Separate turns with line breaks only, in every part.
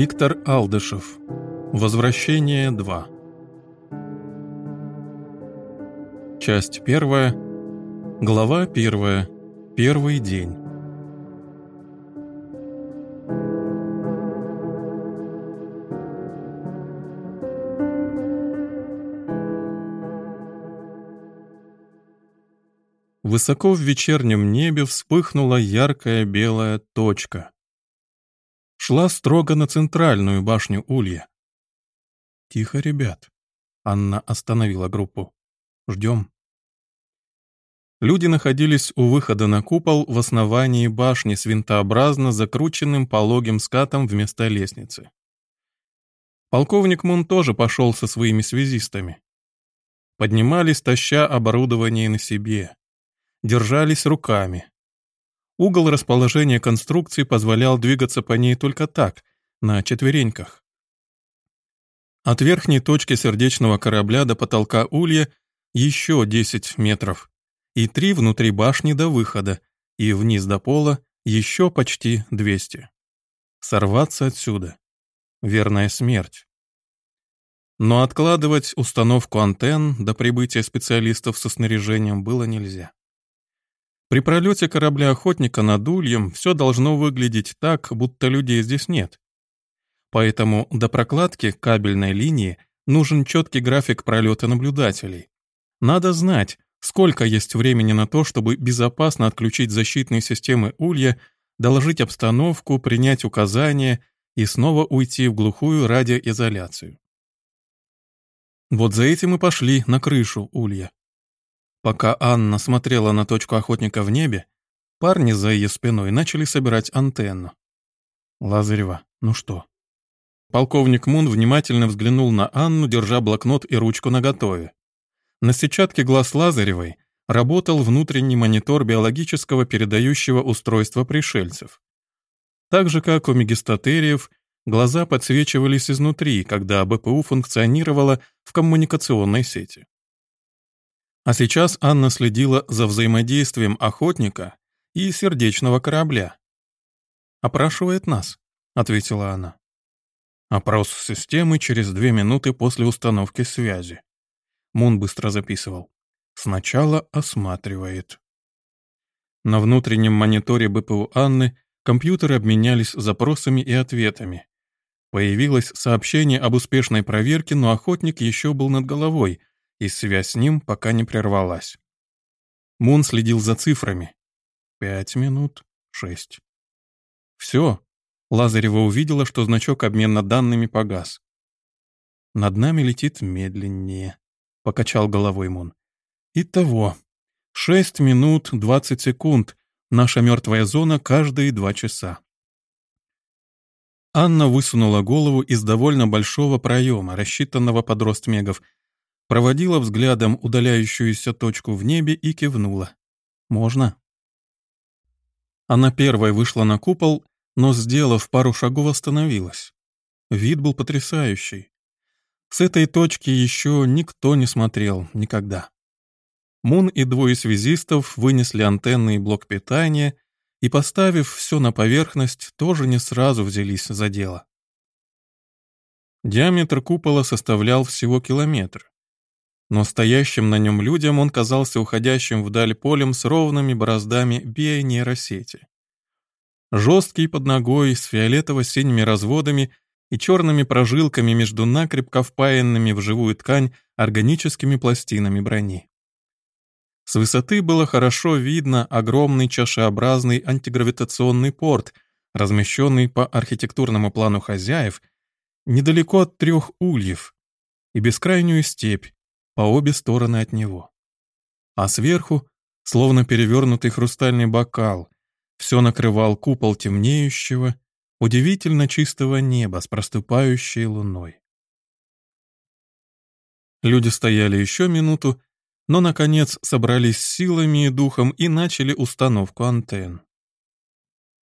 Виктор Алдышев. Возвращение 2. Часть первая. Глава первая. Первый день. Высоко в вечернем небе вспыхнула яркая белая точка. Шла строго на центральную башню Улья. «Тихо, ребят», — Анна остановила группу. «Ждем». Люди находились у выхода на купол в основании башни с винтообразно закрученным пологим скатом вместо лестницы. Полковник Мун тоже пошел со своими связистами. Поднимались, таща оборудование на себе держались руками. Угол расположения конструкции позволял двигаться по ней только так, на четвереньках. От верхней точки сердечного корабля до потолка улья еще 10 метров, и три внутри башни до выхода, и вниз до пола еще почти 200. Сорваться отсюда. Верная смерть. Но откладывать установку антенн до прибытия специалистов со снаряжением было нельзя. При пролете корабля-охотника над Ульем все должно выглядеть так, будто людей здесь нет. Поэтому до прокладки кабельной линии нужен четкий график пролета наблюдателей. Надо знать, сколько есть времени на то, чтобы безопасно отключить защитные системы Улья, доложить обстановку, принять указания и снова уйти в глухую радиоизоляцию. Вот за этим и пошли на крышу Улья. Пока Анна смотрела на точку охотника в небе, парни за ее спиной начали собирать антенну. Лазарева, ну что? Полковник Мун внимательно взглянул на Анну, держа блокнот и ручку наготове. На сетчатке глаз Лазаревой работал внутренний монитор биологического передающего устройства пришельцев. Так же, как у мегистатериев, глаза подсвечивались изнутри, когда БПУ функционировала в коммуникационной сети. А сейчас Анна следила за взаимодействием охотника и сердечного корабля. «Опрашивает нас», — ответила она. Опрос системы через две минуты после установки связи. Мун быстро записывал. Сначала осматривает. На внутреннем мониторе БПУ Анны компьютеры обменялись запросами и ответами. Появилось сообщение об успешной проверке, но охотник еще был над головой, и связь с ним пока не прервалась. Мун следил за цифрами. Пять минут, шесть. Все. Лазарева увидела, что значок обмена данными погас. «Над нами летит медленнее», — покачал головой Мун. «Итого. Шесть минут двадцать секунд. Наша мертвая зона каждые два часа». Анна высунула голову из довольно большого проема, рассчитанного под рост мегов, проводила взглядом удаляющуюся точку в небе и кивнула. «Можно?» Она первой вышла на купол, но, сделав пару шагов, остановилась. Вид был потрясающий. С этой точки еще никто не смотрел никогда. Мун и двое связистов вынесли антенны и блок питания и, поставив все на поверхность, тоже не сразу взялись за дело. Диаметр купола составлял всего километр но стоящим на нем людям он казался уходящим вдаль полем с ровными бороздами бионейросети. Жесткий под ногой, с фиолетово-синими разводами и черными прожилками между накрепко впаянными в живую ткань органическими пластинами брони. С высоты было хорошо видно огромный чашеобразный антигравитационный порт, размещенный по архитектурному плану хозяев, недалеко от трех ульев, и бескрайнюю степь, по обе стороны от него. А сверху, словно перевернутый хрустальный бокал, все накрывал купол темнеющего, удивительно чистого неба с проступающей луной. Люди стояли еще минуту, но, наконец, собрались силами и духом и начали установку антенн.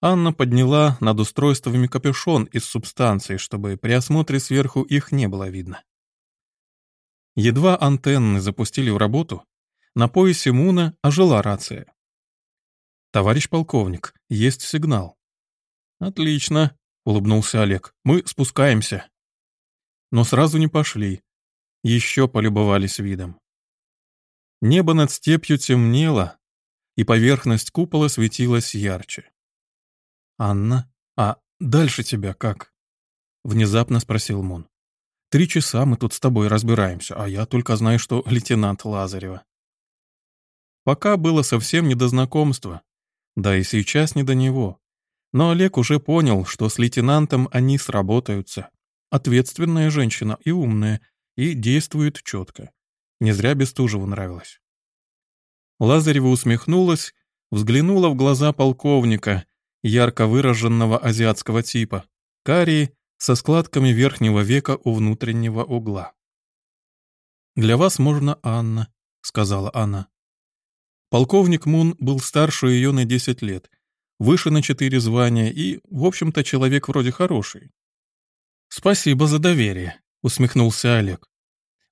Анна подняла над устройствами капюшон из субстанции, чтобы при осмотре сверху их не было видно. Едва антенны запустили в работу, на поясе Муна ожила рация. «Товарищ полковник, есть сигнал». «Отлично. улыбнулся Олег. «Мы спускаемся». Но сразу не пошли. Еще полюбовались видом. Небо над степью темнело, и поверхность купола светилась ярче. «Анна, а дальше тебя как?» — внезапно спросил Мун. «Три часа мы тут с тобой разбираемся, а я только знаю, что лейтенант Лазарева». Пока было совсем не до знакомства, да и сейчас не до него. Но Олег уже понял, что с лейтенантом они сработаются. Ответственная женщина и умная, и действует четко. Не зря Бестужеву нравилось. Лазарева усмехнулась, взглянула в глаза полковника, ярко выраженного азиатского типа, карие, со складками верхнего века у внутреннего угла. «Для вас можно Анна», — сказала она. Полковник Мун был старше ее на 10 лет, выше на 4 звания и, в общем-то, человек вроде хороший. «Спасибо за доверие», — усмехнулся Олег.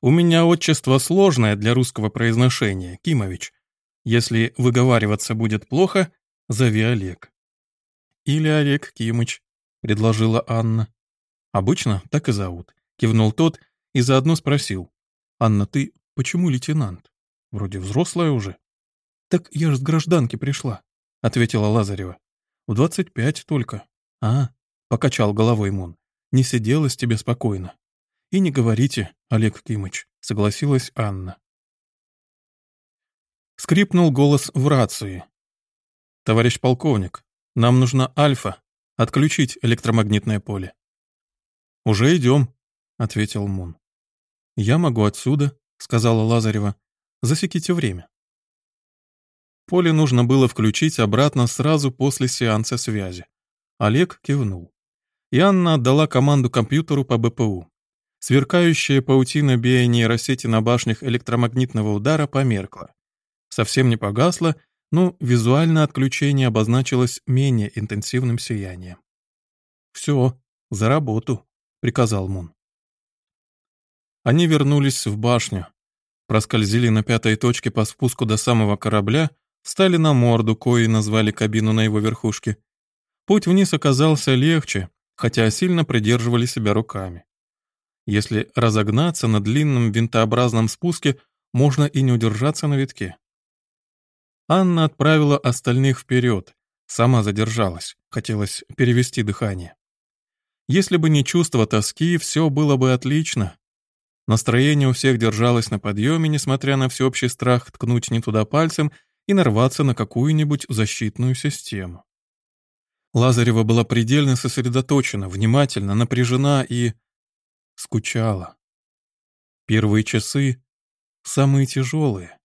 «У меня отчество сложное для русского произношения, Кимович. Если выговариваться будет плохо, зови Олег». «Или Олег Кимыч», — предложила Анна. «Обычно так и зовут», — кивнул тот и заодно спросил. «Анна, ты почему лейтенант? Вроде взрослая уже». «Так я ж с гражданки пришла», — ответила Лазарева. «В двадцать пять только». «А», — покачал головой Мун, — «не сиделось тебе спокойно». «И не говорите, Олег Кимыч», — согласилась Анна. Скрипнул голос в рации. «Товарищ полковник, нам нужна Альфа. Отключить электромагнитное поле». «Уже идем», — ответил Мун. «Я могу отсюда», — сказала Лазарева. «Засеките время». Поле нужно было включить обратно сразу после сеанса связи. Олег кивнул. И Анна отдала команду компьютеру по БПУ. Сверкающая паутина бионейросети на башнях электромагнитного удара померкла. Совсем не погасла, но визуально отключение обозначилось менее интенсивным сиянием. «Все, за работу», — приказал Мун. Они вернулись в башню, проскользили на пятой точке по спуску до самого корабля Встали на морду, кои назвали кабину на его верхушке. Путь вниз оказался легче, хотя сильно придерживали себя руками. Если разогнаться на длинном винтообразном спуске, можно и не удержаться на витке. Анна отправила остальных вперед, сама задержалась, хотелось перевести дыхание. Если бы не чувство тоски, все было бы отлично. Настроение у всех держалось на подъеме, несмотря на всеобщий страх ткнуть не туда пальцем и нарваться на какую-нибудь защитную систему. Лазарева была предельно сосредоточена, внимательно, напряжена и... скучала. Первые часы самые тяжелые.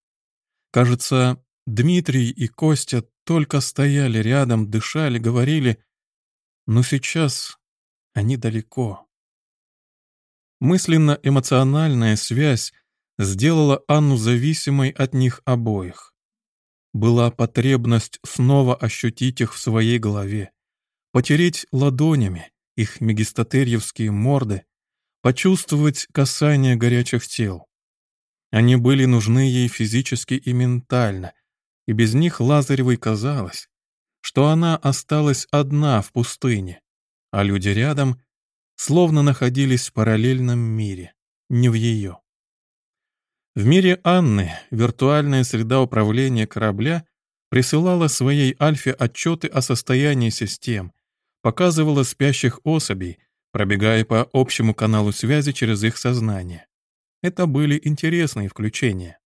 Кажется, Дмитрий и Костя только стояли рядом, дышали, говорили, но сейчас они далеко. Мысленно-эмоциональная связь сделала Анну зависимой от них обоих была потребность снова ощутить их в своей голове, потереть ладонями их мегистатерьевские морды, почувствовать касание горячих тел. Они были нужны ей физически и ментально, и без них Лазаревой казалось, что она осталась одна в пустыне, а люди рядом словно находились в параллельном мире, не в ее. В мире Анны виртуальная среда управления корабля присылала своей Альфе отчеты о состоянии систем, показывала спящих особей, пробегая по общему каналу связи через их сознание. Это были интересные включения.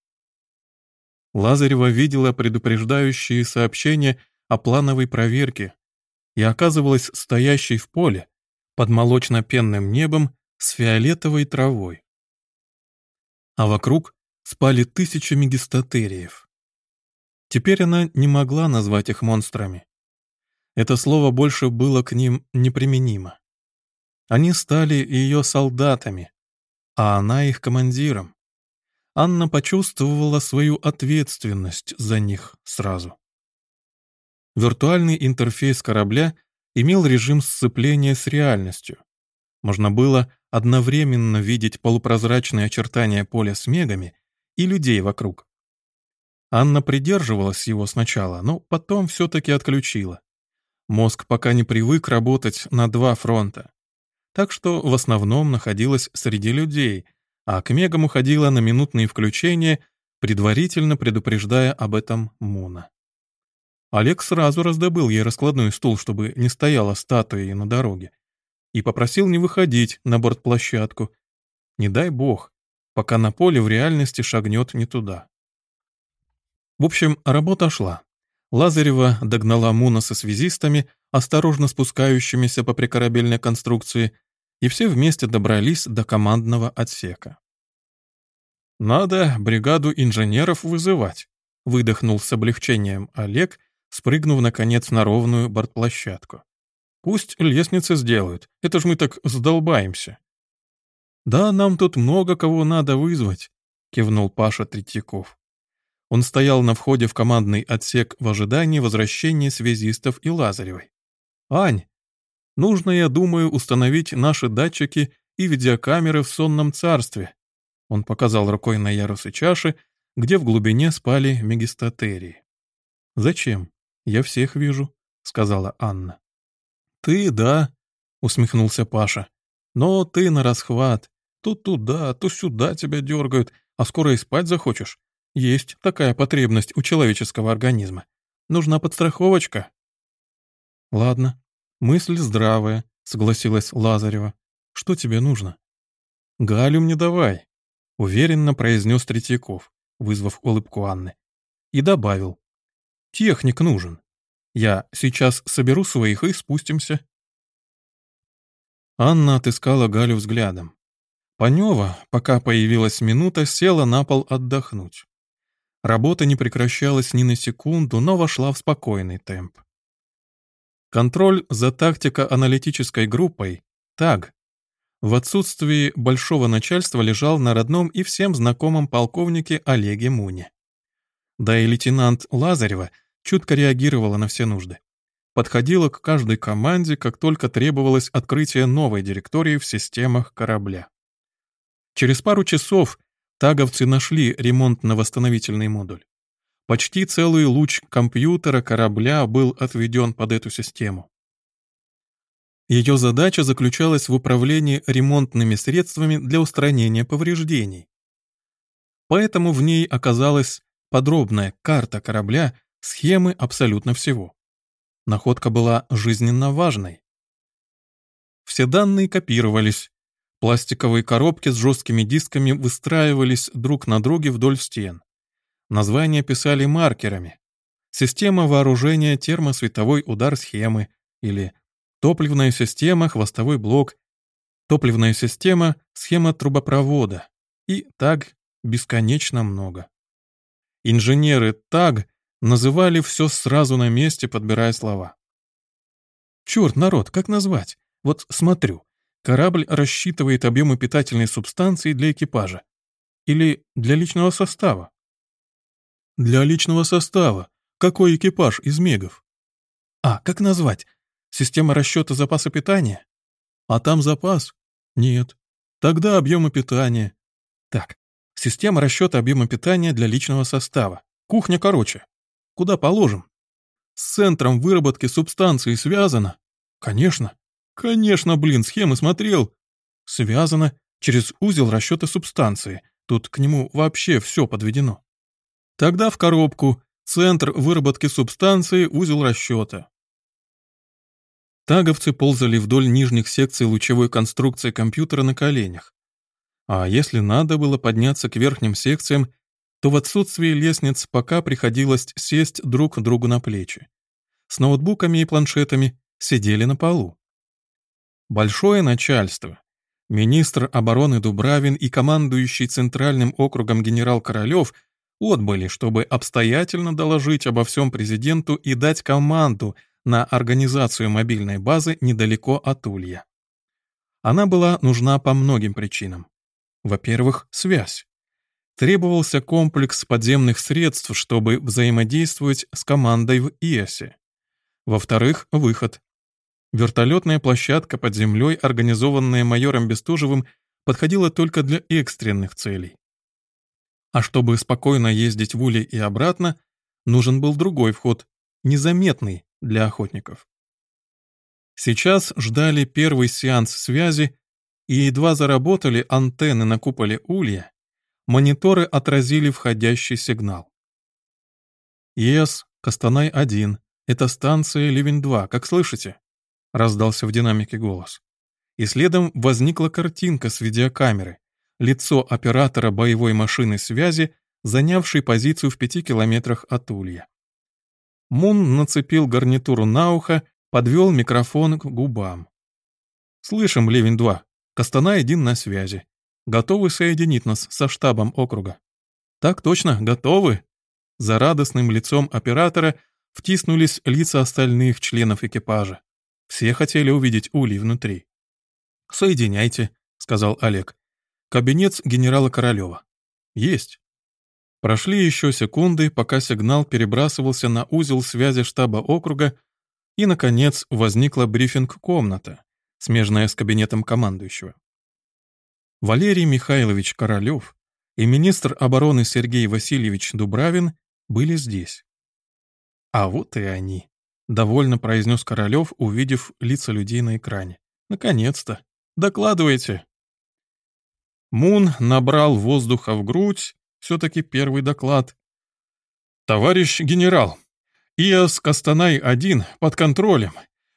Лазарева видела предупреждающие сообщения о плановой проверке и оказывалась стоящей в поле под молочно-пенным небом с фиолетовой травой а вокруг спали тысячи мегистатериев. Теперь она не могла назвать их монстрами. Это слово больше было к ним неприменимо. Они стали ее солдатами, а она их командиром. Анна почувствовала свою ответственность за них сразу. Виртуальный интерфейс корабля имел режим сцепления с реальностью. Можно было одновременно видеть полупрозрачные очертания поля с мегами и людей вокруг. Анна придерживалась его сначала, но потом все-таки отключила. Мозг пока не привык работать на два фронта. Так что в основном находилась среди людей, а к Мегам уходила на минутные включения, предварительно предупреждая об этом Муна. Олег сразу раздобыл ей раскладной стул, чтобы не стояла статуей на дороге, и попросил не выходить на бортплощадку. Не дай бог, пока на поле в реальности шагнет не туда. В общем, работа шла. Лазарева догнала Муна со связистами, осторожно спускающимися по прикорабельной конструкции, и все вместе добрались до командного отсека. «Надо бригаду инженеров вызывать», — выдохнул с облегчением Олег, спрыгнув, наконец, на ровную бортплощадку. «Пусть лестницы сделают, это ж мы так задолбаемся». «Да, нам тут много кого надо вызвать», — кивнул Паша Третьяков. Он стоял на входе в командный отсек в ожидании возвращения связистов и Лазаревой. «Ань, нужно, я думаю, установить наши датчики и видеокамеры в сонном царстве». Он показал рукой на ярусы чаши, где в глубине спали мегистатерии. «Зачем? Я всех вижу», — сказала Анна. «Ты, да», — усмехнулся Паша. «Но ты на расхват. То туда, то сюда тебя дергают, а скоро и спать захочешь. Есть такая потребность у человеческого организма. Нужна подстраховочка. Ладно, мысль здравая, согласилась Лазарева. Что тебе нужно? Галю мне давай, уверенно произнес Третьяков, вызвав улыбку Анны. И добавил. Техник нужен. Я сейчас соберу своих и спустимся. Анна отыскала Галю взглядом. Панева, пока появилась минута, села на пол отдохнуть. Работа не прекращалась ни на секунду, но вошла в спокойный темп. Контроль за тактико-аналитической группой, ТАГ, в отсутствии большого начальства лежал на родном и всем знакомом полковнике Олеге Муне. Да и лейтенант Лазарева чутко реагировала на все нужды. Подходила к каждой команде, как только требовалось открытие новой директории в системах корабля. Через пару часов Таговцы нашли ремонтно-восстановительный модуль. Почти целый луч компьютера корабля был отведен под эту систему. Ее задача заключалась в управлении ремонтными средствами для устранения повреждений. Поэтому в ней оказалась подробная карта корабля, схемы абсолютно всего. Находка была жизненно важной. Все данные копировались, Пластиковые коробки с жесткими дисками выстраивались друг на друге вдоль стен. Названия писали маркерами. Система вооружения термосветовой удар схемы или топливная система хвостовой блок, топливная система схема трубопровода и так бесконечно много. Инженеры ТАГ называли все сразу на месте, подбирая слова. Черт, народ, как назвать? Вот смотрю, Корабль рассчитывает объемы питательной субстанции для экипажа. Или для личного состава. Для личного состава. Какой экипаж из мегов? А, как назвать? Система расчета запаса питания? А там запас? Нет. Тогда объемы питания. Так, система расчета объема питания для личного состава. Кухня короче. Куда положим? С центром выработки субстанции связано? Конечно. Конечно, блин, схемы смотрел. Связано через узел расчета субстанции. Тут к нему вообще все подведено. Тогда в коробку центр выработки субстанции, узел расчета. Таговцы ползали вдоль нижних секций лучевой конструкции компьютера на коленях. А если надо было подняться к верхним секциям, то в отсутствии лестниц пока приходилось сесть друг другу на плечи. С ноутбуками и планшетами сидели на полу. Большое начальство, министр обороны Дубравин и командующий Центральным округом генерал Королев отбыли, чтобы обстоятельно доложить обо всем президенту и дать команду на организацию мобильной базы недалеко от Улья. Она была нужна по многим причинам. Во-первых, связь. Требовался комплекс подземных средств, чтобы взаимодействовать с командой в ИЭСе. Во-вторых, выход. Вертолетная площадка под землей, организованная майором Бестужевым, подходила только для экстренных целей. А чтобы спокойно ездить в Уле и обратно, нужен был другой вход, незаметный для охотников. Сейчас ждали первый сеанс связи, и едва заработали антенны на куполе улья, мониторы отразили входящий сигнал. «ЕС, Костанай-1, это станция Ливень-2, как слышите?» — раздался в динамике голос. И следом возникла картинка с видеокамеры, лицо оператора боевой машины связи, занявшей позицию в пяти километрах от улья. Мун нацепил гарнитуру на ухо, подвел микрофон к губам. «Слышим, Ливень-2, Костанай-1 на связи. Готовы соединить нас со штабом округа?» «Так точно, готовы!» За радостным лицом оператора втиснулись лица остальных членов экипажа. Все хотели увидеть Улей внутри. «Соединяйте», — сказал Олег. «Кабинет генерала Королева». «Есть». Прошли еще секунды, пока сигнал перебрасывался на узел связи штаба округа, и, наконец, возникла брифинг-комната, смежная с кабинетом командующего. Валерий Михайлович Королев и министр обороны Сергей Васильевич Дубравин были здесь. А вот и они, довольно произнес Королев, увидев лица людей на экране. Наконец-то. Докладывайте. Мун набрал воздуха в грудь, все-таки первый доклад. Товарищ генерал, ИАС Кастанай-1 под контролем.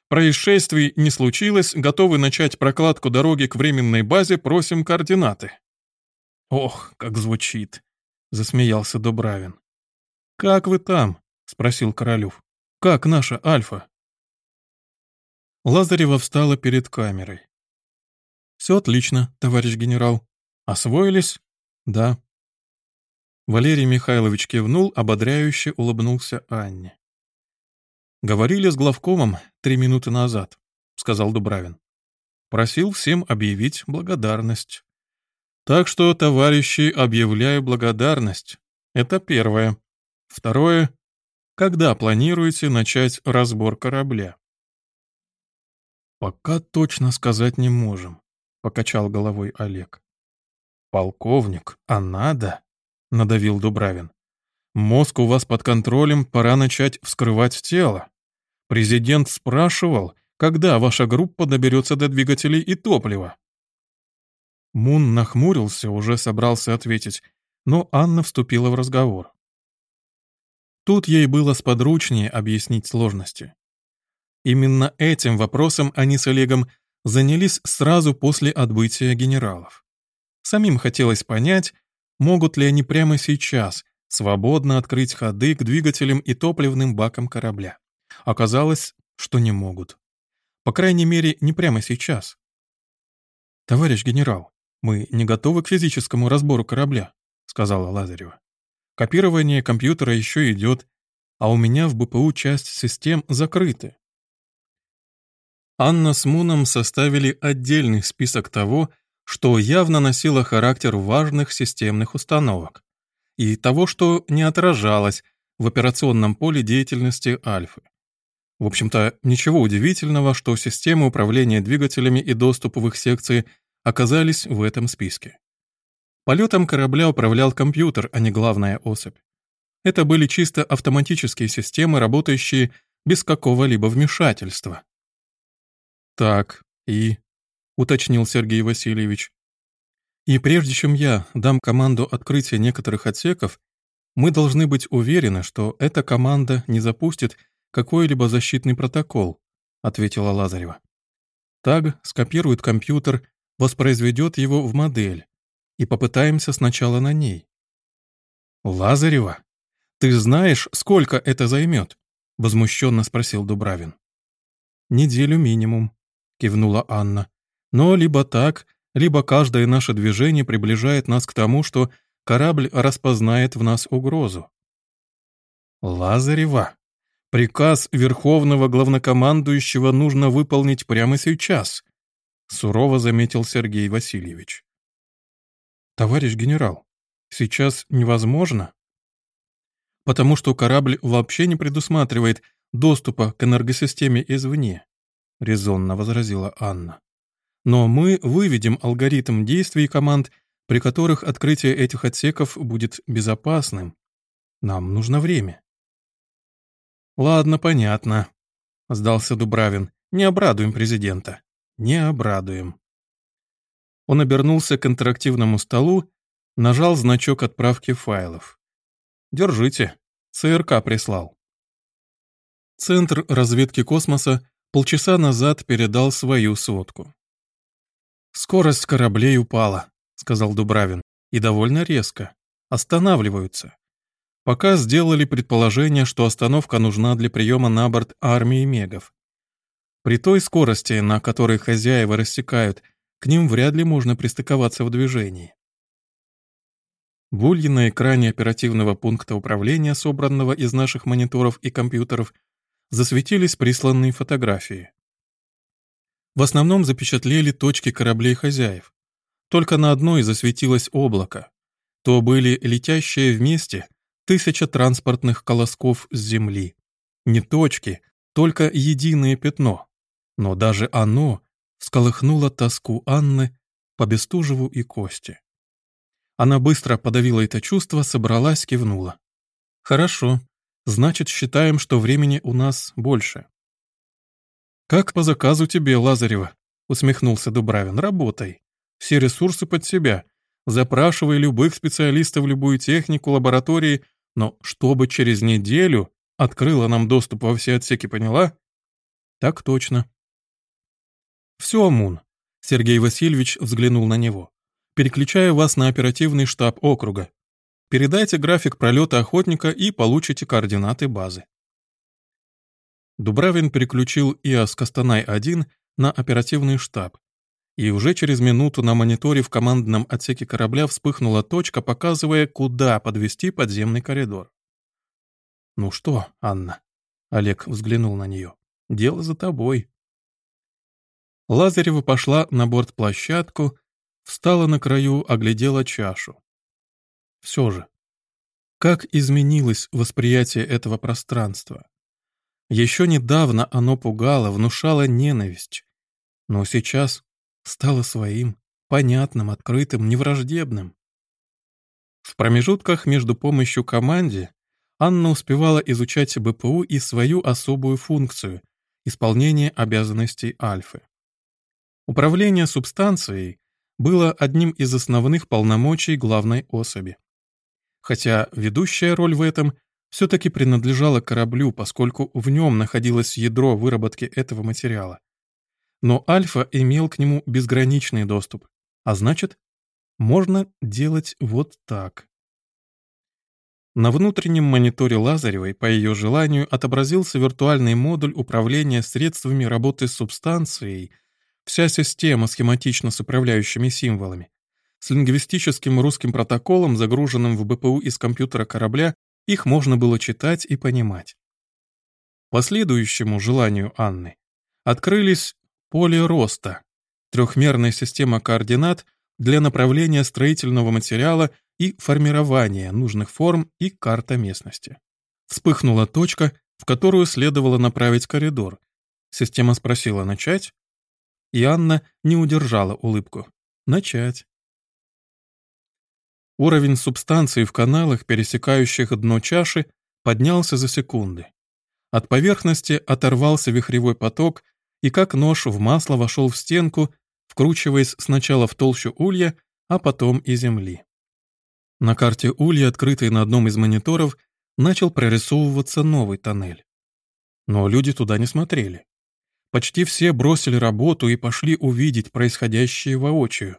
Происшествий не случилось, готовы начать прокладку дороги к временной базе, просим координаты. Ох, как звучит, засмеялся Дубравин. «Как вы там?» — спросил Королев. «Как наша Альфа?» Лазарева встала перед камерой. «Все отлично, товарищ генерал. Освоились?» «Да». Валерий Михайлович кивнул, ободряюще улыбнулся Анне. «Говорили с главкомом три минуты назад», — сказал Дубравин. «Просил всем объявить благодарность. Так что, товарищи, объявляю благодарность. Это первое. Второе. Когда планируете начать разбор корабля? Пока точно сказать не можем, покачал головой Олег. Полковник, а надо? надавил Дубравин. Мозг у вас под контролем, пора начать вскрывать тело. Президент спрашивал, когда ваша группа доберется до двигателей и топлива. Мун нахмурился, уже собрался ответить, но Анна вступила в разговор. Тут ей было сподручнее объяснить сложности. Именно этим вопросом они с Олегом занялись сразу после отбытия генералов. Самим хотелось понять, могут ли они прямо сейчас свободно открыть ходы к двигателям и топливным бакам корабля. Оказалось, что не могут. По крайней мере, не прямо сейчас. «Товарищ генерал, мы не готовы к физическому разбору корабля», — сказала Лазарева. Копирование компьютера еще идет, а у меня в БПУ часть систем закрыты. Анна с Муном составили отдельный список того, что явно носило характер важных системных установок, и того, что не отражалось в операционном поле деятельности Альфы. В общем-то, ничего удивительного, что системы управления двигателями и доступ в их секции оказались в этом списке. Полетом корабля управлял компьютер, а не главная особь. Это были чисто автоматические системы, работающие без какого-либо вмешательства. «Так, и...» — уточнил Сергей Васильевич. «И прежде чем я дам команду открытия некоторых отсеков, мы должны быть уверены, что эта команда не запустит какой-либо защитный протокол», — ответила Лазарева. «Таг скопирует компьютер, воспроизведет его в модель, и попытаемся сначала на ней. «Лазарева, ты знаешь, сколько это займет?» — возмущенно спросил Дубравин. «Неделю минимум», — кивнула Анна. «Но либо так, либо каждое наше движение приближает нас к тому, что корабль распознает в нас угрозу». «Лазарева, приказ Верховного Главнокомандующего нужно выполнить прямо сейчас», — сурово заметил Сергей Васильевич. «Товарищ генерал, сейчас невозможно?» «Потому что корабль вообще не предусматривает доступа к энергосистеме извне», — резонно возразила Анна. «Но мы выведем алгоритм действий команд, при которых открытие этих отсеков будет безопасным. Нам нужно время». «Ладно, понятно», — сдался Дубравин. Не обрадуем президента. Не обрадуем. Он обернулся к интерактивному столу, нажал значок отправки файлов. «Держите, ЦРК прислал». Центр разведки космоса полчаса назад передал свою сводку. «Скорость кораблей упала», — сказал Дубравин, — «и довольно резко. Останавливаются. Пока сделали предположение, что остановка нужна для приема на борт армии мегов. При той скорости, на которой хозяева рассекают, к ним вряд ли можно пристыковаться в движении. Бульи на экране оперативного пункта управления, собранного из наших мониторов и компьютеров, засветились присланные фотографии. В основном запечатлели точки кораблей хозяев. Только на одной засветилось облако. То были летящие вместе тысяча транспортных колосков с Земли. Не точки, только единое пятно. Но даже оно всколыхнуло тоску Анны по Бестужеву и Косте. Она быстро подавила это чувство, собралась, кивнула. «Хорошо. Значит, считаем, что времени у нас больше». «Как по заказу тебе, Лазарева?» — усмехнулся Дубравин. «Работай. Все ресурсы под себя. Запрашивай любых специалистов любую технику, лаборатории, но чтобы через неделю открыла нам доступ во все отсеки, поняла?» «Так точно». «Все, Мун», — Сергей Васильевич взглянул на него. Переключаю вас на оперативный штаб округа. Передайте график пролета охотника и получите координаты базы. Дубравин переключил ИАС Костанай-1 на оперативный штаб. И уже через минуту на мониторе в командном отсеке корабля вспыхнула точка, показывая, куда подвести подземный коридор. «Ну что, Анна?» — Олег взглянул на нее. «Дело за тобой». Лазарева пошла на бортплощадку, Встала на краю, оглядела чашу. Все же, как изменилось восприятие этого пространства. Еще недавно оно пугало, внушало ненависть. Но сейчас стало своим, понятным, открытым, невраждебным. В промежутках между помощью команде Анна успевала изучать БПУ и свою особую функцию — исполнение обязанностей Альфы. Управление субстанцией было одним из основных полномочий главной особи. Хотя ведущая роль в этом все-таки принадлежала кораблю, поскольку в нем находилось ядро выработки этого материала. Но Альфа имел к нему безграничный доступ, а значит, можно делать вот так. На внутреннем мониторе Лазаревой, по ее желанию, отобразился виртуальный модуль управления средствами работы с субстанцией — Вся система схематична с управляющими символами. С лингвистическим русским протоколом, загруженным в БПУ из компьютера корабля, их можно было читать и понимать. По следующему желанию Анны открылись поле роста, трехмерная система координат для направления строительного материала и формирования нужных форм и карта местности. Вспыхнула точка, в которую следовало направить коридор. Система спросила начать, и Анна не удержала улыбку. Начать. Уровень субстанции в каналах, пересекающих дно чаши, поднялся за секунды. От поверхности оторвался вихревой поток и как нож в масло вошел в стенку, вкручиваясь сначала в толщу улья, а потом и земли. На карте улья, открытой на одном из мониторов, начал прорисовываться новый тоннель. Но люди туда не смотрели. Почти все бросили работу и пошли увидеть происходящее воочию.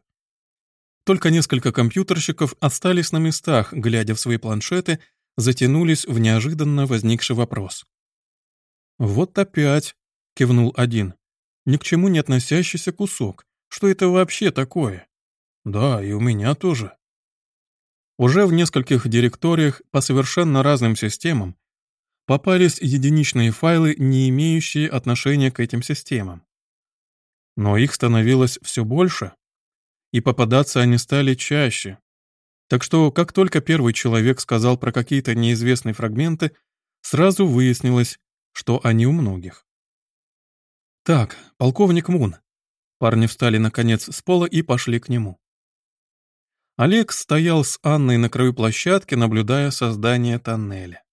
Только несколько компьютерщиков остались на местах, глядя в свои планшеты, затянулись в неожиданно возникший вопрос. «Вот опять», — кивнул один, — «ни к чему не относящийся кусок. Что это вообще такое?» «Да, и у меня тоже». Уже в нескольких директориях по совершенно разным системам попались единичные файлы, не имеющие отношения к этим системам. Но их становилось все больше, и попадаться они стали чаще. Так что, как только первый человек сказал про какие-то неизвестные фрагменты, сразу выяснилось, что они у многих. «Так, полковник Мун». Парни встали, наконец, с пола и пошли к нему. Олег стоял с Анной на краю площадки, наблюдая создание тоннеля.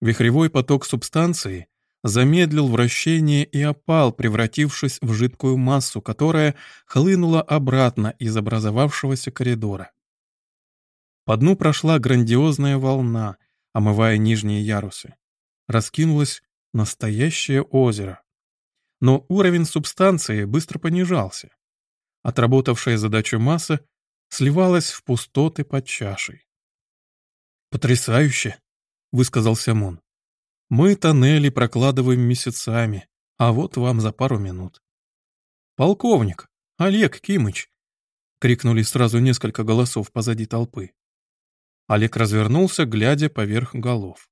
Вихревой поток субстанции замедлил вращение и опал, превратившись в жидкую массу, которая хлынула обратно из образовавшегося коридора. По дну прошла грандиозная волна, омывая нижние ярусы. Раскинулось настоящее озеро. Но уровень субстанции быстро понижался. Отработавшая задачу масса сливалась в пустоты под чашей. «Потрясающе!» — высказался Мун. «Мы тоннели прокладываем месяцами, а вот вам за пару минут». «Полковник! Олег Кимыч!» — крикнули сразу несколько голосов позади толпы. Олег развернулся, глядя поверх голов.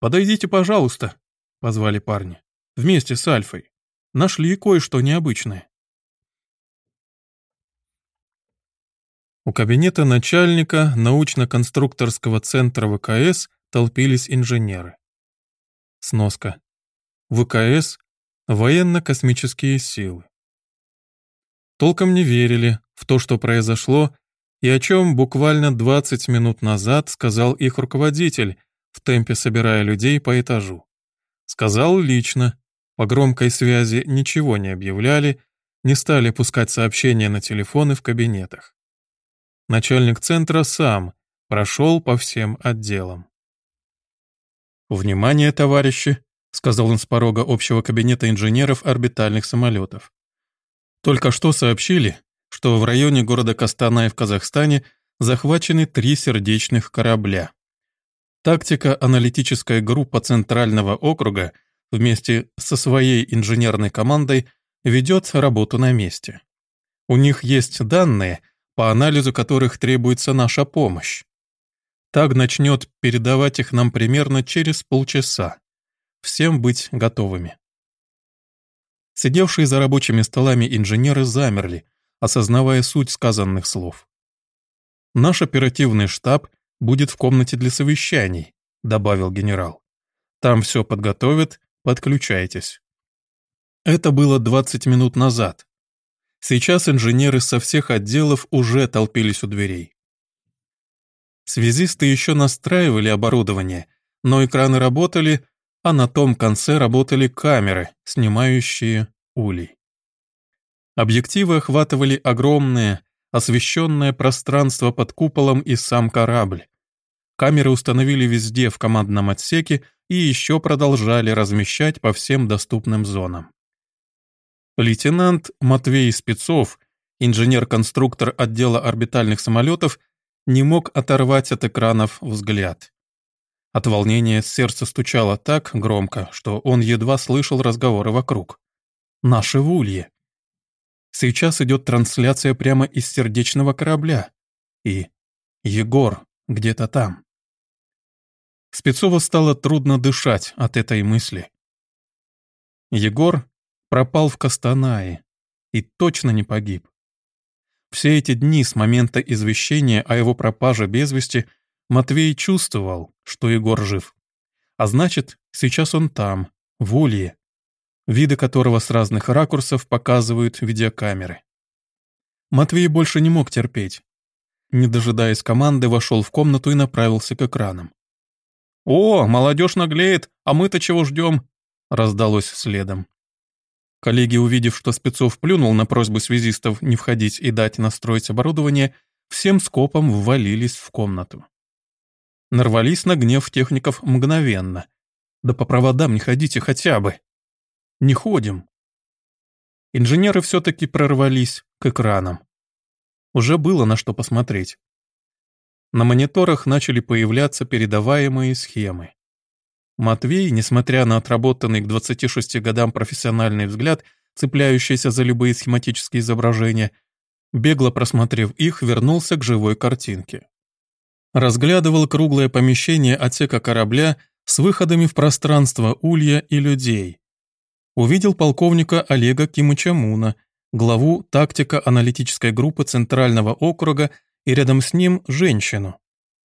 «Подойдите, пожалуйста», — позвали парни. «Вместе с Альфой. Нашли кое-что необычное». У кабинета начальника научно-конструкторского центра ВКС толпились инженеры. Сноска. ВКС — военно-космические силы. Толком не верили в то, что произошло, и о чем буквально 20 минут назад сказал их руководитель, в темпе собирая людей по этажу. Сказал лично, по громкой связи ничего не объявляли, не стали пускать сообщения на телефоны в кабинетах. Начальник центра сам прошел по всем отделам. «Внимание, товарищи!» — сказал он с порога общего кабинета инженеров орбитальных самолетов. «Только что сообщили, что в районе города Костанай в Казахстане захвачены три сердечных корабля. Тактика-аналитическая группа Центрального округа вместе со своей инженерной командой ведет работу на месте. У них есть данные, по анализу которых требуется наша помощь. Так начнет передавать их нам примерно через полчаса. Всем быть готовыми. Сидевшие за рабочими столами инженеры замерли, осознавая суть сказанных слов. «Наш оперативный штаб будет в комнате для совещаний», — добавил генерал. «Там все подготовят, подключайтесь». Это было 20 минут назад. Сейчас инженеры со всех отделов уже толпились у дверей. Связисты еще настраивали оборудование, но экраны работали, а на том конце работали камеры, снимающие улей. Объективы охватывали огромное, освещенное пространство под куполом и сам корабль. Камеры установили везде в командном отсеке и еще продолжали размещать по всем доступным зонам. Лейтенант Матвей Спецов, инженер-конструктор отдела орбитальных самолетов, не мог оторвать от экранов взгляд. От волнения сердце стучало так громко, что он едва слышал разговоры вокруг. «Наши в улье!» Сейчас идет трансляция прямо из сердечного корабля. И Егор где-то там. Спецову стало трудно дышать от этой мысли. Егор пропал в Кастанае и точно не погиб. Все эти дни с момента извещения о его пропаже без вести Матвей чувствовал, что Егор жив. А значит, сейчас он там, в Улье, виды которого с разных ракурсов показывают видеокамеры. Матвей больше не мог терпеть. Не дожидаясь команды, вошел в комнату и направился к экранам. «О, молодежь наглеет, а мы-то чего ждем?» раздалось следом. Коллеги, увидев, что Спецов плюнул на просьбу связистов не входить и дать настроить оборудование, всем скопом ввалились в комнату. Нарвались на гнев техников мгновенно. «Да по проводам не ходите хотя бы!» Не ходим. Инженеры все-таки прорвались к экранам. Уже было на что посмотреть. На мониторах начали появляться передаваемые схемы. Матвей, несмотря на отработанный к 26 годам профессиональный взгляд, цепляющийся за любые схематические изображения, бегло просмотрев их, вернулся к живой картинке. Разглядывал круглое помещение отсека корабля с выходами в пространство улья и людей, увидел полковника Олега Кимычамуна, главу тактико-аналитической группы Центрального округа и рядом с ним женщину.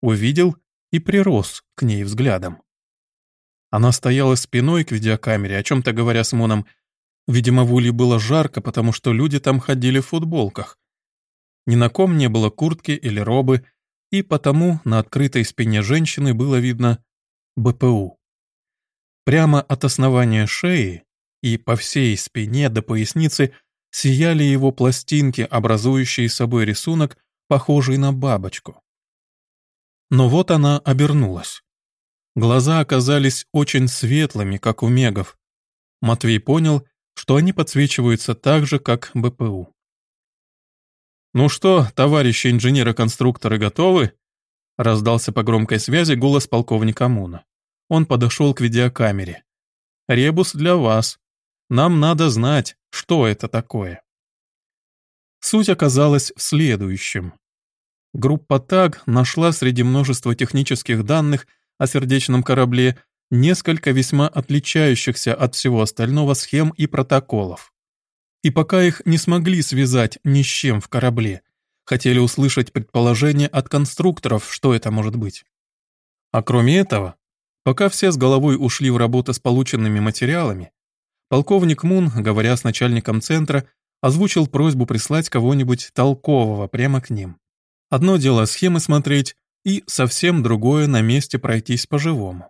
Увидел и прирос к ней взглядом. Она стояла спиной к видеокамере, о чем-то говоря с Моном. Видимо, в Улье было жарко, потому что люди там ходили в футболках. Ни на ком не было куртки или робы, и потому на открытой спине женщины было видно БПУ. Прямо от основания шеи и по всей спине до поясницы сияли его пластинки, образующие собой рисунок, похожий на бабочку. Но вот она обернулась. Глаза оказались очень светлыми, как у мегов. Матвей понял, что они подсвечиваются так же, как БПУ. «Ну что, товарищи инженеры-конструкторы готовы?» Раздался по громкой связи голос полковника Муна. Он подошел к видеокамере. «Ребус для вас. Нам надо знать, что это такое». Суть оказалась в следующем. Группа ТАГ нашла среди множества технических данных о сердечном корабле несколько весьма отличающихся от всего остального схем и протоколов. И пока их не смогли связать ни с чем в корабле, хотели услышать предположение от конструкторов, что это может быть. А кроме этого, пока все с головой ушли в работу с полученными материалами, полковник Мун, говоря с начальником центра, озвучил просьбу прислать кого-нибудь толкового прямо к ним. Одно дело схемы смотреть, и совсем другое на месте пройтись по-живому.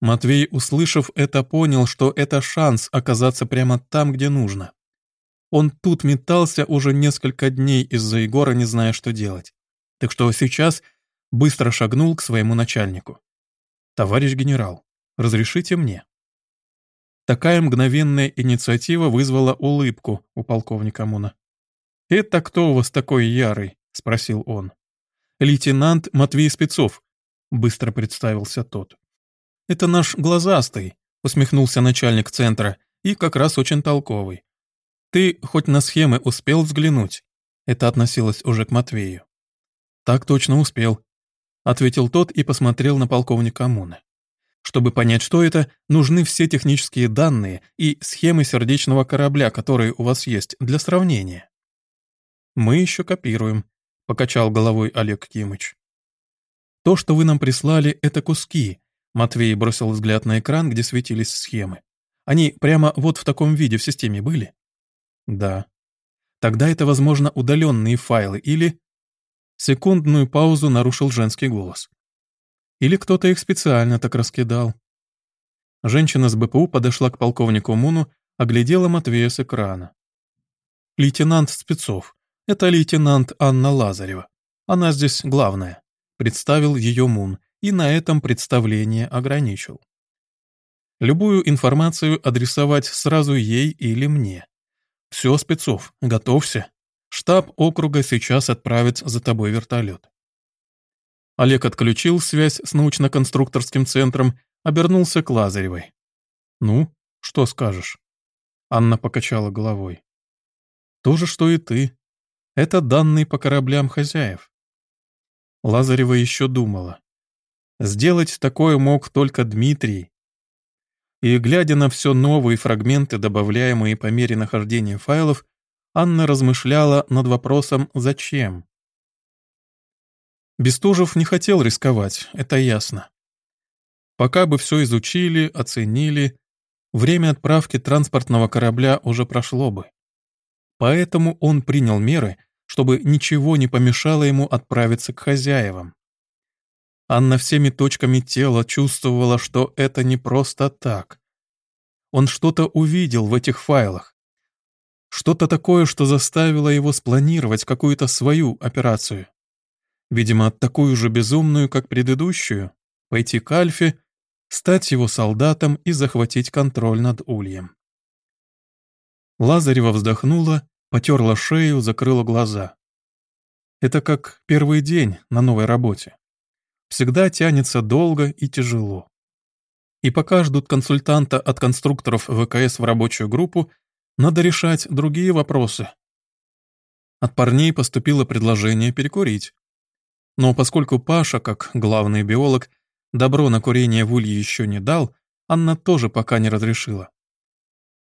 Матвей, услышав это, понял, что это шанс оказаться прямо там, где нужно. Он тут метался уже несколько дней из-за Егора, не зная, что делать. Так что сейчас быстро шагнул к своему начальнику. «Товарищ генерал, разрешите мне?» Такая мгновенная инициатива вызвала улыбку у полковника Муна. «Это кто у вас такой ярый?» — спросил он. «Лейтенант Матвей Спецов», — быстро представился тот. «Это наш глазастый», — усмехнулся начальник центра, и как раз очень толковый. «Ты хоть на схемы успел взглянуть?» Это относилось уже к Матвею. «Так точно успел», — ответил тот и посмотрел на полковника Муна. Чтобы понять, что это, нужны все технические данные и схемы сердечного корабля, которые у вас есть, для сравнения. «Мы еще копируем», — покачал головой Олег Кимыч. «То, что вы нам прислали, это куски, Матвей бросил взгляд на экран, где светились схемы. Они прямо вот в таком виде в системе были? Да. Тогда это, возможно, удаленные файлы или... Секундную паузу нарушил женский голос. Или кто-то их специально так раскидал. Женщина с БПУ подошла к полковнику Муну, оглядела Матвея с экрана. «Лейтенант Спецов. Это лейтенант Анна Лазарева. Она здесь главная», — представил ее Мун, и на этом представление ограничил. Любую информацию адресовать сразу ей или мне. Все, Спецов, готовься. Штаб округа сейчас отправит за тобой вертолет. Олег отключил связь с научно-конструкторским центром, обернулся к Лазаревой. «Ну, что скажешь?» Анна покачала головой. «То же, что и ты. Это данные по кораблям хозяев». Лазарева еще думала. Сделать такое мог только Дмитрий. И, глядя на все новые фрагменты, добавляемые по мере нахождения файлов, Анна размышляла над вопросом «Зачем?». Бестужев не хотел рисковать, это ясно. Пока бы все изучили, оценили, время отправки транспортного корабля уже прошло бы. Поэтому он принял меры, чтобы ничего не помешало ему отправиться к хозяевам. Анна всеми точками тела чувствовала, что это не просто так. Он что-то увидел в этих файлах. Что-то такое, что заставило его спланировать какую-то свою операцию. Видимо, такую же безумную, как предыдущую, пойти к Альфе, стать его солдатом и захватить контроль над Ульем. Лазарева вздохнула, потерла шею, закрыла глаза. Это как первый день на новой работе всегда тянется долго и тяжело. И пока ждут консультанта от конструкторов ВКС в рабочую группу, надо решать другие вопросы. От парней поступило предложение перекурить. Но поскольку Паша, как главный биолог, добро на курение в улье еще не дал, Анна тоже пока не разрешила.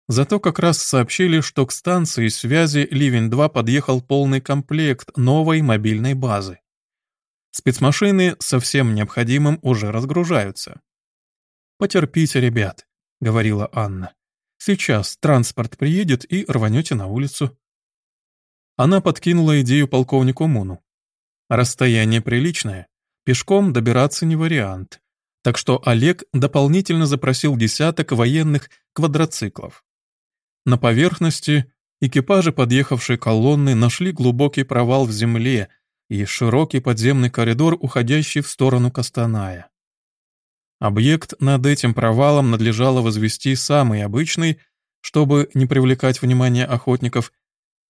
Зато как раз сообщили, что к станции связи Ливень-2 подъехал полный комплект новой мобильной базы. Спецмашины со всем необходимым уже разгружаются. «Потерпите, ребят», — говорила Анна. «Сейчас транспорт приедет и рванете на улицу». Она подкинула идею полковнику Муну. «Расстояние приличное. Пешком добираться не вариант. Так что Олег дополнительно запросил десяток военных квадроциклов. На поверхности экипажи подъехавшей колонны нашли глубокий провал в земле и широкий подземный коридор, уходящий в сторону Костаная. Объект над этим провалом надлежало возвести самый обычный, чтобы не привлекать внимание охотников.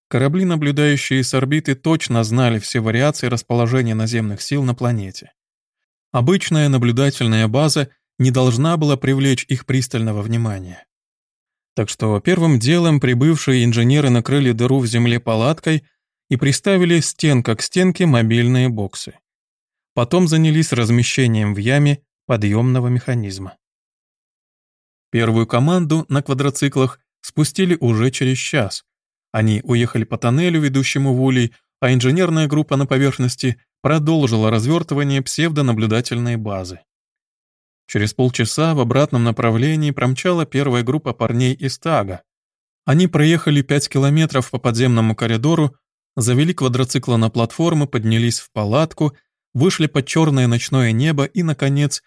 Корабли, наблюдающие с орбиты, точно знали все вариации расположения наземных сил на планете. Обычная наблюдательная база не должна была привлечь их пристального внимания. Так что первым делом прибывшие инженеры накрыли дыру в земле палаткой и приставили стенка к стенке мобильные боксы. Потом занялись размещением в яме подъемного механизма. Первую команду на квадроциклах спустили уже через час. Они уехали по тоннелю, ведущему в улей, а инженерная группа на поверхности продолжила развертывание псевдонаблюдательной базы. Через полчаса в обратном направлении промчала первая группа парней из Тага. Они проехали 5 километров по подземному коридору, завели квадроциклы на платформу, поднялись в палатку, вышли под черное ночное небо и, наконец,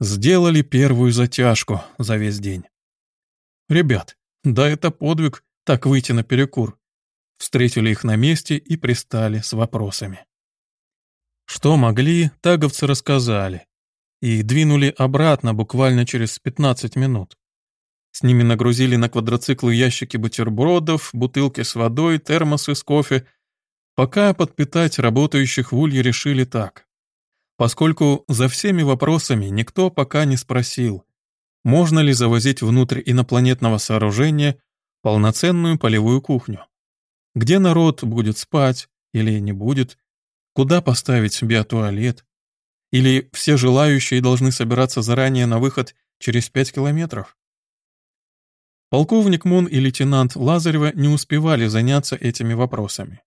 Сделали первую затяжку за весь день. Ребят, да это подвиг, так выйти на перекур. Встретили их на месте и пристали с вопросами. Что могли, таговцы рассказали. И двинули обратно буквально через 15 минут. С ними нагрузили на квадроциклы ящики бутербродов, бутылки с водой, термосы с кофе. Пока подпитать работающих в улье решили так поскольку за всеми вопросами никто пока не спросил, можно ли завозить внутрь инопланетного сооружения полноценную полевую кухню. Где народ будет спать или не будет, куда поставить биотуалет, или все желающие должны собираться заранее на выход через пять километров. Полковник Мун и лейтенант Лазарева не успевали заняться этими вопросами.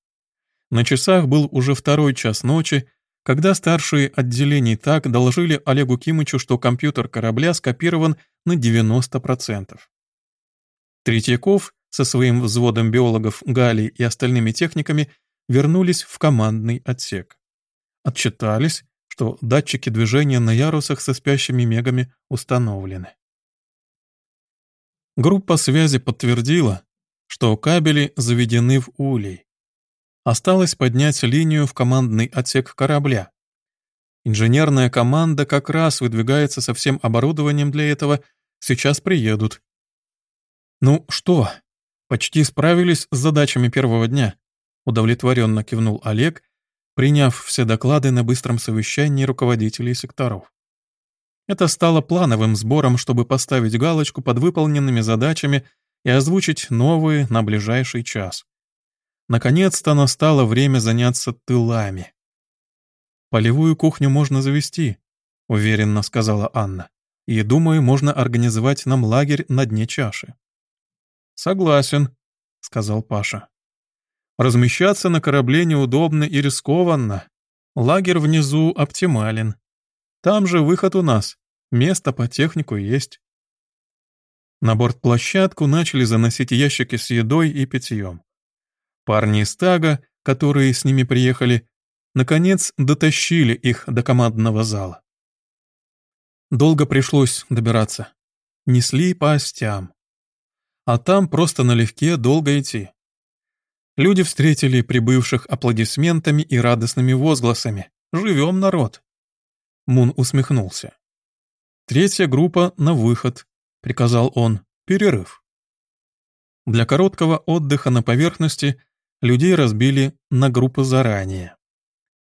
На часах был уже второй час ночи, когда старшие отделений так доложили Олегу Кимычу, что компьютер корабля скопирован на 90%. Третьяков со своим взводом биологов Гали и остальными техниками вернулись в командный отсек. Отчитались, что датчики движения на ярусах со спящими мегами установлены. Группа связи подтвердила, что кабели заведены в улей. Осталось поднять линию в командный отсек корабля. Инженерная команда как раз выдвигается со всем оборудованием для этого, сейчас приедут. «Ну что, почти справились с задачами первого дня», удовлетворенно кивнул Олег, приняв все доклады на быстром совещании руководителей секторов. Это стало плановым сбором, чтобы поставить галочку под выполненными задачами и озвучить новые на ближайший час. Наконец-то настало время заняться тылами. «Полевую кухню можно завести», — уверенно сказала Анна. «И, думаю, можно организовать нам лагерь на дне чаши». «Согласен», — сказал Паша. «Размещаться на корабле неудобно и рискованно. Лагерь внизу оптимален. Там же выход у нас. Место по технику есть». На бортплощадку начали заносить ящики с едой и питьем. Парни из Тага, которые с ними приехали, наконец дотащили их до командного зала. Долго пришлось добираться. Несли по остям. А там просто налегке долго идти. Люди встретили прибывших аплодисментами и радостными возгласами. «Живем, народ!» Мун усмехнулся. «Третья группа на выход», — приказал он. «Перерыв». Для короткого отдыха на поверхности Людей разбили на группы заранее.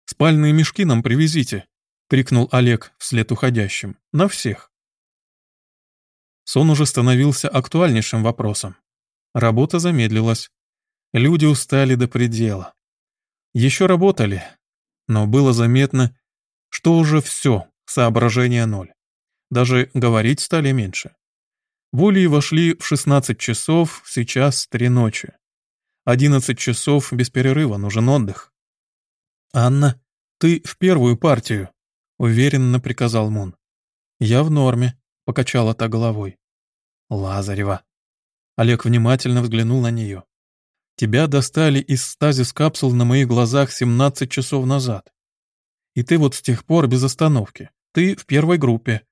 «Спальные мешки нам привезите», — крикнул Олег вслед уходящим. «На всех». Сон уже становился актуальнейшим вопросом. Работа замедлилась. Люди устали до предела. Еще работали, но было заметно, что уже все, соображение ноль. Даже говорить стали меньше. Воли вошли в 16 часов, сейчас три ночи. Одиннадцать часов без перерыва, нужен отдых. «Анна, ты в первую партию», — уверенно приказал Мун. «Я в норме», — покачала та головой. «Лазарева». Олег внимательно взглянул на нее. «Тебя достали из стазис капсул на моих глазах 17 часов назад. И ты вот с тех пор без остановки. Ты в первой группе.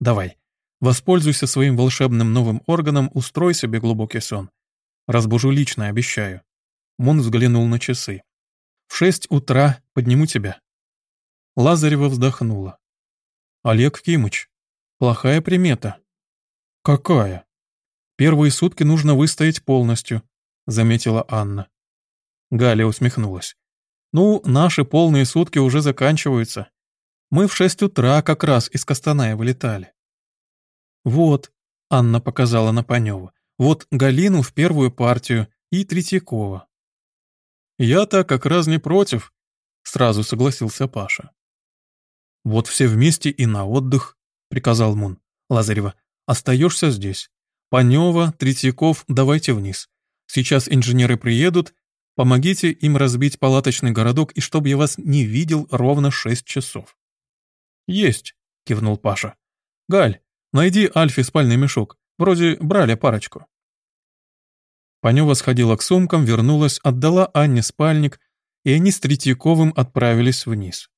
Давай, воспользуйся своим волшебным новым органом, устрой себе глубокий сон. Разбужу лично, обещаю. Мун взглянул на часы. В шесть утра подниму тебя. Лазарева вздохнула. Олег Кимыч, плохая примета. Какая? Первые сутки нужно выстоять полностью, заметила Анна. Галя усмехнулась. Ну, наши полные сутки уже заканчиваются. Мы в шесть утра как раз из Костаная вылетали. Вот, Анна показала на Панева. Вот Галину в первую партию и Третьякова. Я-то как раз не против, сразу согласился Паша. Вот все вместе и на отдых, приказал Мун. Лазарева, остаешься здесь. Панева, Третьяков, давайте вниз. Сейчас инженеры приедут, помогите им разбить палаточный городок, и чтобы я вас не видел ровно шесть часов. «Есть», — кивнул Паша. «Галь, найди Альфе спальный мешок. Вроде брали парочку». Панева сходила к сумкам, вернулась, отдала Анне спальник, и они с Третьяковым отправились вниз.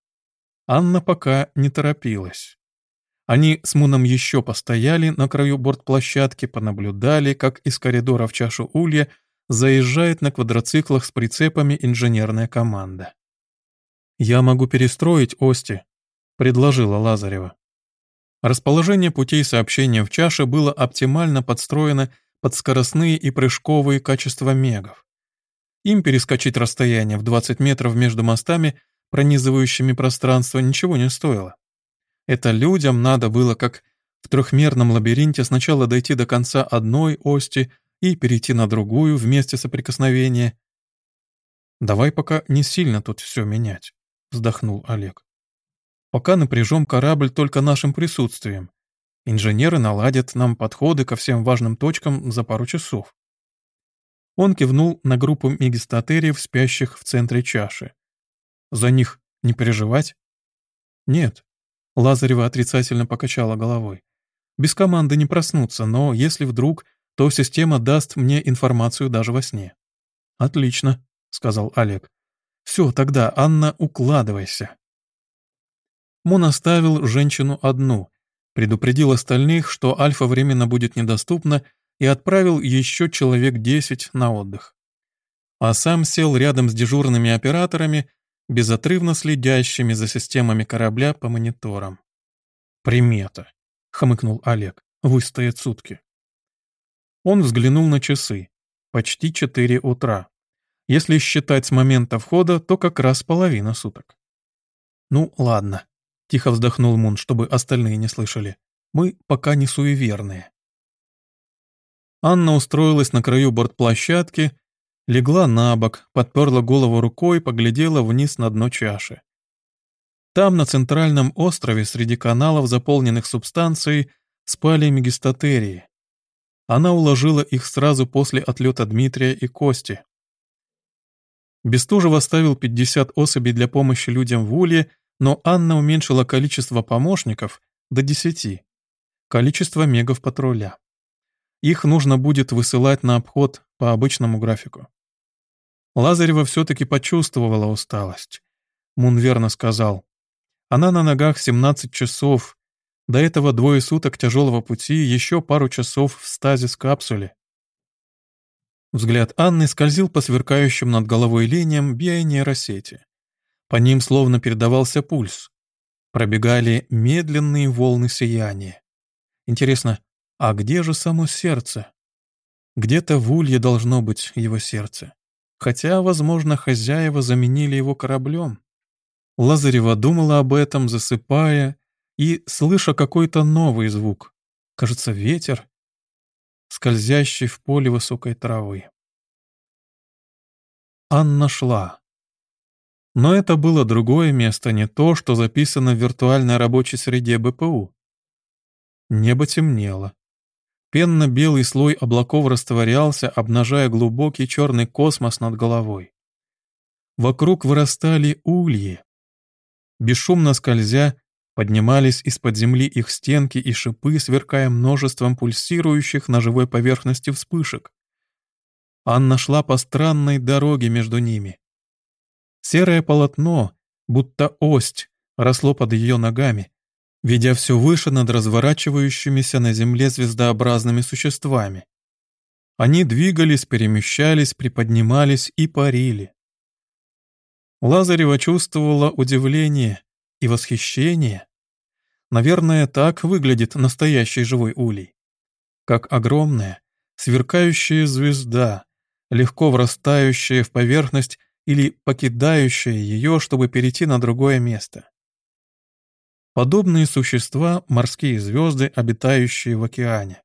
Анна пока не торопилась. Они с Муном еще постояли на краю бортплощадки, понаблюдали, как из коридора в чашу улья заезжает на квадроциклах с прицепами инженерная команда. «Я могу перестроить Ости», — предложила Лазарева. Расположение путей сообщения в чаше было оптимально подстроено под скоростные и прыжковые качества мегов. Им перескочить расстояние в 20 метров между мостами, пронизывающими пространство, ничего не стоило. Это людям надо было, как в трехмерном лабиринте, сначала дойти до конца одной ости и перейти на другую вместе соприкосновения. «Давай пока не сильно тут все менять», — вздохнул Олег. «Пока напряжем корабль только нашим присутствием. Инженеры наладят нам подходы ко всем важным точкам за пару часов». Он кивнул на группу мегистатериев, спящих в центре чаши. «За них не переживать?» «Нет, Лазарева отрицательно покачала головой. Без команды не проснуться, но если вдруг, то система даст мне информацию даже во сне. Отлично, сказал Олег. Все, тогда, Анна, укладывайся. Мун оставил женщину одну, предупредил остальных, что Альфа временно будет недоступна, и отправил еще человек десять на отдых. А сам сел рядом с дежурными операторами безотрывно следящими за системами корабля по мониторам. «Примета», — хмыкнул Олег, — «выстоят сутки». Он взглянул на часы. Почти четыре утра. Если считать с момента входа, то как раз половина суток. «Ну, ладно», — тихо вздохнул Мун, чтобы остальные не слышали. «Мы пока не суеверные». Анна устроилась на краю бортплощадки Легла на бок, подперла голову рукой, поглядела вниз на дно чаши. Там, на центральном острове, среди каналов, заполненных субстанцией, спали мегистатерии. Она уложила их сразу после отлета Дмитрия и Кости. Бестужев оставил 50 особей для помощи людям в Улье, но Анна уменьшила количество помощников до 10. Количество мегов патруля. Их нужно будет высылать на обход по обычному графику. Лазарева все-таки почувствовала усталость. Мун верно сказал. Она на ногах 17 часов. До этого двое суток тяжелого пути, еще пару часов в стазис-капсуле. Взгляд Анны скользил по сверкающим над головой линиям бионейросети. По ним словно передавался пульс. Пробегали медленные волны сияния. Интересно, а где же само сердце? Где-то в улье должно быть его сердце хотя, возможно, хозяева заменили его кораблем. Лазарева думала об этом, засыпая, и слыша какой-то новый звук. Кажется, ветер, скользящий в поле высокой травы. Анна шла. Но это было другое место, не то, что записано в виртуальной рабочей среде БПУ. Небо темнело. Пенно-белый слой облаков растворялся, обнажая глубокий черный космос над головой. Вокруг вырастали ульи. Бесшумно скользя, поднимались из-под земли их стенки и шипы, сверкая множеством пульсирующих на живой поверхности вспышек. Анна шла по странной дороге между ними. Серое полотно, будто ость, росло под ее ногами, ведя все выше над разворачивающимися на земле звездообразными существами. Они двигались, перемещались, приподнимались и парили. Лазарева чувствовала удивление и восхищение. Наверное, так выглядит настоящий живой улей. Как огромная, сверкающая звезда, легко врастающая в поверхность или покидающая ее, чтобы перейти на другое место. Подобные существа — морские звезды, обитающие в океане.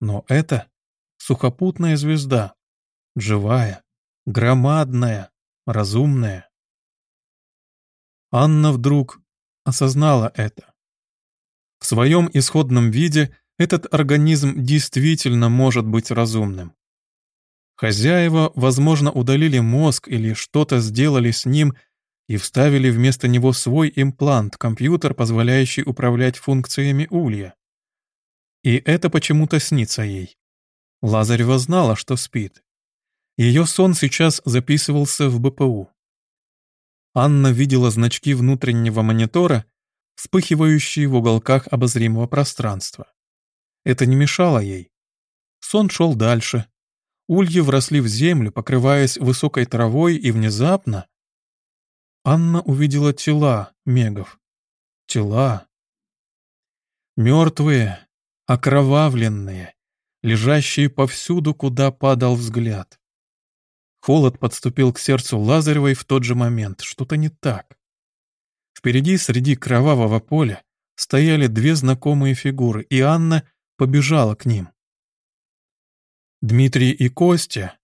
Но это сухопутная звезда, живая, громадная, разумная. Анна вдруг осознала это. В своем исходном виде этот организм действительно может быть разумным. Хозяева, возможно, удалили мозг или что-то сделали с ним и вставили вместо него свой имплант, компьютер, позволяющий управлять функциями улья. И это почему-то снится ей. Лазарева знала, что спит. Ее сон сейчас записывался в БПУ. Анна видела значки внутреннего монитора, вспыхивающие в уголках обозримого пространства. Это не мешало ей. Сон шел дальше. Ульи вросли в землю, покрываясь высокой травой, и внезапно Анна увидела тела мегов. Тела. Мертвые, окровавленные, лежащие повсюду, куда падал взгляд. Холод подступил к сердцу Лазаревой в тот же момент. Что-то не так. Впереди, среди кровавого поля, стояли две знакомые фигуры, и Анна побежала к ним. Дмитрий и Костя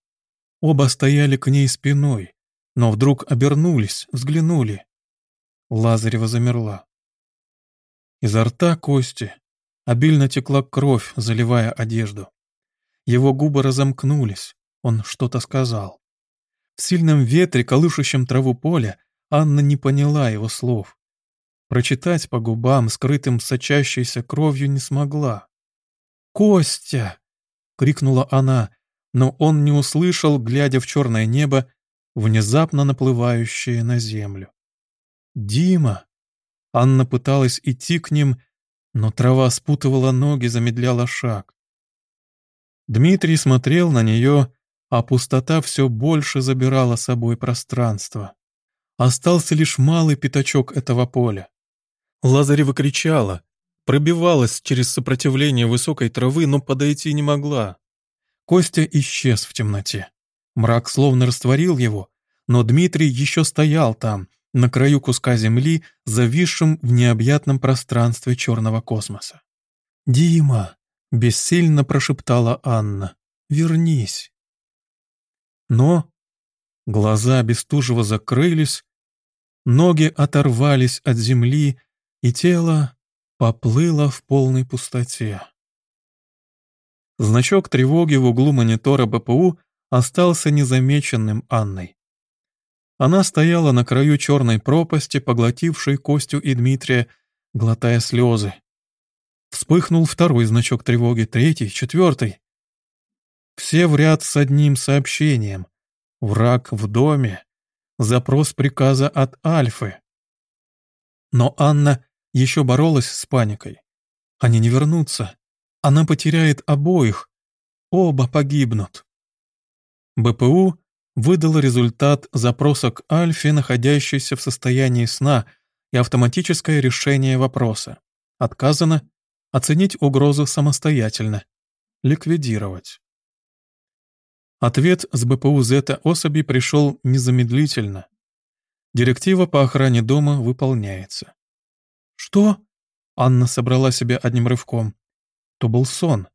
оба стояли к ней спиной, но вдруг обернулись, взглянули. Лазарева замерла. Изо рта Кости обильно текла кровь, заливая одежду. Его губы разомкнулись, он что-то сказал. В сильном ветре, колышущем траву поля, Анна не поняла его слов. Прочитать по губам, скрытым сочащейся кровью, не смогла. «Костя!» — крикнула она, но он не услышал, глядя в черное небо, внезапно наплывающее на землю. «Дима!» Анна пыталась идти к ним, но трава спутывала ноги, замедляла шаг. Дмитрий смотрел на нее, а пустота все больше забирала собой пространство. Остался лишь малый пятачок этого поля. Лазарева кричала, пробивалась через сопротивление высокой травы, но подойти не могла. Костя исчез в темноте. Мрак словно растворил его, но Дмитрий еще стоял там, на краю куска земли, зависшим в необъятном пространстве черного космоса. «Дима!» — бессильно прошептала Анна. «Вернись!» Но глаза Бестужева закрылись, ноги оторвались от земли, и тело поплыло в полной пустоте. Значок тревоги в углу монитора БПУ остался незамеченным Анной. Она стояла на краю черной пропасти, поглотившей Костю и Дмитрия, глотая слезы. Вспыхнул второй значок тревоги, третий, четвертый. Все в ряд с одним сообщением. Враг в доме. Запрос приказа от Альфы. Но Анна еще боролась с паникой. Они не вернутся. Она потеряет обоих. Оба погибнут. БПУ выдал результат запроса к Альфе, находящейся в состоянии сна, и автоматическое решение вопроса. Отказано оценить угрозу самостоятельно. Ликвидировать. Ответ с БПУ Зета особи пришел незамедлительно. Директива по охране дома выполняется. «Что?» Анна собрала себя одним рывком. То был сон.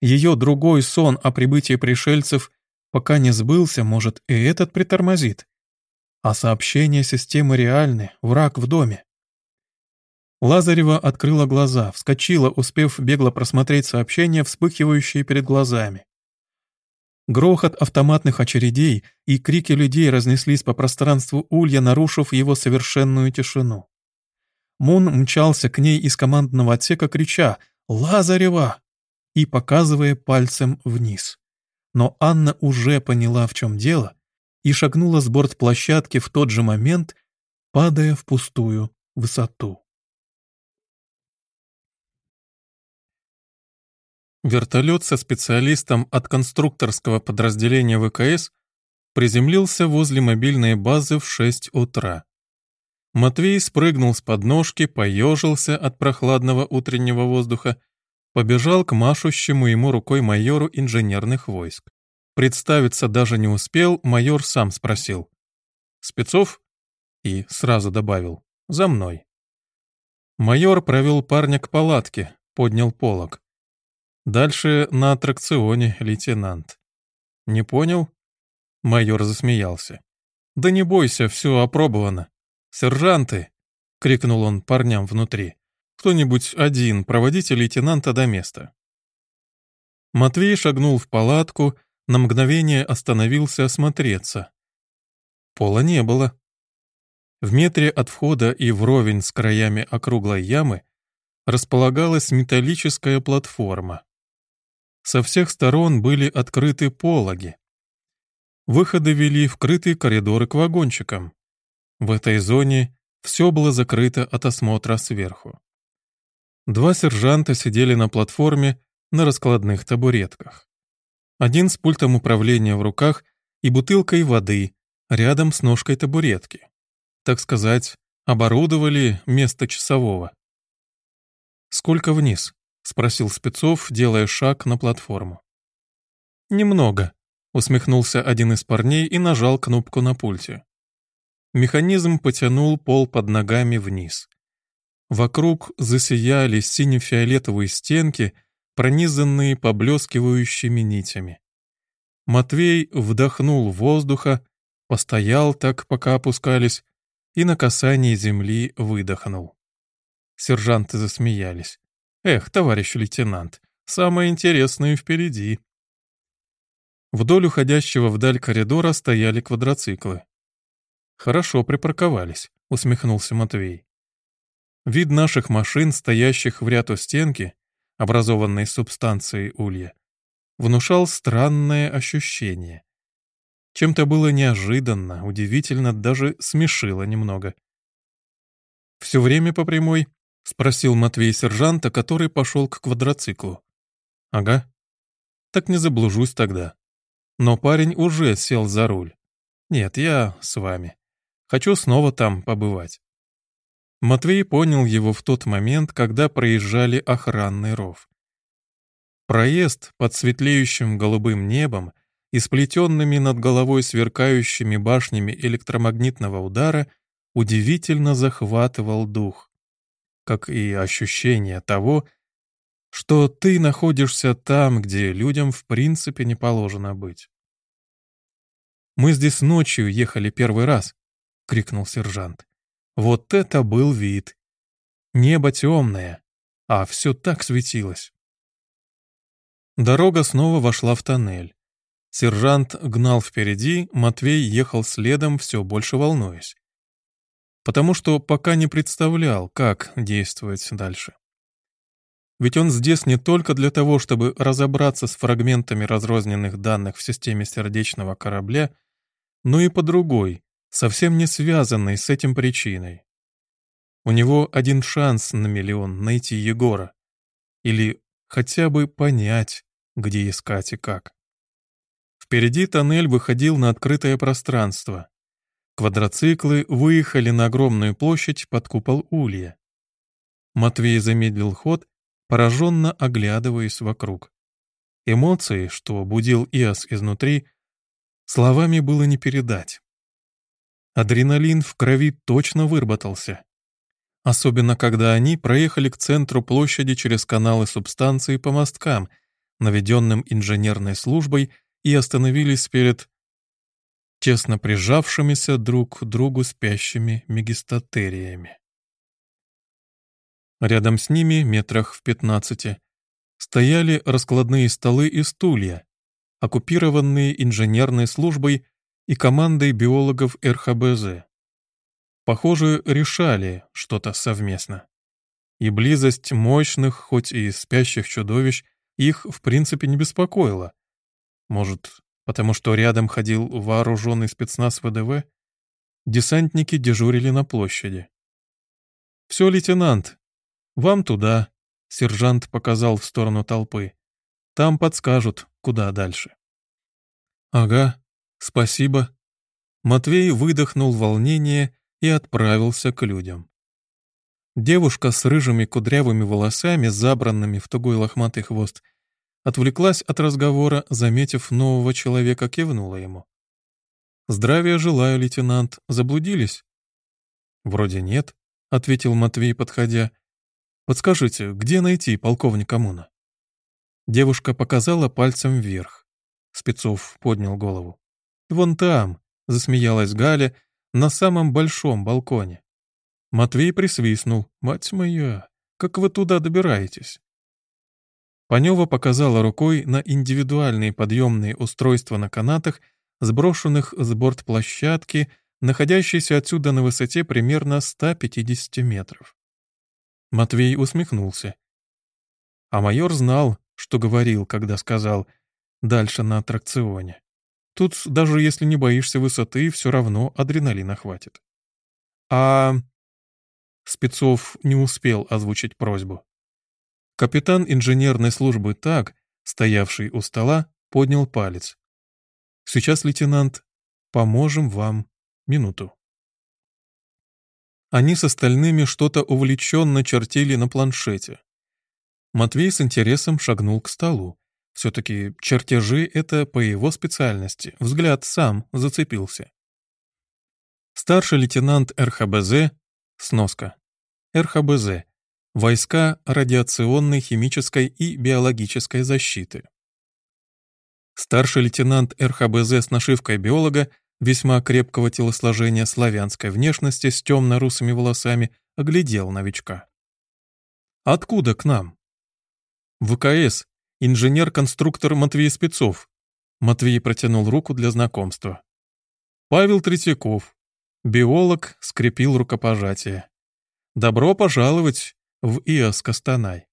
Ее другой сон о прибытии пришельцев пока не сбылся, может, и этот притормозит. А сообщения системы реальны, враг в доме. Лазарева открыла глаза, вскочила, успев бегло просмотреть сообщения, вспыхивающие перед глазами. Грохот автоматных очередей и крики людей разнеслись по пространству улья, нарушив его совершенную тишину. Мун мчался к ней из командного отсека, крича «Лазарева!» и показывая пальцем вниз но Анна уже поняла, в чем дело, и шагнула с бортплощадки в тот же момент, падая в пустую высоту. Вертолет со специалистом от конструкторского подразделения ВКС приземлился возле мобильной базы в 6 утра. Матвей спрыгнул с подножки, поежился от прохладного утреннего воздуха побежал к машущему ему рукой майору инженерных войск. Представиться даже не успел, майор сам спросил. «Спецов?» И сразу добавил. «За мной». Майор провел парня к палатке, поднял полог. Дальше на аттракционе лейтенант. «Не понял?» Майор засмеялся. «Да не бойся, все опробовано. Сержанты!» — крикнул он парням внутри. «Кто-нибудь один, проводите лейтенанта до места». Матвей шагнул в палатку, на мгновение остановился осмотреться. Пола не было. В метре от входа и вровень с краями округлой ямы располагалась металлическая платформа. Со всех сторон были открыты пологи. Выходы вели в крытые коридоры к вагончикам. В этой зоне все было закрыто от осмотра сверху. Два сержанта сидели на платформе на раскладных табуретках. Один с пультом управления в руках и бутылкой воды рядом с ножкой табуретки. Так сказать, оборудовали место часового. «Сколько вниз?» — спросил Спецов, делая шаг на платформу. «Немного», Усмехнулся один из парней и нажал кнопку на пульте. Механизм потянул пол под ногами вниз. Вокруг засияли сине-фиолетовые стенки, пронизанные поблескивающими нитями. Матвей вдохнул воздуха, постоял так, пока опускались, и на касании земли выдохнул. Сержанты засмеялись. «Эх, товарищ лейтенант, самое интересное впереди». Вдоль уходящего вдаль коридора стояли квадроциклы. «Хорошо припарковались», — усмехнулся Матвей. Вид наших машин, стоящих в ряд у стенки, образованной субстанцией улья, внушал странное ощущение. Чем-то было неожиданно, удивительно, даже смешило немного. «Все время по прямой?» — спросил Матвей сержанта, который пошел к квадроциклу. «Ага. Так не заблужусь тогда. Но парень уже сел за руль. Нет, я с вами. Хочу снова там побывать. Матвей понял его в тот момент, когда проезжали охранный ров. Проезд под светлеющим голубым небом и сплетенными над головой сверкающими башнями электромагнитного удара удивительно захватывал дух, как и ощущение того, что ты находишься там, где людям в принципе не положено быть. «Мы здесь ночью ехали первый раз», — крикнул сержант. «Вот это был вид! Небо темное, а все так светилось». Дорога снова вошла в тоннель. Сержант гнал впереди, Матвей ехал следом, все больше волнуясь. Потому что пока не представлял, как действовать дальше. Ведь он здесь не только для того, чтобы разобраться с фрагментами разрозненных данных в системе сердечного корабля, но и по другой, совсем не связанной с этим причиной. У него один шанс на миллион найти Егора. Или хотя бы понять, где искать и как. Впереди тоннель выходил на открытое пространство. Квадроциклы выехали на огромную площадь под купол улья. Матвей замедлил ход пораженно оглядываясь вокруг. Эмоции, что будил Иос изнутри, словами было не передать. Адреналин в крови точно выработался. Особенно, когда они проехали к центру площади через каналы субстанции по мосткам, наведенным инженерной службой, и остановились перед честно прижавшимися друг к другу спящими мегистатериями. Рядом с ними, метрах в пятнадцати, стояли раскладные столы и стулья, оккупированные инженерной службой и командой биологов РХБЗ. Похоже, решали что-то совместно. И близость мощных, хоть и спящих чудовищ, их в принципе не беспокоила. Может, потому что рядом ходил вооруженный спецназ ВДВ? Десантники дежурили на площади. «Все, лейтенант, «Вам туда», — сержант показал в сторону толпы. Там подскажут, куда дальше. Ага, спасибо. Матвей выдохнул волнение и отправился к людям. Девушка с рыжими кудрявыми волосами, забранными в тугой лохматый хвост, отвлеклась от разговора, заметив нового человека, кивнула ему. «Здравия желаю, лейтенант. Заблудились?» «Вроде нет», — ответил Матвей, подходя. «Подскажите, где найти полковника Муна?» Девушка показала пальцем вверх. Спецов поднял голову. «Вон там», — засмеялась Галя, — «на самом большом балконе». Матвей присвистнул. «Мать моя, как вы туда добираетесь?» Панева показала рукой на индивидуальные подъемные устройства на канатах, сброшенных с бортплощадки, находящейся отсюда на высоте примерно 150 метров. Матвей усмехнулся. А майор знал, что говорил, когда сказал «дальше на аттракционе». Тут даже если не боишься высоты, все равно адреналина хватит. А Спецов не успел озвучить просьбу. Капитан инженерной службы так, стоявший у стола, поднял палец. «Сейчас, лейтенант, поможем вам. Минуту». Они с остальными что-то увлеченно чертили на планшете. Матвей с интересом шагнул к столу. Все-таки чертежи — это по его специальности. Взгляд сам зацепился. Старший лейтенант РХБЗ Сноска. РХБЗ. Войска радиационной, химической и биологической защиты. Старший лейтенант РХБЗ с нашивкой биолога, весьма крепкого телосложения славянской внешности с темно-русыми волосами, оглядел новичка. «Откуда к нам?» «ВКС. Инженер-конструктор Матвей Спецов». Матвей протянул руку для знакомства. «Павел Третьяков. Биолог скрепил рукопожатие. «Добро пожаловать в ИАС Костанай».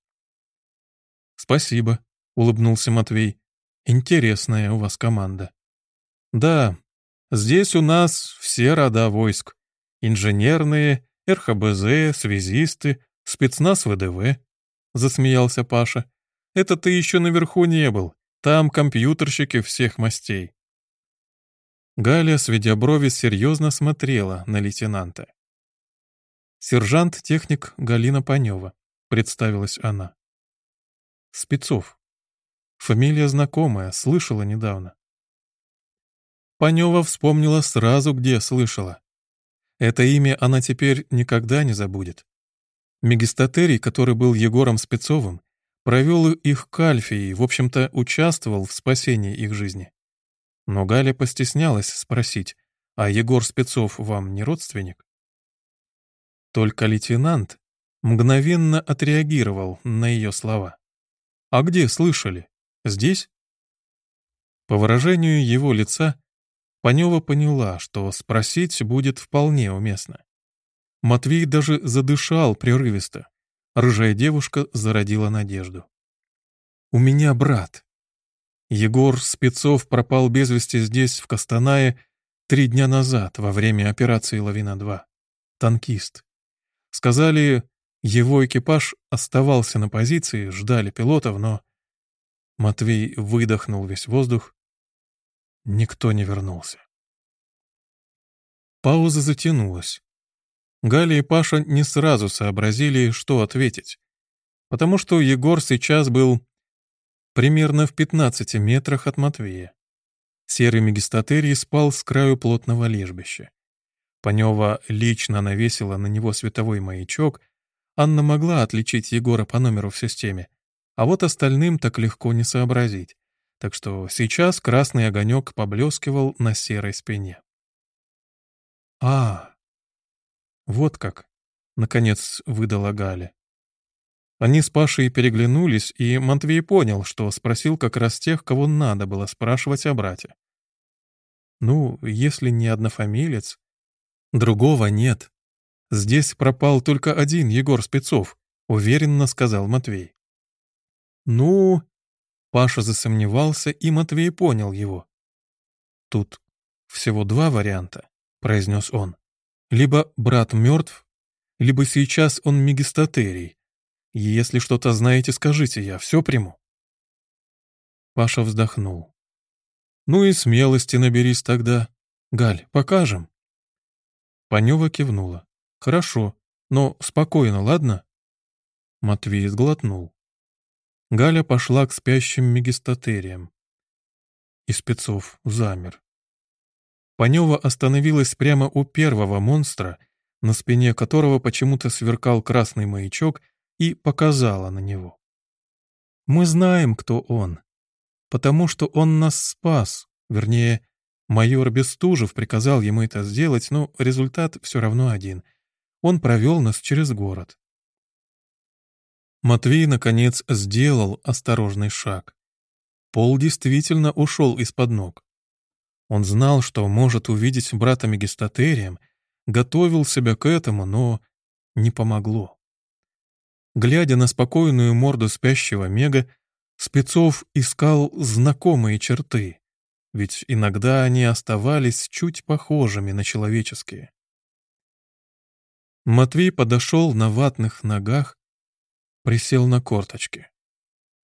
«Спасибо», — улыбнулся Матвей. «Интересная у вас команда». «Да, здесь у нас все рода войск. Инженерные, РХБЗ, связисты, спецназ ВДВ», — засмеялся Паша. «Это ты еще наверху не был. Там компьютерщики всех мастей». Галя, сведя брови, серьезно смотрела на лейтенанта. «Сержант-техник Галина Панева», — представилась она. «Спецов. Фамилия знакомая, слышала недавно». Панева вспомнила сразу, где слышала. Это имя она теперь никогда не забудет. Мегистатерий, который был Егором Спецовым, провел их к Альфе и, в общем-то, участвовал в спасении их жизни. Но Галя постеснялась спросить, а Егор Спецов вам не родственник? Только лейтенант мгновенно отреагировал на ее слова. «А где слышали? Здесь?» По выражению его лица, Панева поняла, что спросить будет вполне уместно. Матвей даже задышал прерывисто. Рыжая девушка зародила надежду. «У меня брат. Егор Спецов пропал без вести здесь, в Костанае, три дня назад, во время операции «Лавина-2». Танкист. Сказали, его экипаж оставался на позиции, ждали пилотов, но... Матвей выдохнул весь воздух. Никто не вернулся. Пауза затянулась. Галя и Паша не сразу сообразили, что ответить, потому что Егор сейчас был примерно в 15 метрах от Матвея. Серый мегистатерий спал с краю плотного лежбища. Панева лично навесила на него световой маячок, Анна могла отличить Егора по номеру в системе, а вот остальным так легко не сообразить, так что сейчас красный огонек поблескивал на серой спине. «А, вот как!» — наконец выдала Галя. Они с Пашей переглянулись, и Матвей понял, что спросил как раз тех, кого надо было спрашивать о брате. Ну, если не однофамилец... Другого нет. Здесь пропал только один Егор Спецов, уверенно сказал Матвей. Ну... Паша засомневался, и Матвей понял его. Тут всего два варианта, произнес он. Либо брат мертв, либо сейчас он мегистатерий, если что-то знаете, скажите, я все приму. Паша вздохнул. «Ну и смелости наберись тогда. Галь, покажем». Панева кивнула. «Хорошо, но спокойно, ладно?» Матвей сглотнул. Галя пошла к спящим мегистатериям. И Спецов замер. Панева остановилась прямо у первого монстра, на спине которого почему-то сверкал красный маячок, и показала на него. «Мы знаем, кто он, потому что он нас спас, вернее, майор Бестужев приказал ему это сделать, но результат все равно один. Он провел нас через город. Матвей, наконец, сделал осторожный шаг. Пол действительно ушел из-под ног. Он знал, что может увидеть брата Мегистатерием, готовил себя к этому, но не помогло. Глядя на спокойную морду спящего Мега, Спецов искал знакомые черты, ведь иногда они оставались чуть похожими на человеческие. Матвей подошел на ватных ногах, присел на корточки.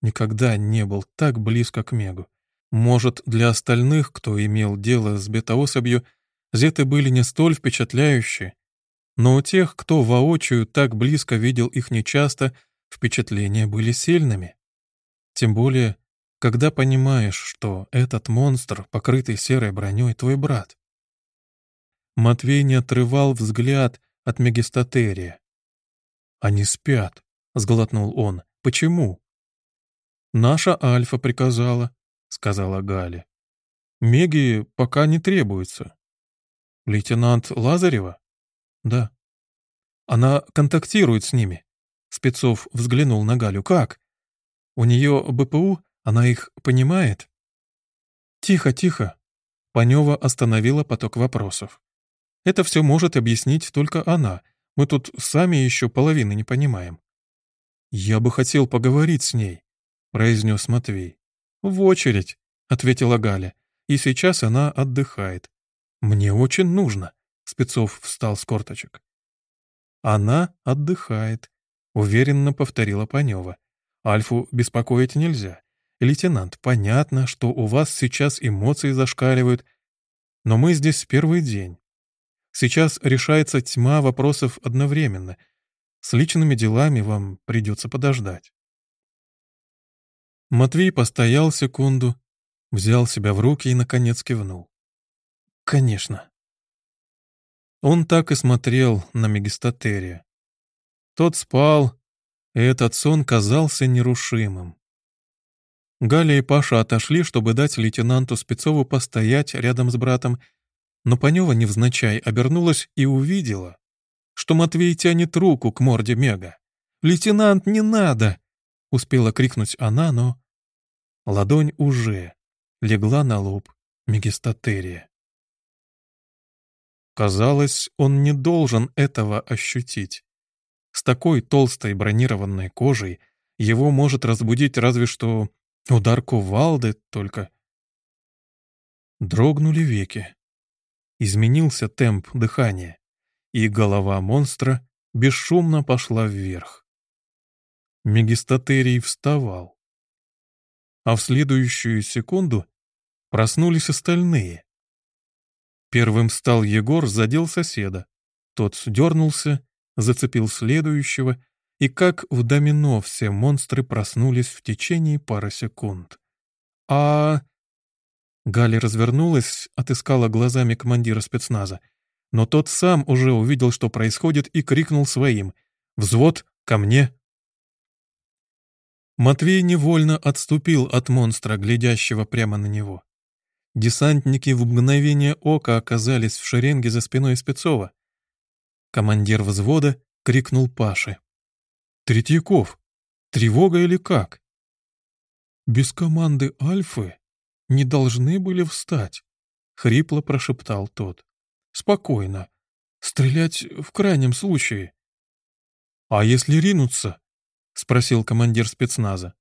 Никогда не был так близко к Мегу. Может, для остальных, кто имел дело с бета-особью, зеты были не столь впечатляющие, но у тех, кто воочию так близко видел их нечасто, впечатления были сильными. Тем более, когда понимаешь, что этот монстр, покрытый серой броней, твой брат. Матвей не отрывал взгляд от Мегистатерия. «Они спят», — сглотнул он. «Почему?» «Наша Альфа приказала», — сказала Галя. «Меги пока не требуется». «Лейтенант Лазарева?» «Да». «Она контактирует с ними». Спецов взглянул на Галю. «Как? У нее БПУ? Она их понимает?» «Тихо, тихо». Панева остановила поток вопросов. «Это все может объяснить только она. Мы тут сами еще половины не понимаем». «Я бы хотел поговорить с ней», — произнес Матвей. «В очередь», — ответила Галя. «И сейчас она отдыхает. Мне очень нужно», — Спецов встал с корточек. «Она отдыхает», — уверенно повторила Панева. «Альфу беспокоить нельзя. Лейтенант, понятно, что у вас сейчас эмоции зашкаливают, но мы здесь первый день. Сейчас решается тьма вопросов одновременно — с личными делами вам придется подождать. Матвей постоял секунду, взял себя в руки и, наконец, кивнул. «Конечно». Он так и смотрел на Мегистатерия. Тот спал, и этот сон казался нерушимым. Галя и Паша отошли, чтобы дать лейтенанту Спецову постоять рядом с братом, но Панева невзначай обернулась и увидела, что Матвей тянет руку к морде Мега. «Лейтенант, не надо!» — успела крикнуть она, но... Ладонь уже легла на лоб Мегистатерия. Казалось, он не должен этого ощутить. С такой толстой бронированной кожей его может разбудить разве что удар кувалды только. Дрогнули веки. Изменился темп дыхания и голова монстра бесшумно пошла вверх. Мегистатерий вставал. А в следующую секунду проснулись остальные. Первым встал Егор, задел соседа. Тот дернулся, зацепил следующего, и как в домино все монстры проснулись в течение пары секунд. «А...» Галя развернулась, отыскала глазами командира спецназа — но тот сам уже увидел, что происходит, и крикнул своим «Взвод, ко мне!». Матвей невольно отступил от монстра, глядящего прямо на него. Десантники в мгновение ока оказались в шеренге за спиной Спецова. Командир взвода крикнул Паше. «Третьяков, тревога или как?» «Без команды Альфы не должны были встать», — хрипло прошептал тот. Спокойно. Стрелять в крайнем случае. «А если ринуться?» — спросил командир спецназа.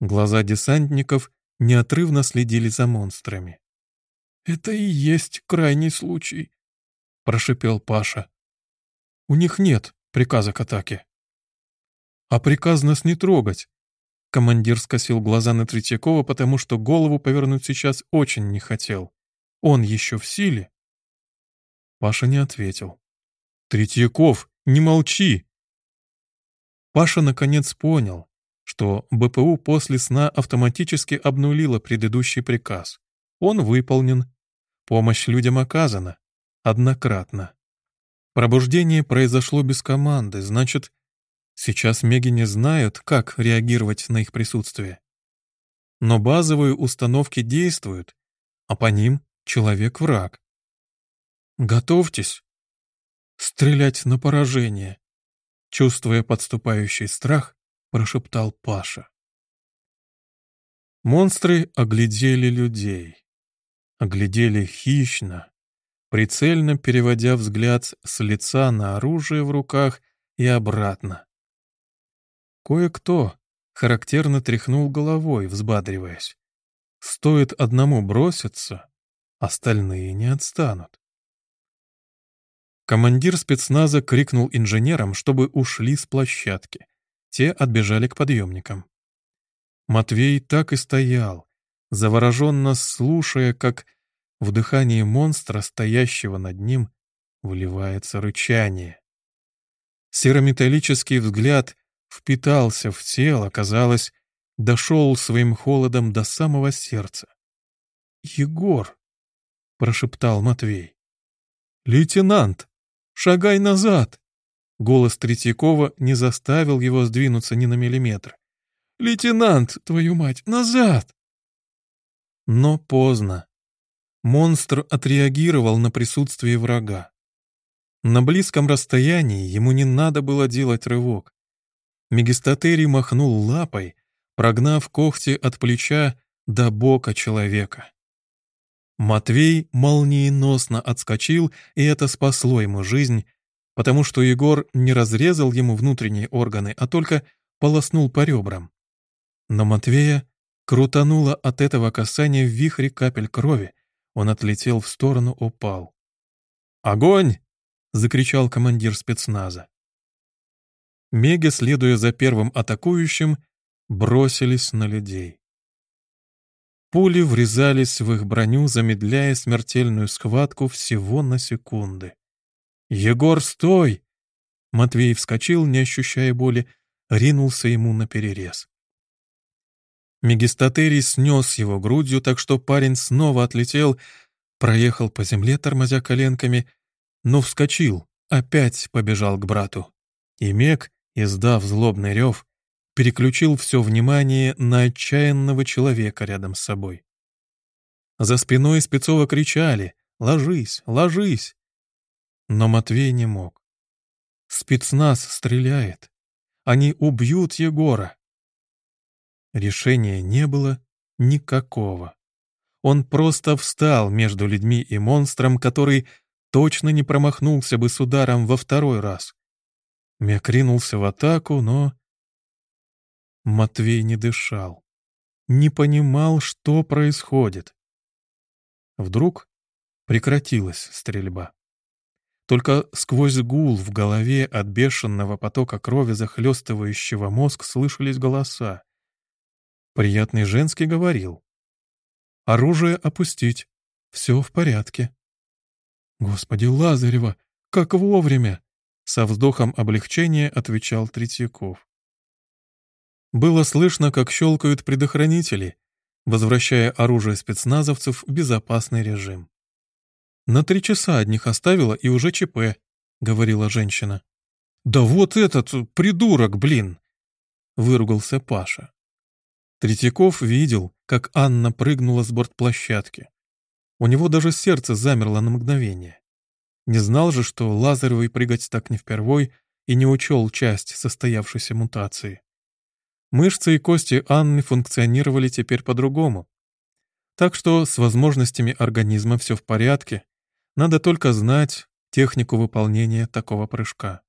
Глаза десантников неотрывно следили за монстрами. «Это и есть крайний случай», — прошипел Паша. «У них нет приказа к атаке». «А приказ нас не трогать. Командир скосил глаза на Третьякова, потому что голову повернуть сейчас очень не хотел. Он еще в силе? Паша не ответил. «Третьяков, не молчи!» Паша наконец понял, что БПУ после сна автоматически обнулило предыдущий приказ. Он выполнен. Помощь людям оказана. Однократно. Пробуждение произошло без команды, значит, сейчас Меги не знают, как реагировать на их присутствие. Но базовые установки действуют, а по ним человек-враг. Готовьтесь стрелять на поражение, чувствуя подступающий страх, прошептал Паша. Монстры оглядели людей. Оглядели хищно, прицельно переводя взгляд с лица на оружие в руках и обратно. Кое-кто характерно тряхнул головой, взбадриваясь. Стоит одному броситься, остальные не отстанут. Командир спецназа крикнул инженерам, чтобы ушли с площадки. Те отбежали к подъемникам. Матвей так и стоял, завороженно слушая, как в дыхании монстра, стоящего над ним, выливается рычание. Серометаллический взгляд впитался в тело, казалось, дошел своим холодом до самого сердца. «Егор!» — прошептал Матвей. «Лейтенант, шагай назад!» Голос Третьякова не заставил его сдвинуться ни на миллиметр. «Лейтенант, твою мать, назад!» Но поздно. Монстр отреагировал на присутствие врага. На близком расстоянии ему не надо было делать рывок. Мегистатерий махнул лапой, прогнав когти от плеча до бока человека. Матвей молниеносно отскочил, и это спасло ему жизнь, потому что Егор не разрезал ему внутренние органы, а только полоснул по ребрам. Но Матвея крутануло от этого касания в вихре капель крови, он отлетел в сторону, упал. «Огонь!» — закричал командир спецназа. Меги, следуя за первым атакующим, бросились на людей. Пули врезались в их броню, замедляя смертельную схватку всего на секунды. «Егор, стой!» Матвей вскочил, не ощущая боли, ринулся ему на перерез. Мегистатерий снес его грудью, так что парень снова отлетел, проехал по земле, тормозя коленками, но вскочил, опять побежал к брату. И Мег, издав злобный рев, переключил все внимание на отчаянного человека рядом с собой. За спиной Спецова кричали «Ложись! Ложись!» Но Матвей не мог. Спецназ стреляет. Они убьют Егора. Решения не было никакого. Он просто встал между людьми и монстром, который точно не промахнулся бы с ударом во второй раз. Мек ринулся в атаку, но... Матвей не дышал, не понимал, что происходит. Вдруг прекратилась стрельба. Только сквозь гул в голове от бешеного потока крови, захлестывающего мозг, слышались голоса. Приятный женский говорил. «Оружие опустить. Все в порядке». «Господи, Лазарева, как вовремя!» Со вздохом облегчения отвечал Третьяков. Было слышно, как щелкают предохранители, возвращая оружие спецназовцев в безопасный режим. «На три часа одних оставила и уже ЧП», — говорила женщина. «Да вот этот придурок, блин!» — выругался Паша. Третьяков видел, как Анна прыгнула с бортплощадки. У него даже сердце замерло на мгновение. Не знал же, что Лазаревой прыгать так не впервой и не учел часть состоявшейся мутации. Мышцы и кости Анны функционировали теперь по-другому. Так что с возможностями организма все в порядке, надо только знать технику выполнения такого прыжка.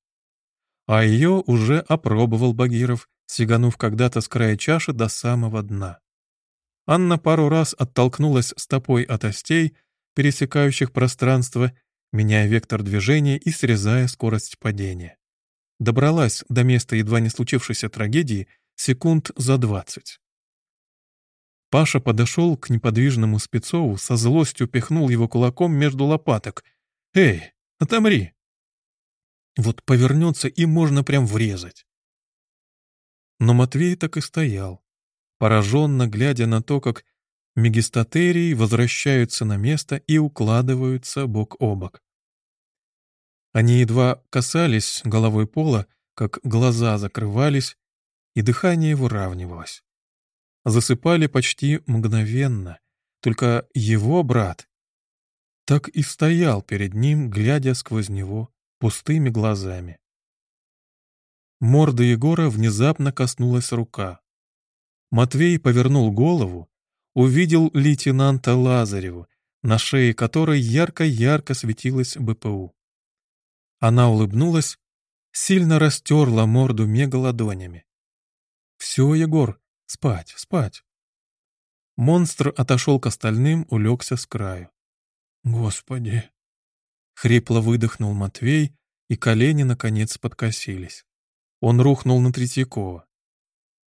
А ее уже опробовал Багиров сиганув когда-то с края чаши до самого дна. Анна пару раз оттолкнулась стопой от остей, пересекающих пространство, меняя вектор движения и срезая скорость падения. Добралась до места едва не случившейся трагедии секунд за двадцать. Паша подошел к неподвижному Спецову, со злостью пихнул его кулаком между лопаток. «Эй, отомри!» Вот повернется и можно прям врезать. Но Матвей так и стоял, пораженно глядя на то, как мегистатерии возвращаются на место и укладываются бок о бок. Они едва касались головой пола, как глаза закрывались, и дыхание выравнивалось засыпали почти мгновенно, только его брат так и стоял перед ним, глядя сквозь него пустыми глазами. Морды Егора внезапно коснулась рука. Матвей повернул голову, увидел лейтенанта Лазареву, на шее которой ярко-ярко светилась БПУ. Она улыбнулась, сильно растерла морду мега ладонями. «Все, Егор, Спать, спать. Монстр отошел к остальным, улегся с краю. Господи. Хрипло выдохнул Матвей, и колени, наконец, подкосились. Он рухнул на Третьякова.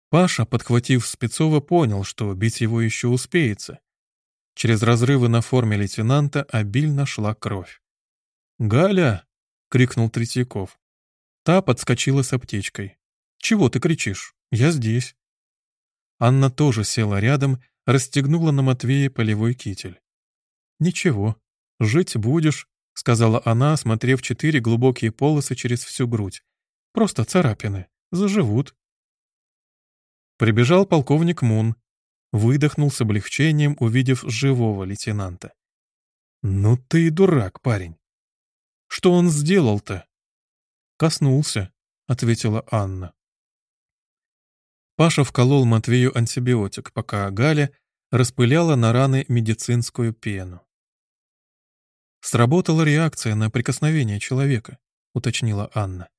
Паша, подхватив Спецова, понял, что бить его еще успеется. Через разрывы на форме лейтенанта обильно шла кровь. «Галя!» — крикнул Третьяков. Та подскочила с аптечкой. «Чего ты кричишь? Я здесь». Анна тоже села рядом, расстегнула на Матвея полевой китель. «Ничего, жить будешь», — сказала она, осмотрев четыре глубокие полосы через всю грудь. «Просто царапины. Заживут». Прибежал полковник Мун. Выдохнул с облегчением, увидев живого лейтенанта. «Ну ты и дурак, парень. Что он сделал-то?» «Коснулся», — ответила Анна. Паша вколол Матвею антибиотик, пока Галя распыляла на раны медицинскую пену. «Сработала реакция на прикосновение человека», — уточнила Анна.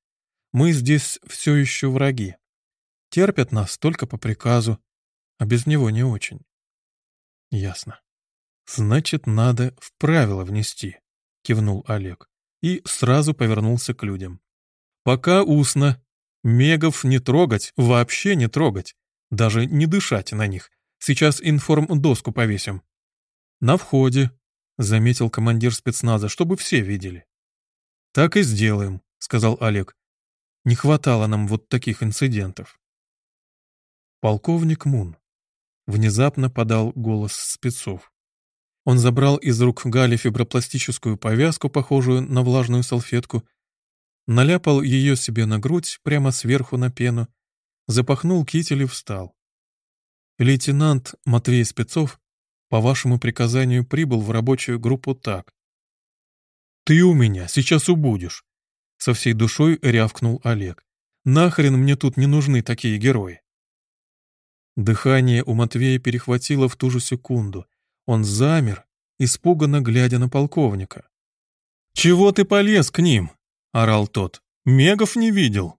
«Мы здесь все еще враги. Терпят нас только по приказу, а без него не очень». «Ясно. Значит, надо в правила внести», — кивнул Олег и сразу повернулся к людям. «Пока устно, Мегов не трогать, вообще не трогать. Даже не дышать на них. Сейчас информ-доску повесим. На входе, заметил командир спецназа, чтобы все видели. Так и сделаем, сказал Олег. Не хватало нам вот таких инцидентов. Полковник Мун внезапно подал голос спецов. Он забрал из рук Гали фибропластическую повязку, похожую на влажную салфетку, наляпал ее себе на грудь прямо сверху на пену, запахнул китель и встал. Лейтенант Матвей Спецов по вашему приказанию прибыл в рабочую группу так. «Ты у меня сейчас убудешь!» Со всей душой рявкнул Олег. «Нахрен мне тут не нужны такие герои!» Дыхание у Матвея перехватило в ту же секунду. Он замер, испуганно глядя на полковника. «Чего ты полез к ним?» — орал тот. «Мегов не видел!»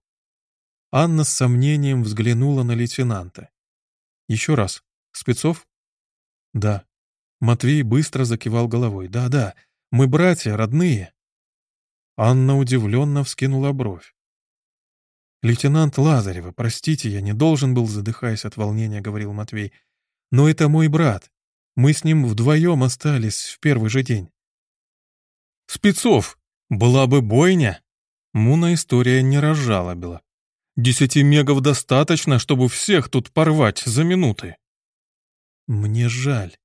Анна с сомнением взглянула на лейтенанта. «Еще раз. Спецов?» «Да». Матвей быстро закивал головой. «Да-да, мы братья, родные». Анна удивленно вскинула бровь. «Лейтенант Лазарева, простите, я не должен был, задыхаясь от волнения, — говорил Матвей. Но это мой брат. Мы с ним вдвоем остались в первый же день». «Спецов, была бы бойня!» Муна история не разжалобила. Десяти мегов достаточно, чтобы всех тут порвать за минуты. Мне жаль.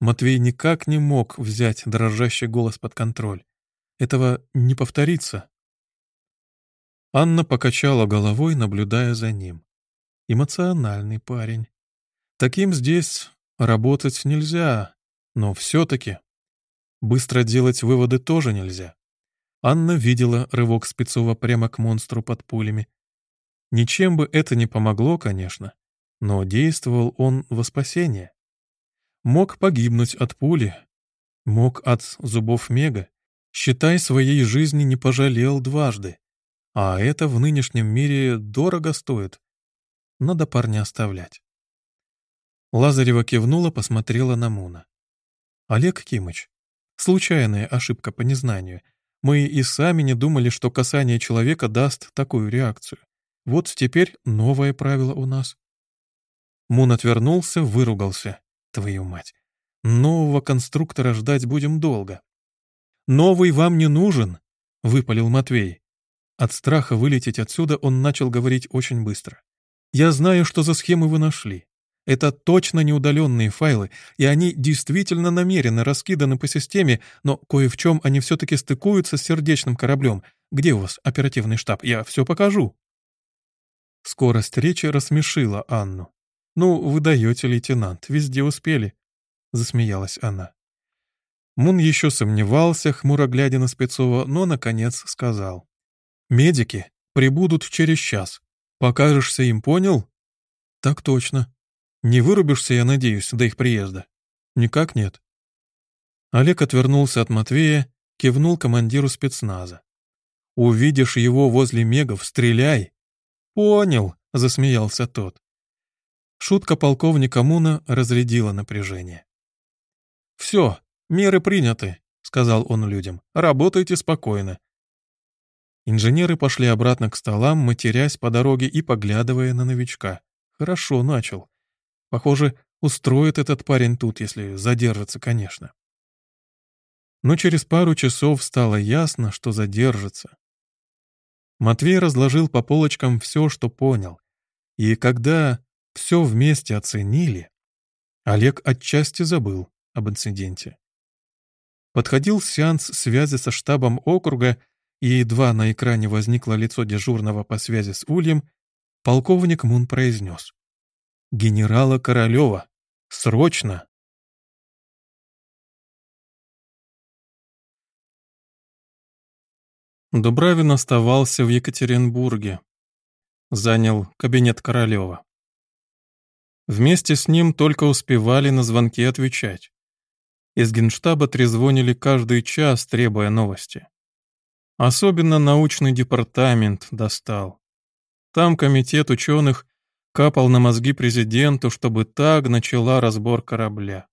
Матвей никак не мог взять дрожащий голос под контроль. Этого не повторится. Анна покачала головой, наблюдая за ним. Эмоциональный парень. Таким здесь работать нельзя, но все-таки быстро делать выводы тоже нельзя. Анна видела рывок Спецова прямо к монстру под пулями. Ничем бы это не помогло, конечно, но действовал он во спасение. Мог погибнуть от пули, мог от зубов Мега. Считай, своей жизни не пожалел дважды. А это в нынешнем мире дорого стоит. Надо парня оставлять. Лазарева кивнула, посмотрела на Муна. «Олег Кимыч, случайная ошибка по незнанию — мы и сами не думали, что касание человека даст такую реакцию. Вот теперь новое правило у нас. Мун отвернулся, выругался. Твою мать. Нового конструктора ждать будем долго. «Новый вам не нужен», — выпалил Матвей. От страха вылететь отсюда он начал говорить очень быстро. «Я знаю, что за схемы вы нашли. Это точно неудаленные файлы, и они действительно намеренно раскиданы по системе, но кое в чем они все-таки стыкуются с сердечным кораблем. Где у вас оперативный штаб? Я все покажу». Скорость речи рассмешила Анну. «Ну, вы даете, лейтенант, везде успели», — засмеялась она. Мун еще сомневался, хмуро глядя на Спецова, но, наконец, сказал. Медики прибудут через час. Покажешься им, понял? Так точно. Не вырубишься, я надеюсь, до их приезда? Никак нет. Олег отвернулся от Матвея, кивнул командиру спецназа. Увидишь его возле мегов, стреляй. Понял, засмеялся тот. Шутка полковника Муна разрядила напряжение. «Все, меры приняты», — сказал он людям. «Работайте спокойно. Инженеры пошли обратно к столам, матерясь по дороге и поглядывая на новичка. Хорошо начал. Похоже, устроит этот парень тут, если задержится, конечно. Но через пару часов стало ясно, что задержится. Матвей разложил по полочкам все, что понял. И когда все вместе оценили, Олег отчасти забыл об инциденте. Подходил сеанс связи со штабом округа, и едва на экране возникло лицо дежурного по связи с Ульем, полковник Мун произнес. «Генерала Королева! Срочно!» Дубравин оставался в Екатеринбурге. Занял кабинет Королева. Вместе с ним только успевали на звонки отвечать. Из генштаба трезвонили каждый час, требуя новости. Особенно научный департамент достал. Там комитет ученых капал на мозги президенту, чтобы так начала разбор корабля.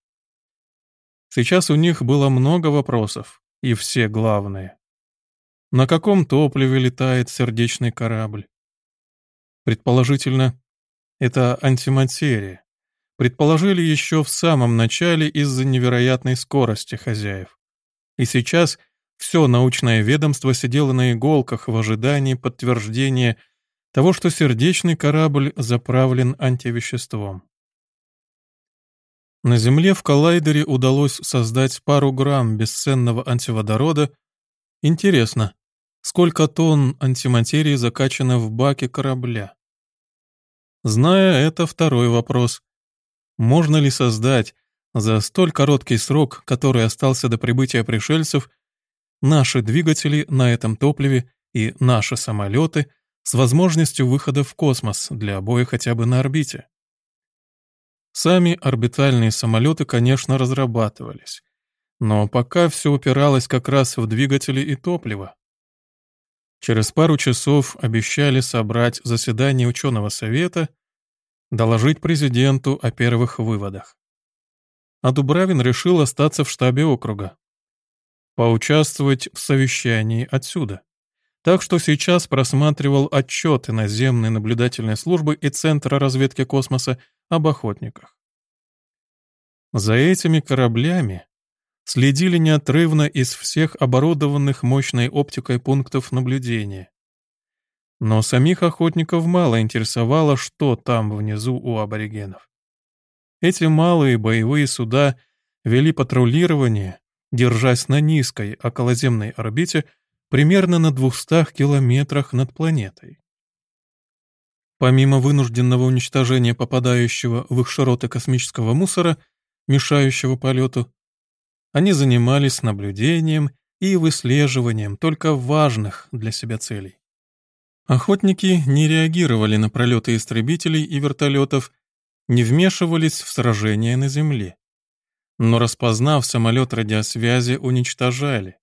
Сейчас у них было много вопросов, и все главные. На каком топливе летает сердечный корабль? Предположительно, это антиматерия. Предположили еще в самом начале из-за невероятной скорости хозяев. И сейчас все научное ведомство сидело на иголках в ожидании подтверждения того, что сердечный корабль заправлен антивеществом. На Земле в коллайдере удалось создать пару грамм бесценного антиводорода. Интересно, сколько тонн антиматерии закачано в баке корабля? Зная это, второй вопрос. Можно ли создать за столь короткий срок, который остался до прибытия пришельцев, наши двигатели на этом топливе и наши самолеты с возможностью выхода в космос для боя хотя бы на орбите. Сами орбитальные самолеты, конечно, разрабатывались, но пока все упиралось как раз в двигатели и топливо. Через пару часов обещали собрать заседание ученого совета, доложить президенту о первых выводах. А Дубравин решил остаться в штабе округа поучаствовать в совещании отсюда. Так что сейчас просматривал отчеты наземной наблюдательной службы и Центра разведки космоса об охотниках. За этими кораблями следили неотрывно из всех оборудованных мощной оптикой пунктов наблюдения. Но самих охотников мало интересовало, что там внизу у аборигенов. Эти малые боевые суда вели патрулирование, держась на низкой околоземной орбите примерно на 200 километрах над планетой. Помимо вынужденного уничтожения попадающего в их широты космического мусора, мешающего полету, они занимались наблюдением и выслеживанием только важных для себя целей. Охотники не реагировали на пролеты истребителей и вертолетов, не вмешивались в сражения на Земле но распознав самолет радиосвязи, уничтожали.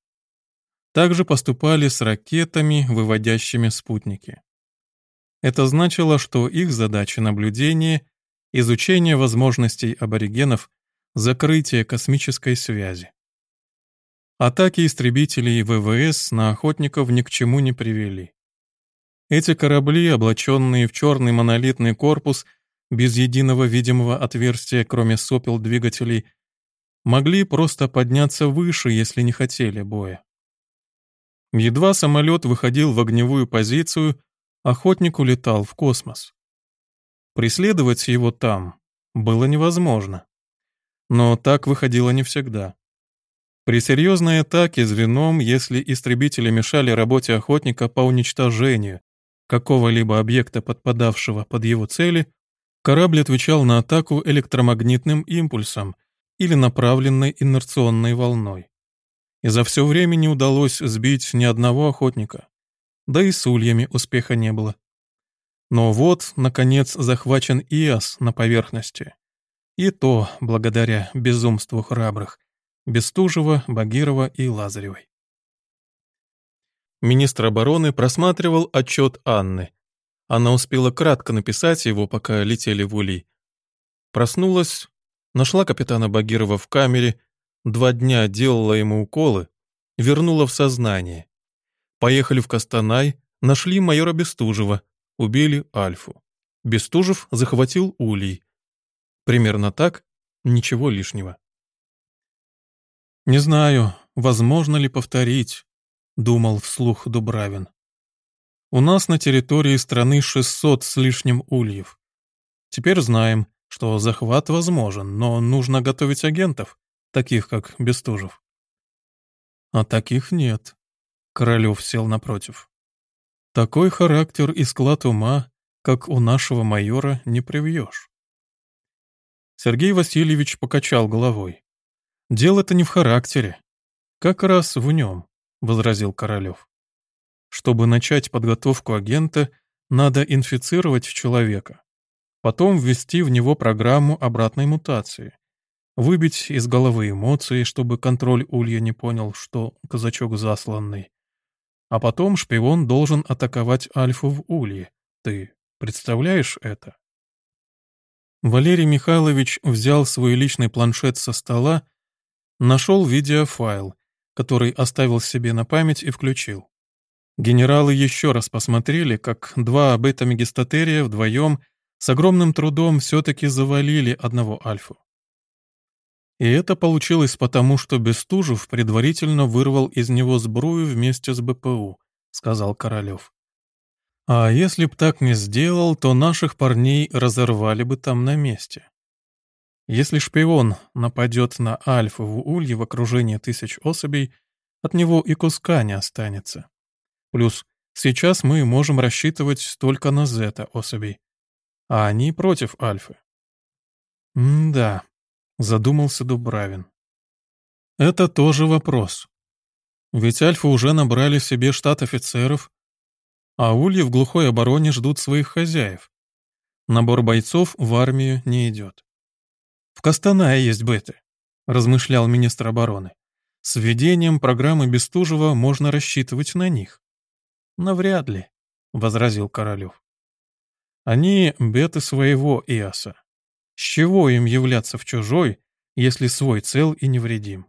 Также поступали с ракетами, выводящими спутники. Это значило, что их задача наблюдения, изучение возможностей аборигенов, закрытие космической связи. Атаки истребителей ВВС на охотников ни к чему не привели. Эти корабли, облаченные в черный монолитный корпус, без единого видимого отверстия, кроме сопел двигателей, могли просто подняться выше, если не хотели боя. Едва самолет выходил в огневую позицию, охотник улетал в космос. Преследовать его там было невозможно. Но так выходило не всегда. При серьезной атаке звеном, если истребители мешали работе охотника по уничтожению какого-либо объекта, подпадавшего под его цели, корабль отвечал на атаку электромагнитным импульсом или направленной инерционной волной. И за все время не удалось сбить ни одного охотника. Да и с ульями успеха не было. Но вот, наконец, захвачен ИАС на поверхности. И то благодаря безумству храбрых Бестужева, Багирова и Лазаревой. Министр обороны просматривал отчет Анны. Она успела кратко написать его, пока летели в Улей. Проснулась, нашла капитана Багирова в камере, два дня делала ему уколы, вернула в сознание. Поехали в Костанай, нашли майора Бестужева, убили Альфу. Бестужев захватил Улей. Примерно так, ничего лишнего. «Не знаю, возможно ли повторить», — думал вслух Дубравин. «У нас на территории страны 600 с лишним ульев. Теперь знаем, что захват возможен, но нужно готовить агентов, таких как Бестужев». «А таких нет», — Королев сел напротив. «Такой характер и склад ума, как у нашего майора, не привьешь». Сергей Васильевич покачал головой. «Дело-то не в характере. Как раз в нем», — возразил Королев. «Чтобы начать подготовку агента, надо инфицировать человека, потом ввести в него программу обратной мутации, выбить из головы эмоции, чтобы контроль Улья не понял, что казачок засланный. А потом шпион должен атаковать Альфу в Улье. Ты представляешь это?» Валерий Михайлович взял свой личный планшет со стола, нашел видеофайл, который оставил себе на память и включил. Генералы еще раз посмотрели, как два бета-мегистатерия вдвоем с огромным трудом все-таки завалили одного альфу. И это получилось потому, что Бестужев предварительно вырвал из него сбрую вместе с БПУ, сказал Королев. А если б так не сделал, то наших парней разорвали бы там на месте. Если шпион нападет на Альфу в Улье в окружении тысяч особей, от него и куска не останется. Плюс сейчас мы можем рассчитывать только на зета особей, а они против Альфы. «М-да», — задумался Дубравин. «Это тоже вопрос. Ведь Альфа уже набрали себе штат офицеров, а ульи в глухой обороне ждут своих хозяев. Набор бойцов в армию не идет. В Костанае есть беты, размышлял министр обороны. С введением программы Бестужева можно рассчитывать на них. Навряд ли, возразил Королев. Они беты своего ИАСа. С чего им являться в чужой, если свой цел и невредим?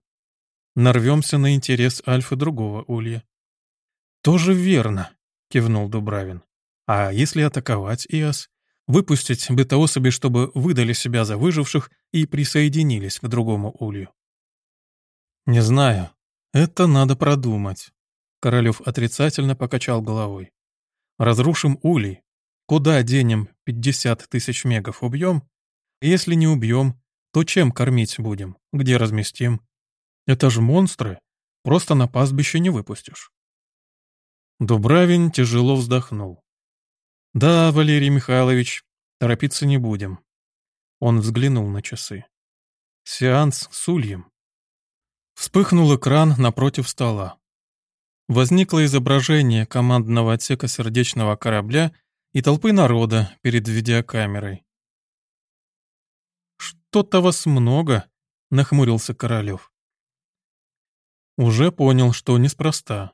Нарвемся на интерес Альфа другого улья. Тоже верно, кивнул Дубравин. А если атаковать ИАС? Выпустить бета-особи, чтобы выдали себя за выживших и присоединились к другому улью? Не знаю. Это надо продумать. Королев отрицательно покачал головой. Разрушим улей. Куда денем 50 тысяч мегов убьем? Если не убьем, то чем кормить будем? Где разместим? Это же монстры. Просто на пастбище не выпустишь. Дубравин тяжело вздохнул. «Да, Валерий Михайлович, торопиться не будем». Он взглянул на часы. «Сеанс с ульем». Вспыхнул экран напротив стола. Возникло изображение командного отсека сердечного корабля и толпы народа перед видеокамерой. «Что-то вас много», — нахмурился Королев. Уже понял, что неспроста.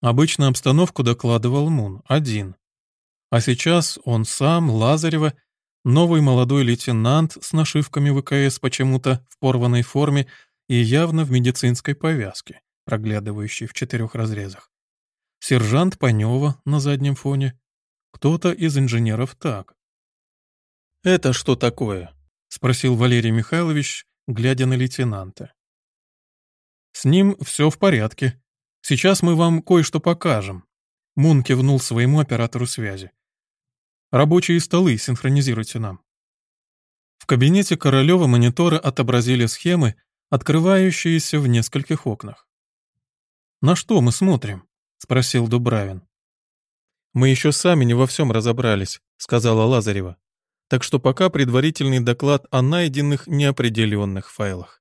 Обычно обстановку докладывал Мун, один. А сейчас он сам, Лазарева, новый молодой лейтенант с нашивками ВКС почему-то в порванной форме и явно в медицинской повязке, проглядывающей в четырех разрезах. сержант Панева на заднем фоне, кто-то из инженеров так. «Это что такое?» — спросил Валерий Михайлович, глядя на лейтенанта. «С ним все в порядке. Сейчас мы вам кое-что покажем». Мун кивнул своему оператору связи. «Рабочие столы синхронизируйте нам». В кабинете Королева мониторы отобразили схемы, открывающиеся в нескольких окнах. «На что мы смотрим?» — спросил Дубравин. «Мы еще сами не во всем разобрались», — сказала Лазарева. «Так что пока предварительный доклад о найденных неопределенных файлах.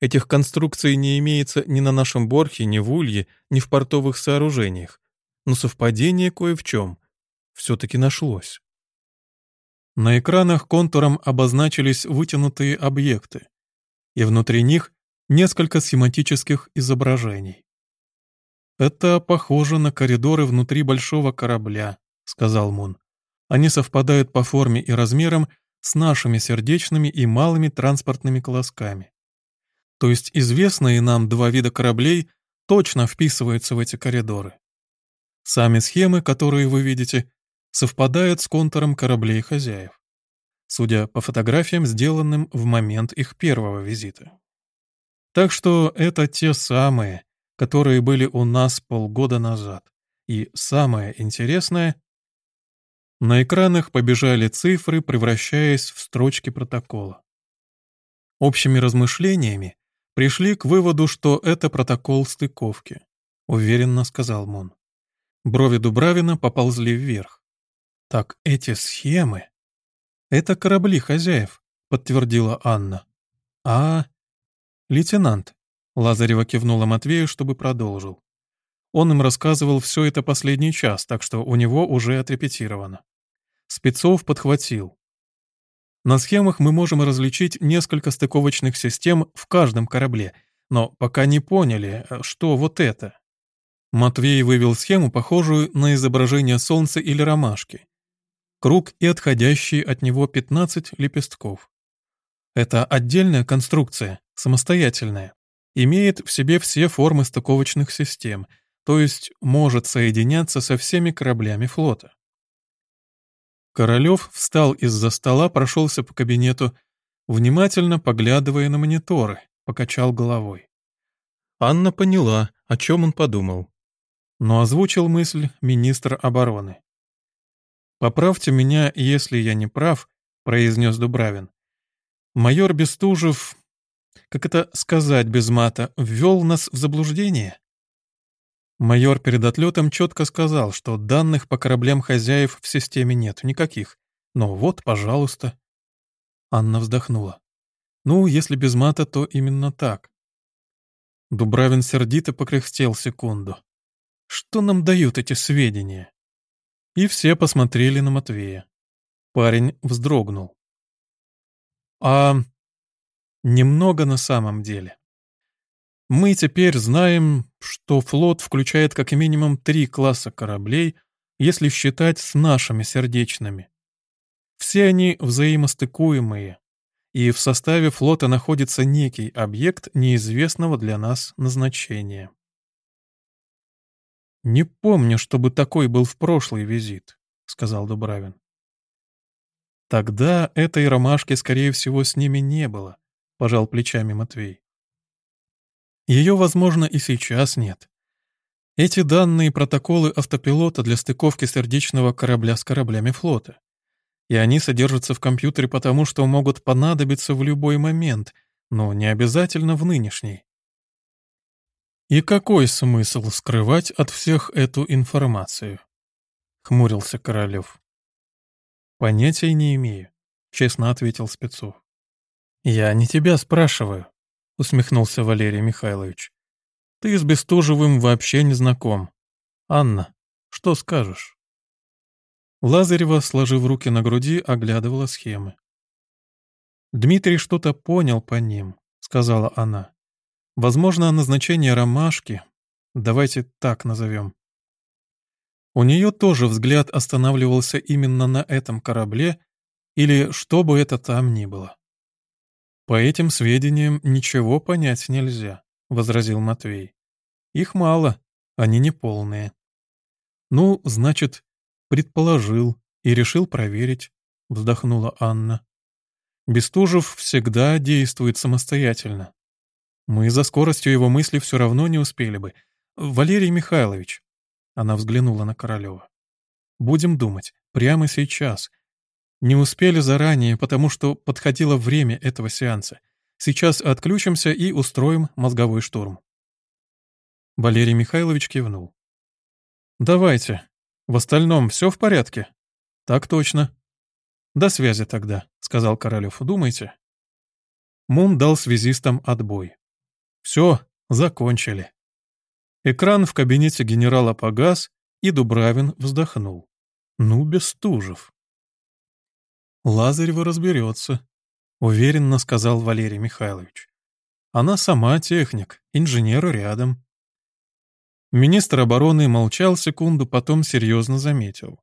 Этих конструкций не имеется ни на нашем Борхе, ни в Улье, ни в портовых сооружениях. Но совпадение кое в чем все-таки нашлось». На экранах контуром обозначились вытянутые объекты, и внутри них несколько схематических изображений. «Это похоже на коридоры внутри большого корабля», — сказал Мун. «Они совпадают по форме и размерам с нашими сердечными и малыми транспортными колосками. То есть известные нам два вида кораблей точно вписываются в эти коридоры. Сами схемы, которые вы видите, совпадают с контуром кораблей хозяев, судя по фотографиям, сделанным в момент их первого визита. Так что это те самые, которые были у нас полгода назад. И самое интересное, на экранах побежали цифры, превращаясь в строчки протокола. Общими размышлениями пришли к выводу, что это протокол стыковки, уверенно сказал Мун. Брови Дубравина поползли вверх. Так эти схемы... Это корабли хозяев, подтвердила Анна. А, лейтенант, Лазарева кивнула Матвею, чтобы продолжил. Он им рассказывал все это последний час, так что у него уже отрепетировано. Спецов подхватил. На схемах мы можем различить несколько стыковочных систем в каждом корабле, но пока не поняли, что вот это. Матвей вывел схему, похожую на изображение солнца или ромашки. Круг и отходящие от него 15 лепестков. Это отдельная конструкция, самостоятельная. Имеет в себе все формы стыковочных систем, то есть может соединяться со всеми кораблями флота. Королев встал из-за стола, прошелся по кабинету, внимательно поглядывая на мониторы, покачал головой. Анна поняла, о чем он подумал но озвучил мысль министр обороны. «Поправьте меня, если я не прав», — произнес Дубравин. «Майор Бестужев, как это сказать без мата, ввел нас в заблуждение?» Майор перед отлетом четко сказал, что данных по кораблям хозяев в системе нет никаких. Но вот, пожалуйста. Анна вздохнула. Ну, если без мата, то именно так. Дубравин сердито покряхтел секунду. Что нам дают эти сведения? И все посмотрели на Матвея. Парень вздрогнул. А немного на самом деле. Мы теперь знаем, что флот включает как минимум три класса кораблей, если считать с нашими сердечными. Все они взаимостыкуемые, и в составе флота находится некий объект неизвестного для нас назначения. «Не помню, чтобы такой был в прошлый визит», — сказал Дубравин. «Тогда этой ромашки, скорее всего, с ними не было», — пожал плечами Матвей. «Ее, возможно, и сейчас нет. Эти данные протоколы автопилота для стыковки сердечного корабля с кораблями флота. И они содержатся в компьютере потому, что могут понадобиться в любой момент, но не обязательно в нынешний. «И какой смысл скрывать от всех эту информацию?» — хмурился Королев. «Понятия не имею», — честно ответил Спецов. «Я не тебя спрашиваю», — усмехнулся Валерий Михайлович. «Ты с Бестужевым вообще не знаком. Анна, что скажешь?» Лазарева, сложив руки на груди, оглядывала схемы. «Дмитрий что-то понял по ним», — сказала она. Возможно, назначение ромашки, давайте так назовем. У нее тоже взгляд останавливался именно на этом корабле или что бы это там ни было. «По этим сведениям ничего понять нельзя», — возразил Матвей. «Их мало, они неполные. Ну, значит, предположил и решил проверить, вздохнула Анна. Бестужев всегда действует самостоятельно. Мы за скоростью его мысли все равно не успели бы. Валерий Михайлович, она взглянула на Королева. Будем думать, прямо сейчас. Не успели заранее, потому что подходило время этого сеанса. Сейчас отключимся и устроим мозговой штурм. Валерий Михайлович кивнул. «Давайте. В остальном все в порядке?» «Так точно». «До связи тогда», — сказал Королев. «Думайте». Мун дал связистам отбой. «Все, закончили». Экран в кабинете генерала погас, и Дубравин вздохнул. «Ну, Бестужев». «Лазарева разберется», — уверенно сказал Валерий Михайлович. «Она сама техник, инженер рядом». Министр обороны молчал секунду, потом серьезно заметил.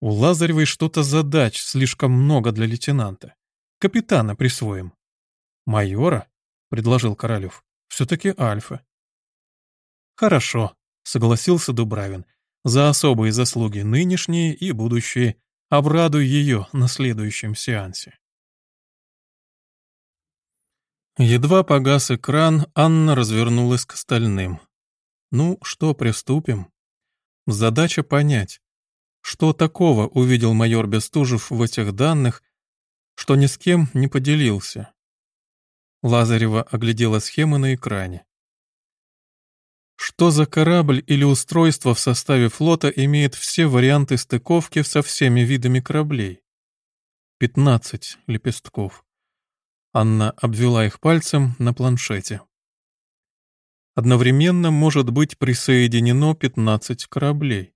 «У Лазаревой что-то задач слишком много для лейтенанта. Капитана присвоим». «Майора?» — предложил Королев. «Все-таки Альфа». «Хорошо», — согласился Дубравин. «За особые заслуги нынешние и будущие. Обрадуй ее на следующем сеансе». Едва погас экран, Анна развернулась к остальным. «Ну, что, приступим?» Задача понять, что такого увидел майор Бестужев в этих данных, что ни с кем не поделился. Лазарева оглядела схемы на экране. Что за корабль или устройство в составе флота имеет все варианты стыковки со всеми видами кораблей? Пятнадцать лепестков. Анна обвела их пальцем на планшете. Одновременно может быть присоединено 15 кораблей.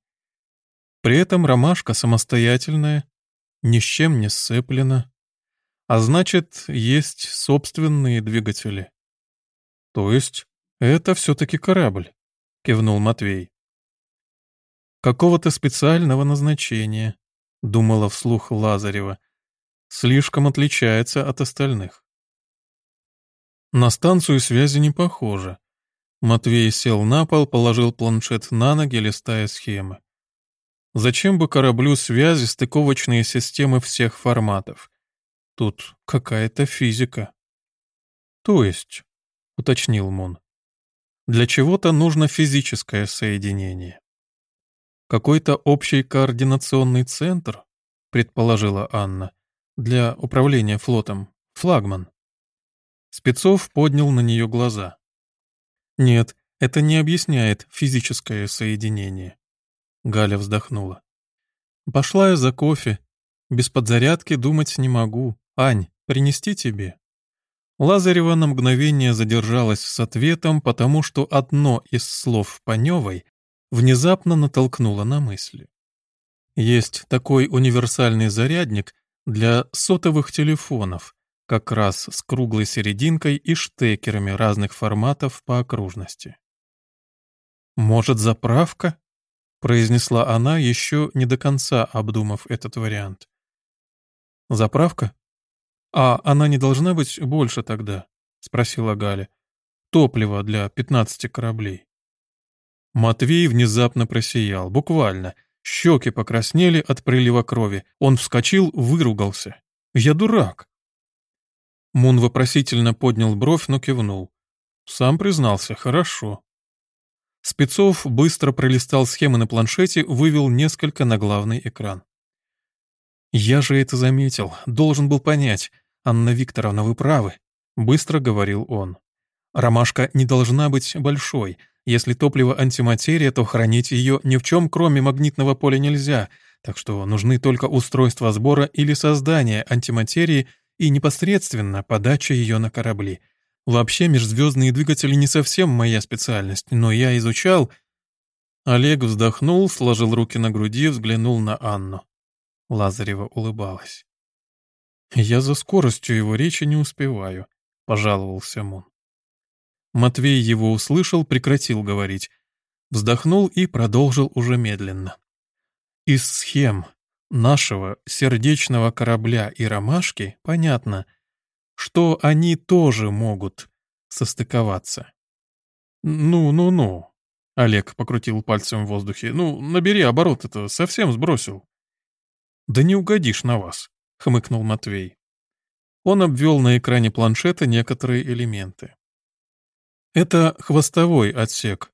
При этом ромашка самостоятельная, ни с чем не сцеплена, а значит, есть собственные двигатели. То есть это все-таки корабль, кивнул Матвей. Какого-то специального назначения, думала вслух Лазарева, слишком отличается от остальных. На станцию связи не похоже. Матвей сел на пол, положил планшет на ноги, листая схемы. Зачем бы кораблю связи стыковочные системы всех форматов? Тут какая-то физика. То есть, уточнил Мун, для чего-то нужно физическое соединение. Какой-то общий координационный центр, предположила Анна, для управления флотом, флагман. Спецов поднял на нее глаза. «Нет, это не объясняет физическое соединение». Галя вздохнула. «Пошла я за кофе. Без подзарядки думать не могу. Ань, принести тебе?» Лазарева на мгновение задержалась с ответом, потому что одно из слов Паневой внезапно натолкнуло на мысли. Есть такой универсальный зарядник для сотовых телефонов, как раз с круглой серединкой и штекерами разных форматов по окружности. «Может, заправка?» — произнесла она, еще не до конца обдумав этот вариант. «Заправка? А она не должна быть больше тогда?» — спросила Галя. «Топливо для пятнадцати кораблей». Матвей внезапно просиял, буквально. Щеки покраснели от прилива крови. Он вскочил, выругался. «Я дурак!» Мун вопросительно поднял бровь, но кивнул. Сам признался, хорошо. Спецов быстро пролистал схемы на планшете, вывел несколько на главный экран. «Я же это заметил, должен был понять. Анна Викторовна, вы правы», — быстро говорил он. «Ромашка не должна быть большой. Если топливо антиматерия, то хранить ее ни в чем, кроме магнитного поля, нельзя, так что нужны только устройства сбора или создания антиматерии — и непосредственно подача ее на корабли. Вообще межзвездные двигатели не совсем моя специальность, но я изучал... Олег вздохнул, сложил руки на груди, взглянул на Анну. Лазарева улыбалась. «Я за скоростью его речи не успеваю», — пожаловался Мун. Матвей его услышал, прекратил говорить, вздохнул и продолжил уже медленно. Из схем, нашего сердечного корабля и ромашки понятно, что они тоже могут состыковаться. «Ну-ну-ну», Олег покрутил пальцем в воздухе. «Ну, набери оборот, это совсем сбросил». «Да не угодишь на вас», — хмыкнул Матвей. Он обвел на экране планшета некоторые элементы. Это хвостовой отсек.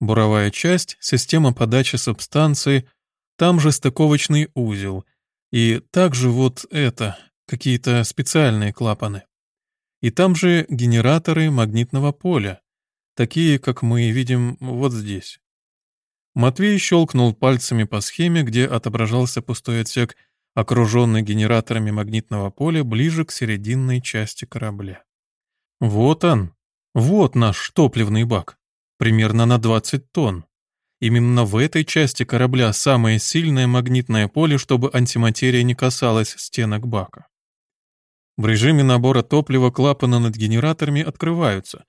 Буровая часть — система подачи субстанции, там же стыковочный узел. И также вот это, какие-то специальные клапаны. И там же генераторы магнитного поля, такие, как мы видим вот здесь. Матвей щелкнул пальцами по схеме, где отображался пустой отсек, окруженный генераторами магнитного поля ближе к серединной части корабля. Вот он, вот наш топливный бак, примерно на 20 тонн. Именно в этой части корабля самое сильное магнитное поле, чтобы антиматерия не касалась стенок бака. В режиме набора топлива клапаны над генераторами открываются.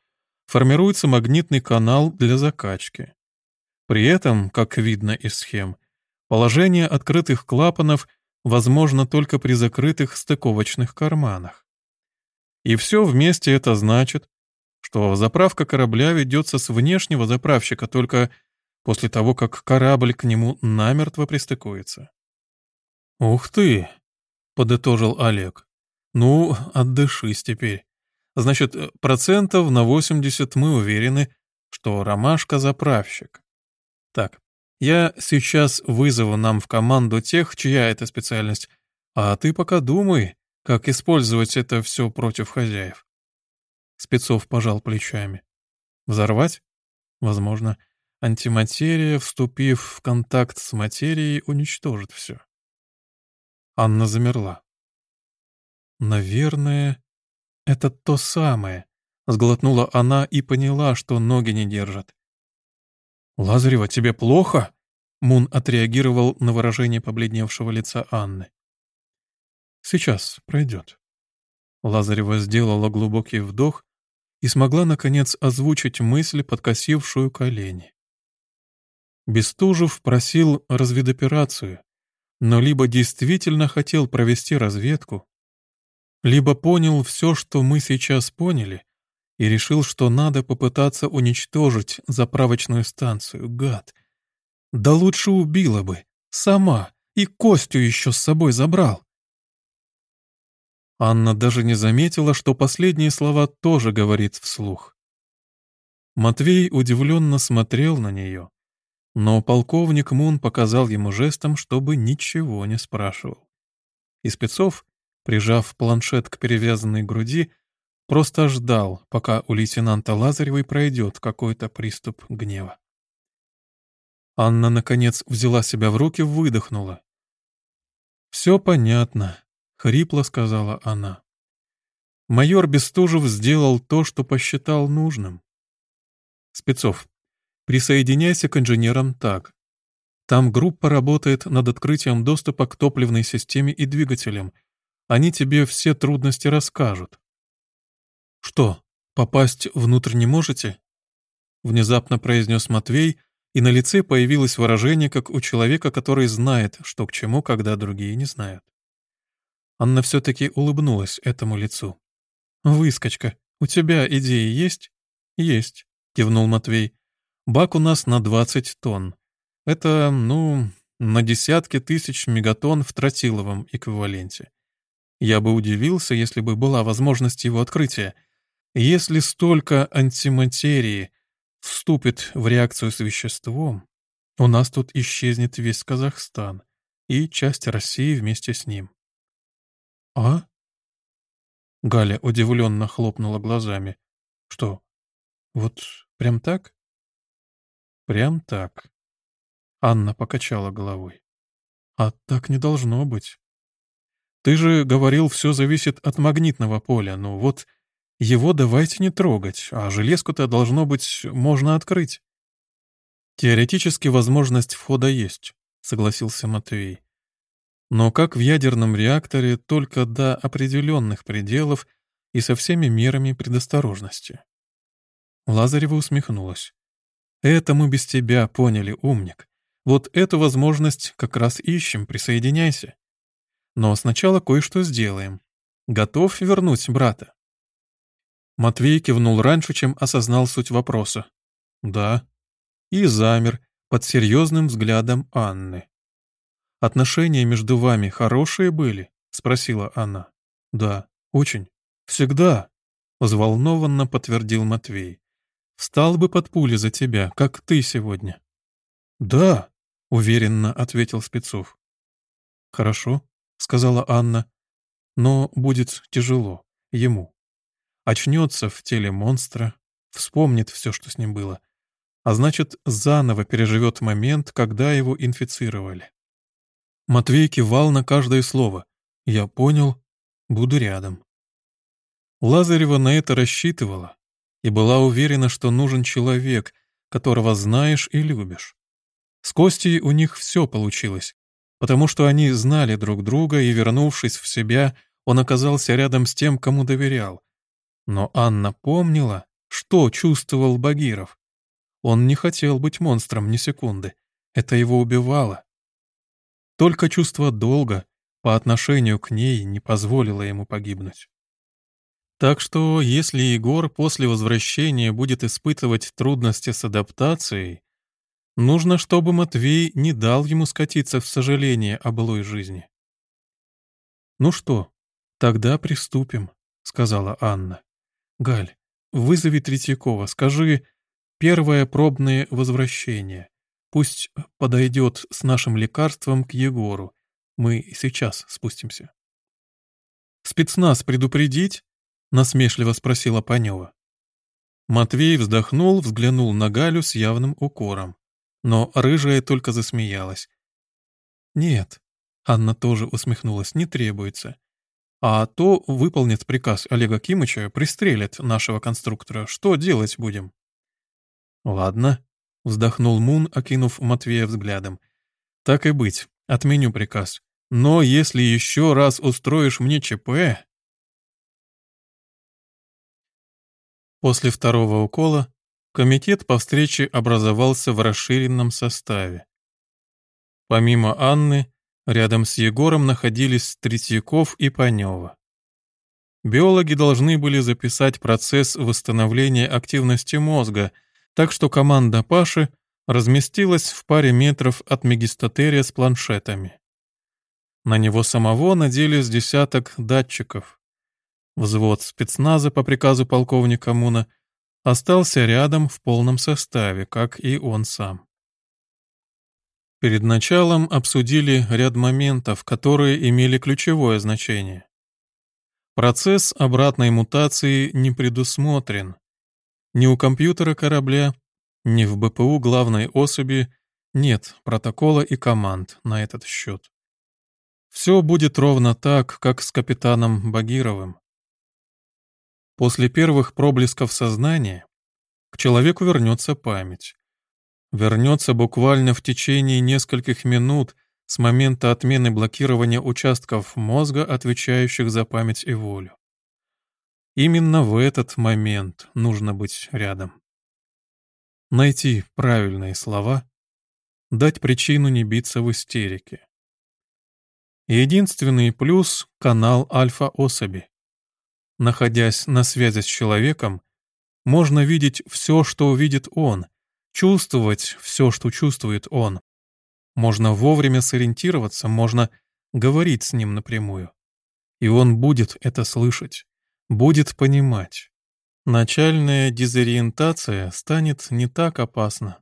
Формируется магнитный канал для закачки. При этом, как видно из схем, положение открытых клапанов возможно только при закрытых стыковочных карманах. И все вместе это значит, что заправка корабля ведется с внешнего заправщика только после того, как корабль к нему намертво пристыкуется. «Ух ты!» — подытожил Олег. «Ну, отдышись теперь. Значит, процентов на 80 мы уверены, что Ромашка — заправщик. Так, я сейчас вызову нам в команду тех, чья это специальность, а ты пока думай, как использовать это все против хозяев». Спецов пожал плечами. «Взорвать? Возможно. Антиматерия, вступив в контакт с материей, уничтожит все. Анна замерла. «Наверное, это то самое», — сглотнула она и поняла, что ноги не держат. «Лазарева, тебе плохо?» Мун отреагировал на выражение побледневшего лица Анны. «Сейчас пройдет». Лазарева сделала глубокий вдох и смогла, наконец, озвучить мысль, подкосившую колени. Бестужев просил разведоперацию, но либо действительно хотел провести разведку, либо понял все, что мы сейчас поняли, и решил, что надо попытаться уничтожить заправочную станцию, гад. Да лучше убила бы, сама, и Костю еще с собой забрал. Анна даже не заметила, что последние слова тоже говорит вслух. Матвей удивленно смотрел на нее, но полковник Мун показал ему жестом, чтобы ничего не спрашивал. И Спецов, прижав планшет к перевязанной груди, просто ждал, пока у лейтенанта Лазаревой пройдет какой-то приступ гнева. Анна, наконец, взяла себя в руки, выдохнула. «Все понятно», — хрипло сказала она. Майор Бестужев сделал то, что посчитал нужным. Спецов, Присоединяйся к инженерам так. Там группа работает над открытием доступа к топливной системе и двигателям. Они тебе все трудности расскажут. Что, попасть внутрь не можете? Внезапно произнес Матвей, и на лице появилось выражение, как у человека, который знает, что к чему, когда другие не знают. Анна все-таки улыбнулась этому лицу. «Выскочка, у тебя идеи есть?» «Есть», — кивнул Матвей. Бак у нас на 20 тонн. Это, ну, на десятки тысяч мегатонн в тротиловом эквиваленте. Я бы удивился, если бы была возможность его открытия. Если столько антиматерии вступит в реакцию с веществом, у нас тут исчезнет весь Казахстан и часть России вместе с ним. А? Галя удивленно хлопнула глазами. Что, вот прям так? Прям так. Анна покачала головой. А так не должно быть. Ты же говорил, все зависит от магнитного поля. Ну вот, его давайте не трогать, а железку-то должно быть можно открыть. Теоретически возможность входа есть, согласился Матвей. Но как в ядерном реакторе, только до определенных пределов и со всеми мерами предосторожности. Лазарева усмехнулась. Это мы без тебя поняли, умник. Вот эту возможность как раз ищем, присоединяйся. Но сначала кое-что сделаем. Готов вернуть брата?» Матвей кивнул раньше, чем осознал суть вопроса. «Да». и замер под серьезным взглядом Анны. «Отношения между вами хорошие были?» — спросила она. «Да, очень. Всегда», — взволнованно подтвердил Матвей. «Встал бы под пули за тебя, как ты сегодня». «Да», — уверенно ответил Спецов. «Хорошо», — сказала Анна, — «но будет тяжело ему. Очнется в теле монстра, вспомнит все, что с ним было, а значит, заново переживет момент, когда его инфицировали. Матвей кивал на каждое слово. «Я понял, буду рядом». Лазарева на это рассчитывала и была уверена, что нужен человек, которого знаешь и любишь. С Костей у них все получилось, потому что они знали друг друга, и, вернувшись в себя, он оказался рядом с тем, кому доверял. Но Анна помнила, что чувствовал Багиров. Он не хотел быть монстром ни секунды. Это его убивало. Только чувство долга по отношению к ней не позволило ему погибнуть. Так что, если Егор после возвращения будет испытывать трудности с адаптацией, нужно, чтобы Матвей не дал ему скатиться в сожаление о былой жизни. «Ну что, тогда приступим», — сказала Анна. «Галь, вызови Третьякова, скажи, первое пробное возвращение. Пусть подойдет с нашим лекарством к Егору. Мы сейчас спустимся. «Спецназ предупредить?» — насмешливо спросила Панева. Матвей вздохнул, взглянул на Галю с явным укором. Но рыжая только засмеялась. «Нет», — Анна тоже усмехнулась, — «не требуется. А то выполнит приказ Олега Кимыча, пристрелит нашего конструктора. Что делать будем?» «Ладно», — вздохнул Мун, окинув Матвея взглядом. «Так и быть, отменю приказ. Но если еще раз устроишь мне ЧП...» После второго укола комитет по встрече образовался в расширенном составе. Помимо Анны, рядом с Егором находились Третьяков и Панева. Биологи должны были записать процесс восстановления активности мозга — так что команда Паши разместилась в паре метров от мегистатерия с планшетами. На него самого надели с десяток датчиков. Взвод спецназа по приказу полковника Муна остался рядом в полном составе, как и он сам. Перед началом обсудили ряд моментов, которые имели ключевое значение. Процесс обратной мутации не предусмотрен, ни у компьютера корабля, ни в БПУ главной особи нет протокола и команд на этот счет. Все будет ровно так, как с капитаном Багировым. После первых проблесков сознания к человеку вернется память. Вернется буквально в течение нескольких минут с момента отмены блокирования участков мозга, отвечающих за память и волю. Именно в этот момент нужно быть рядом. Найти правильные слова, дать причину не биться в истерике. Единственный плюс — канал альфа-особи. Находясь на связи с человеком, можно видеть все, что увидит он, чувствовать все, что чувствует он. Можно вовремя сориентироваться, можно говорить с ним напрямую. И он будет это слышать будет понимать. Начальная дезориентация станет не так опасна.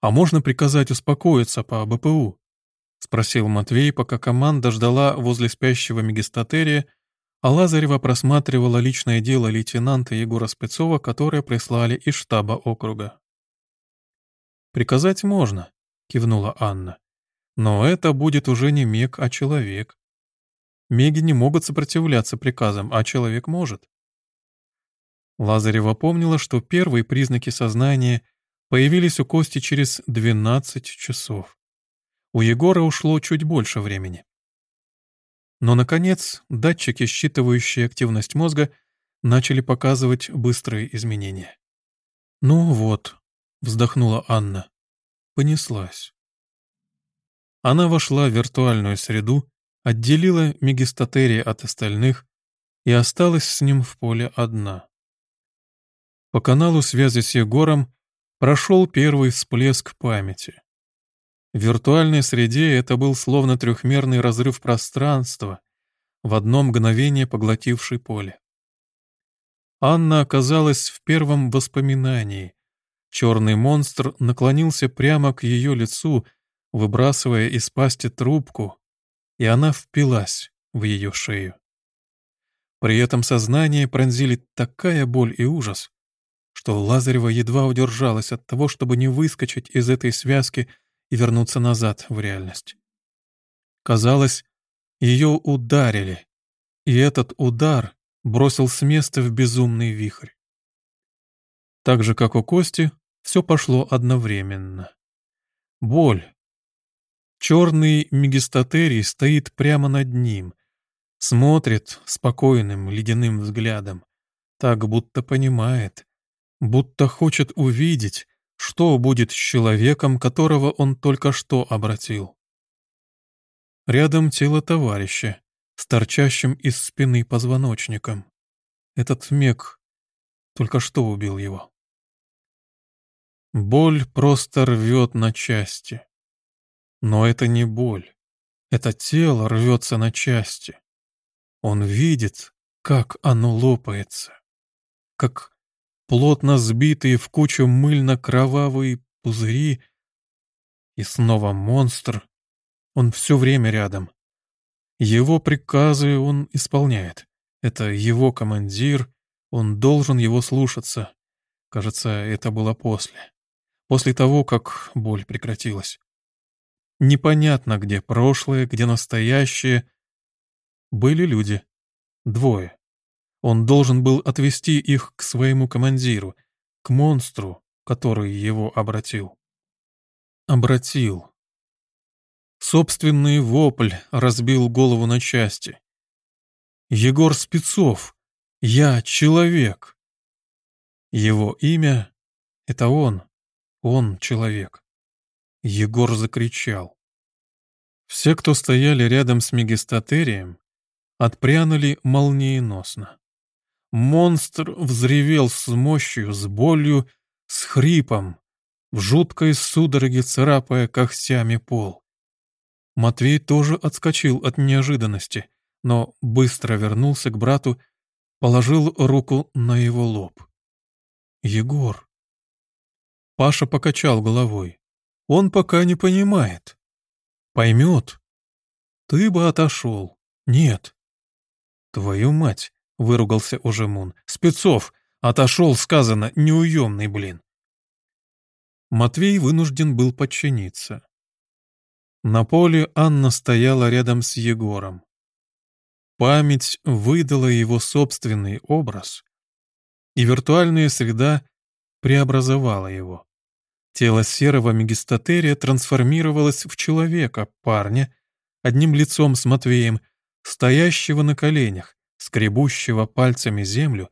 «А можно приказать успокоиться по БПУ?» — спросил Матвей, пока команда ждала возле спящего мегистатерия, а Лазарева просматривала личное дело лейтенанта Егора Спецова, которое прислали из штаба округа. «Приказать можно», — кивнула Анна. «Но это будет уже не мег, а человек. Меги не могут сопротивляться приказам, а человек может. Лазарева помнила, что первые признаки сознания появились у Кости через 12 часов. У Егора ушло чуть больше времени. Но, наконец, датчики, считывающие активность мозга, начали показывать быстрые изменения. «Ну вот», — вздохнула Анна, — понеслась. Она вошла в виртуальную среду, отделила Мегистатерия от остальных и осталась с ним в поле одна. По каналу связи с Егором прошел первый всплеск памяти. В виртуальной среде это был словно трехмерный разрыв пространства, в одно мгновение поглотивший поле. Анна оказалась в первом воспоминании. Черный монстр наклонился прямо к ее лицу, выбрасывая из пасти трубку, и она впилась в ее шею. При этом сознание пронзили такая боль и ужас, что Лазарева едва удержалась от того, чтобы не выскочить из этой связки и вернуться назад в реальность. Казалось, ее ударили, и этот удар бросил с места в безумный вихрь. Так же, как у Кости, все пошло одновременно. Боль. Черный мегистатерий стоит прямо над ним, смотрит спокойным ледяным взглядом, так будто понимает, будто хочет увидеть, что будет с человеком, которого он только что обратил. Рядом тело товарища, с торчащим из спины позвоночником. Этот мег только что убил его. Боль просто рвет на части. Но это не боль. Это тело рвется на части. Он видит, как оно лопается. Как плотно сбитые в кучу мыльно-кровавые пузыри. И снова монстр. Он все время рядом. Его приказы он исполняет. Это его командир, он должен его слушаться. Кажется, это было после. После того, как боль прекратилась. Непонятно, где прошлое, где настоящее. Были люди. Двое. Он должен был отвести их к своему командиру, к монстру, который его обратил. Обратил. Собственный вопль разбил голову на части. Егор Спецов. Я человек. Его имя — это он. Он человек. Егор закричал. Все, кто стояли рядом с Мегистатерием, отпрянули молниеносно. Монстр взревел с мощью, с болью, с хрипом, в жуткой судороге царапая когтями пол. Матвей тоже отскочил от неожиданности, но быстро вернулся к брату, положил руку на его лоб. «Егор». Паша покачал головой. «Он пока не понимает. Поймет. Ты бы отошел. Нет». «Твою мать!» — выругался уже Мун. «Спецов! Отошел, сказано, неуемный, блин!» Матвей вынужден был подчиниться. На поле Анна стояла рядом с Егором. Память выдала его собственный образ, и виртуальная среда преобразовала его. Тело серого мегистатерия трансформировалось в человека, парня, одним лицом с Матвеем, стоящего на коленях, скребущего пальцами землю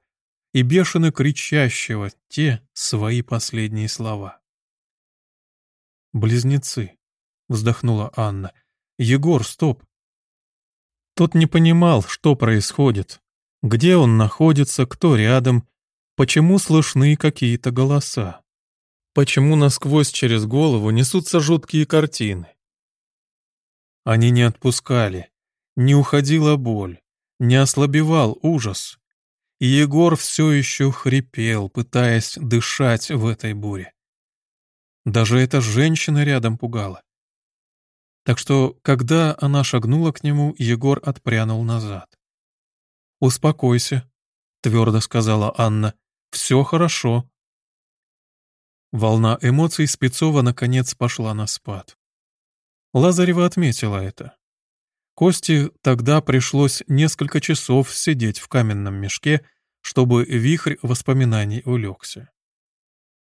и бешено кричащего те свои последние слова. Близнецы. — вздохнула Анна. «Егор, стоп!» Тот не понимал, что происходит, где он находится, кто рядом, почему слышны какие-то голоса, почему насквозь через голову несутся жуткие картины. Они не отпускали, не уходила боль, не ослабевал ужас, и Егор все еще хрипел, пытаясь дышать в этой буре. Даже эта женщина рядом пугала. Так что, когда она шагнула к нему, Егор отпрянул назад. «Успокойся», — твердо сказала Анна. «Все хорошо». Волна эмоций Спецова наконец пошла на спад. Лазарева отметила это. Косте тогда пришлось несколько часов сидеть в каменном мешке, чтобы вихрь воспоминаний улегся.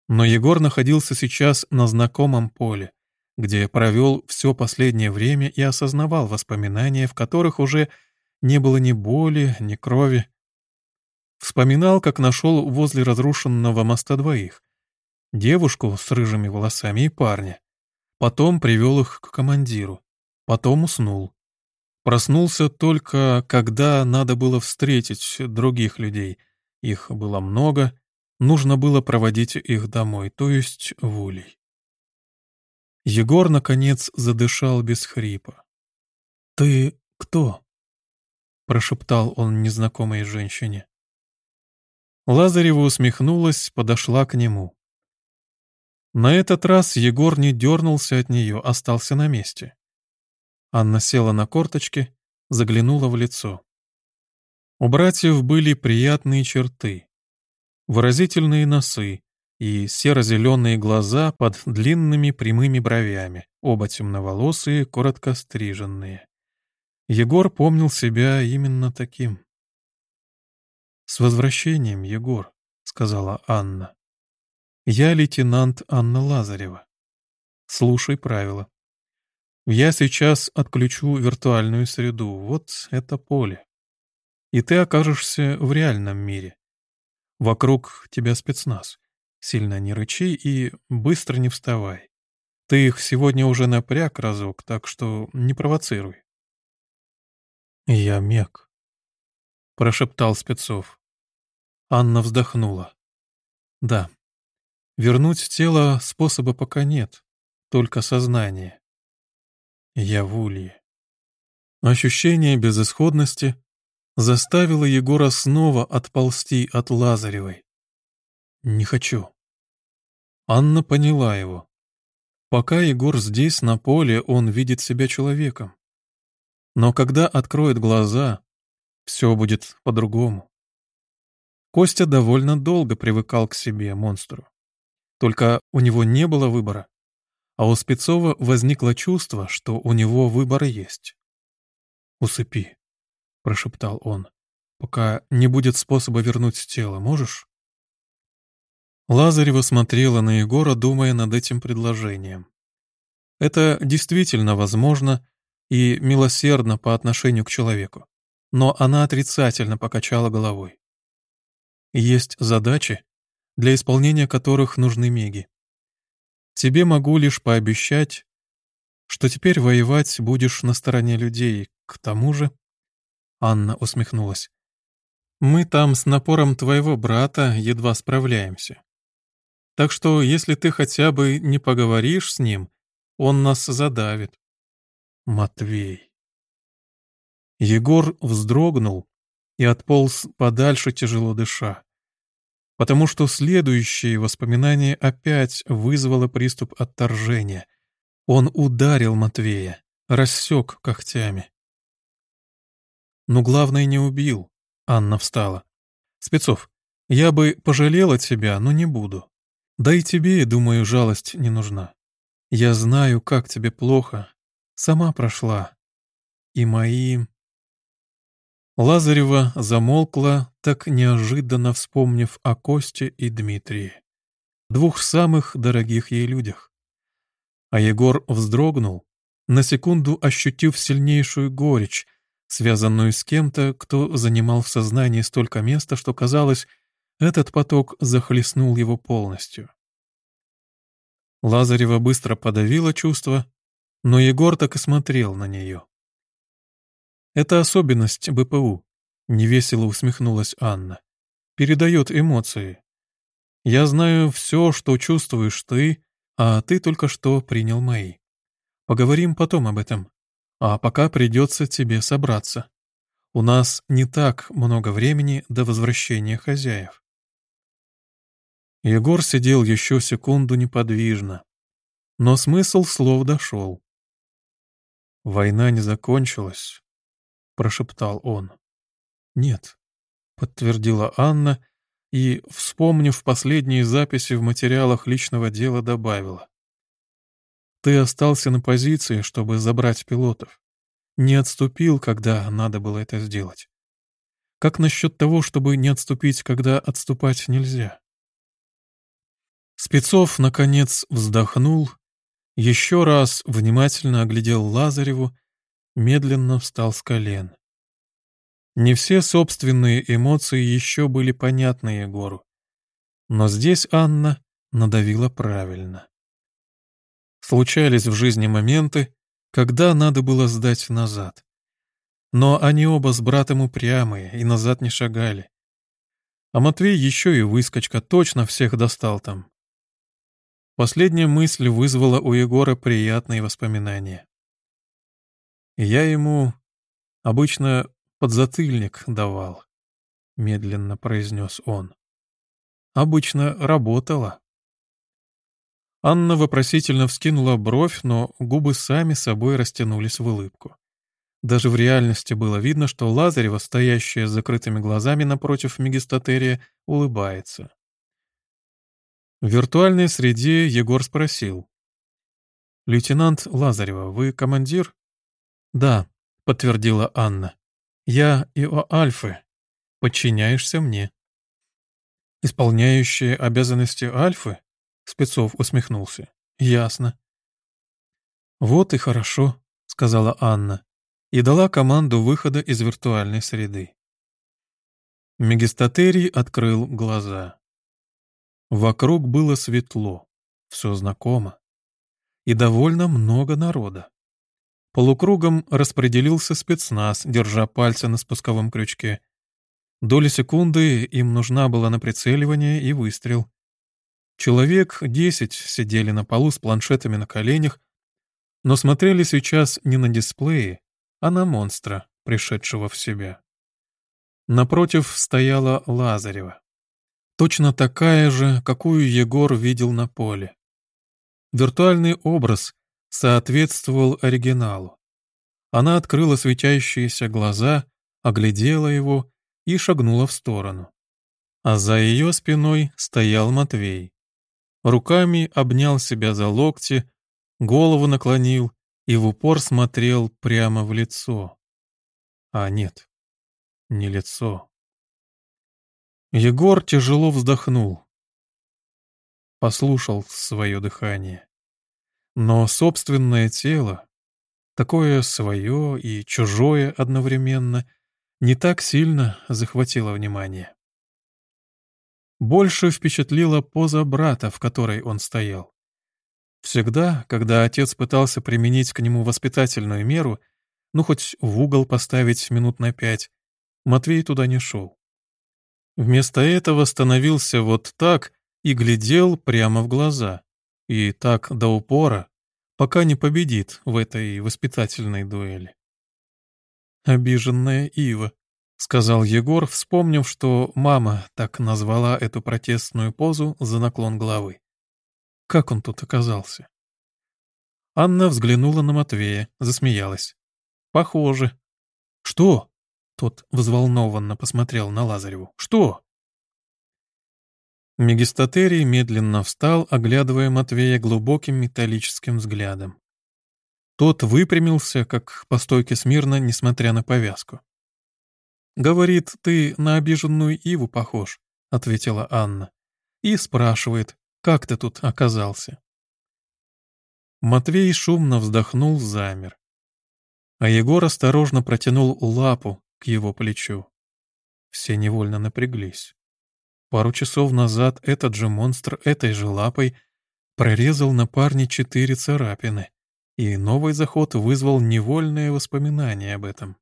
Но Егор находился сейчас на знакомом поле, где провел все последнее время и осознавал воспоминания, в которых уже не было ни боли, ни крови. Вспоминал, как нашел возле разрушенного моста двоих. Девушку с рыжими волосами и парня. Потом привел их к командиру. Потом уснул. Проснулся только, когда надо было встретить других людей. Их было много, нужно было проводить их домой, то есть в улей. Егор, наконец, задышал без хрипа. «Ты кто?» — прошептал он незнакомой женщине. Лазарева усмехнулась, подошла к нему. На этот раз Егор не дернулся от нее, остался на месте. Анна села на корточки, заглянула в лицо. У братьев были приятные черты. Выразительные носы и серо-зеленые глаза под длинными прямыми бровями, оба темноволосые, коротко стриженные. Егор помнил себя именно таким. «С возвращением, Егор», — сказала Анна. «Я лейтенант Анна Лазарева. Слушай правила. Я сейчас отключу виртуальную среду, вот это поле. И ты окажешься в реальном мире. Вокруг тебя спецназ. Сильно не рычи и быстро не вставай. Ты их сегодня уже напряг разок, так что не провоцируй. «Я мек», — прошептал Спецов. Анна вздохнула. «Да, вернуть тело способа пока нет, только сознание. Я в улье». Ощущение безысходности заставило Егора снова отползти от Лазаревой. «Не хочу». Анна поняла его. Пока Егор здесь, на поле, он видит себя человеком. Но когда откроет глаза, все будет по-другому. Костя довольно долго привыкал к себе, монстру. Только у него не было выбора. А у Спецова возникло чувство, что у него выбор есть. «Усыпи», — прошептал он, — «пока не будет способа вернуть тело, можешь?» Лазарева смотрела на Егора, думая над этим предложением. Это действительно возможно, и милосердно по отношению к человеку. Но она отрицательно покачала головой. Есть задачи, для исполнения которых нужны меги. Тебе могу лишь пообещать, что теперь воевать будешь на стороне людей. К тому же...» Анна усмехнулась. «Мы там с напором твоего брата едва справляемся. Так что, если ты хотя бы не поговоришь с ним, он нас задавит. Матвей. Егор вздрогнул и отполз подальше, тяжело дыша, потому что следующее воспоминание опять вызвало приступ отторжения. Он ударил Матвея, рассек когтями. Но главное не убил. Анна встала. Спецов, я бы пожалела тебя, но не буду. Да и тебе, думаю, жалость не нужна. Я знаю, как тебе плохо, сама прошла. И мои... Лазарева замолкла, так неожиданно вспомнив о Косте и Дмитрии, двух самых дорогих ей людях. А Егор вздрогнул, на секунду ощутив сильнейшую горечь, связанную с кем-то, кто занимал в сознании столько места, что казалось, этот поток захлестнул его полностью. Лазарева быстро подавила чувство, но Егор так и смотрел на нее. «Это особенность БПУ», — невесело усмехнулась Анна. «Передает эмоции. Я знаю все, что чувствуешь ты, а ты только что принял мои. Поговорим потом об этом. А пока придется тебе собраться. У нас не так много времени до возвращения хозяев». Егор сидел еще секунду неподвижно, но смысл слов дошел. «Война не закончилась», — прошептал он. «Нет», — подтвердила Анна и, вспомнив последние записи в материалах личного дела, добавила. «Ты остался на позиции, чтобы забрать пилотов. Не отступил, когда надо было это сделать. Как насчет того, чтобы не отступить, когда отступать нельзя?» Спецов, наконец, вздохнул еще раз внимательно оглядел Лазареву, медленно встал с колен. Не все собственные эмоции еще были понятны Егору. Но здесь Анна надавила правильно. Случались в жизни моменты, когда надо было сдать назад. Но они оба с братом упрямые и назад не шагали. А Матвей еще и выскочка, точно всех достал там. Последняя мысль вызвала у Егора приятные воспоминания. Я ему обычно подзатыльник давал, медленно произнес он. Обычно работала. Анна вопросительно вскинула бровь, но губы сами собой растянулись в улыбку. Даже в реальности было видно, что Лазарева, стоящая с закрытыми глазами напротив Мегистатерия, улыбается. В виртуальной среде Егор спросил. «Лейтенант Лазарева, вы командир?» «Да», — подтвердила Анна. «Я Ио Альфы. Подчиняешься мне». «Исполняющие обязанности Альфы?» Спецов усмехнулся. «Ясно». «Вот и хорошо», — сказала Анна и дала команду выхода из виртуальной среды. Мегистатерий открыл глаза. Вокруг было светло, все знакомо. И довольно много народа. Полукругом распределился спецназ, держа пальцы на спусковом крючке. Доли секунды им нужна была на прицеливание и выстрел. Человек десять сидели на полу с планшетами на коленях, но смотрели сейчас не на дисплеи, а на монстра, пришедшего в себя. Напротив стояла Лазарева. Точно такая же, какую Егор видел на поле. Виртуальный образ соответствовал оригиналу. Она открыла светящиеся глаза, оглядела его и шагнула в сторону. А за ее спиной стоял Матвей. Руками обнял себя за локти, голову наклонил и в упор смотрел прямо в лицо. А нет, не лицо. Егор тяжело вздохнул. Послушал свое дыхание. Но собственное тело, такое свое и чужое одновременно, не так сильно захватило внимание. Больше впечатлила поза брата, в которой он стоял. Всегда, когда отец пытался применить к нему воспитательную меру, ну хоть в угол поставить минут на пять, Матвей туда не шел. Вместо этого становился вот так и глядел прямо в глаза. И так до упора, пока не победит в этой воспитательной дуэли. «Обиженная Ива», — сказал Егор, вспомнив, что мама так назвала эту протестную позу за наклон головы. Как он тут оказался? Анна взглянула на Матвея, засмеялась. «Похоже». «Что?» Тот взволнованно посмотрел на Лазареву. «Что?» Мегистатерий медленно встал, оглядывая Матвея глубоким металлическим взглядом. Тот выпрямился, как по стойке смирно, несмотря на повязку. «Говорит, ты на обиженную Иву похож», — ответила Анна. И спрашивает, как ты тут оказался. Матвей шумно вздохнул, замер. А Егор осторожно протянул лапу, к его плечу. Все невольно напряглись. Пару часов назад этот же монстр этой же лапой прорезал на парне четыре царапины, и новый заход вызвал невольное воспоминание об этом.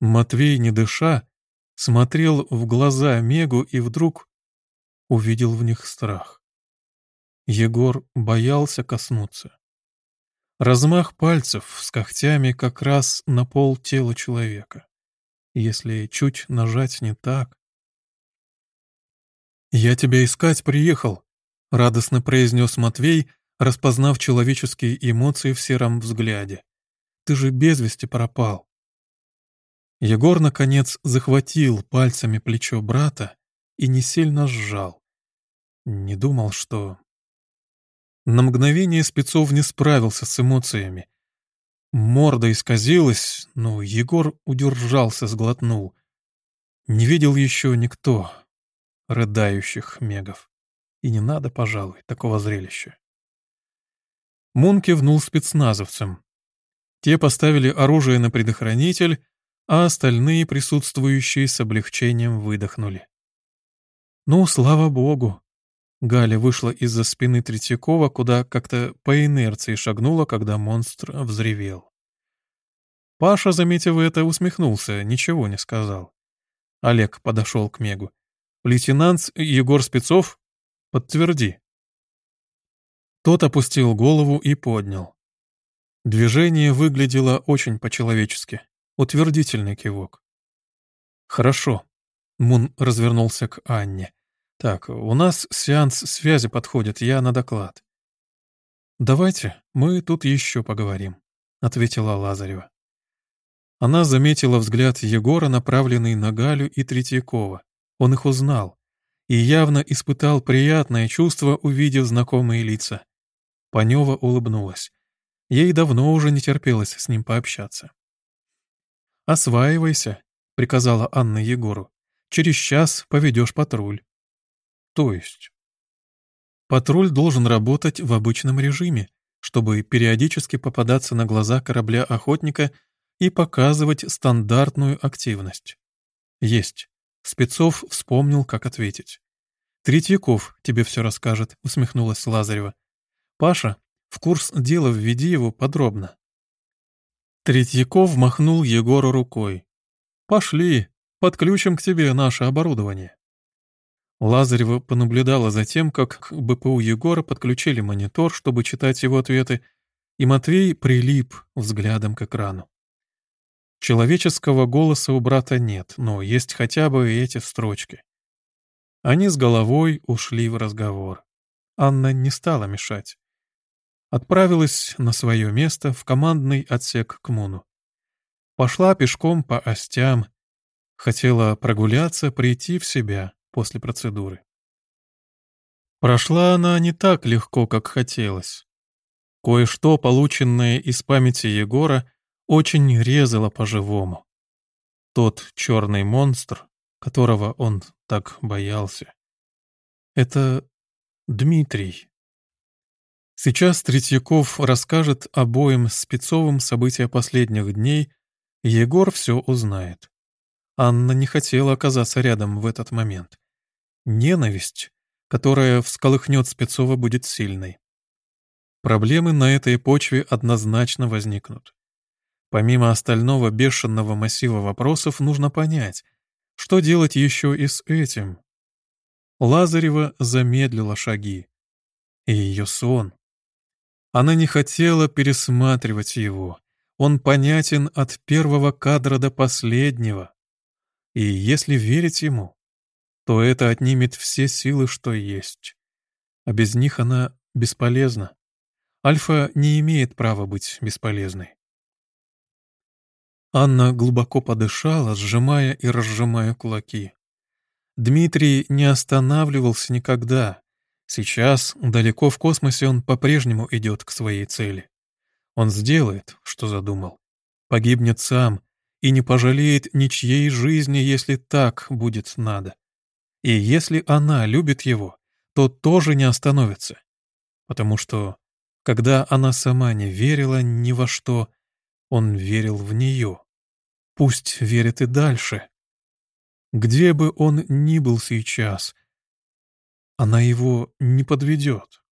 Матвей, не дыша, смотрел в глаза Мегу и вдруг увидел в них страх. Егор боялся коснуться. Размах пальцев с когтями как раз на пол тела человека. Если чуть нажать не так... «Я тебя искать приехал», — радостно произнес Матвей, распознав человеческие эмоции в сером взгляде. «Ты же без вести пропал». Егор, наконец, захватил пальцами плечо брата и не сильно сжал. Не думал, что на мгновение Спецов не справился с эмоциями. Морда исказилась, но Егор удержался, сглотнул. Не видел еще никто рыдающих мегов. И не надо, пожалуй, такого зрелища. Мун кивнул спецназовцам. Те поставили оружие на предохранитель, а остальные присутствующие с облегчением выдохнули. «Ну, слава богу!» Галя вышла из-за спины Третьякова, куда как-то по инерции шагнула, когда монстр взревел. Паша, заметив это, усмехнулся, ничего не сказал. Олег подошел к Мегу. «Лейтенант Егор Спецов? Подтверди». Тот опустил голову и поднял. Движение выглядело очень по-человечески. Утвердительный кивок. «Хорошо». Мун развернулся к Анне. «Так, у нас сеанс связи подходит, я на доклад». «Давайте, мы тут еще поговорим», — ответила Лазарева. Она заметила взгляд Егора, направленный на Галю и Третьякова. Он их узнал и явно испытал приятное чувство, увидев знакомые лица. Панева улыбнулась. Ей давно уже не терпелось с ним пообщаться. «Осваивайся», — приказала Анна Егору. «Через час поведешь патруль». «То есть?» «Патруль должен работать в обычном режиме, чтобы периодически попадаться на глаза корабля-охотника и показывать стандартную активность. Есть. Спецов вспомнил, как ответить. «Третьяков тебе все расскажет», — усмехнулась Лазарева. «Паша, в курс дела введи его подробно». Третьяков махнул Егору рукой. «Пошли, подключим к тебе наше оборудование». Лазарева понаблюдала за тем, как к БПУ Егора подключили монитор, чтобы читать его ответы, и Матвей прилип взглядом к экрану. Человеческого голоса у брата нет, но есть хотя бы эти строчки. Они с головой ушли в разговор. Анна не стала мешать. Отправилась на свое место в командный отсек к Муну. Пошла пешком по остям. Хотела прогуляться, прийти в себя после процедуры. Прошла она не так легко, как хотелось. Кое-что, полученное из памяти Егора, очень резало по-живому. Тот черный монстр, которого он так боялся. Это Дмитрий. Сейчас Третьяков расскажет обоим спецовым события последних дней, Егор все узнает. Анна не хотела оказаться рядом в этот момент. Ненависть, которая всколыхнет Спецова, будет сильной. Проблемы на этой почве однозначно возникнут. Помимо остального бешеного массива вопросов, нужно понять, что делать еще и с этим. Лазарева замедлила шаги. И ее сон. Она не хотела пересматривать его. Он понятен от первого кадра до последнего. И если верить ему, то это отнимет все силы, что есть. А без них она бесполезна. Альфа не имеет права быть бесполезной. Анна глубоко подышала, сжимая и разжимая кулаки. Дмитрий не останавливался никогда. Сейчас, далеко в космосе, он по-прежнему идет к своей цели. Он сделает, что задумал. Погибнет сам и не пожалеет ничьей жизни, если так будет надо. И если она любит его, то тоже не остановится. Потому что, когда она сама не верила ни во что, он верил в нее. Пусть верит и дальше. Где бы он ни был сейчас, она его не подведет.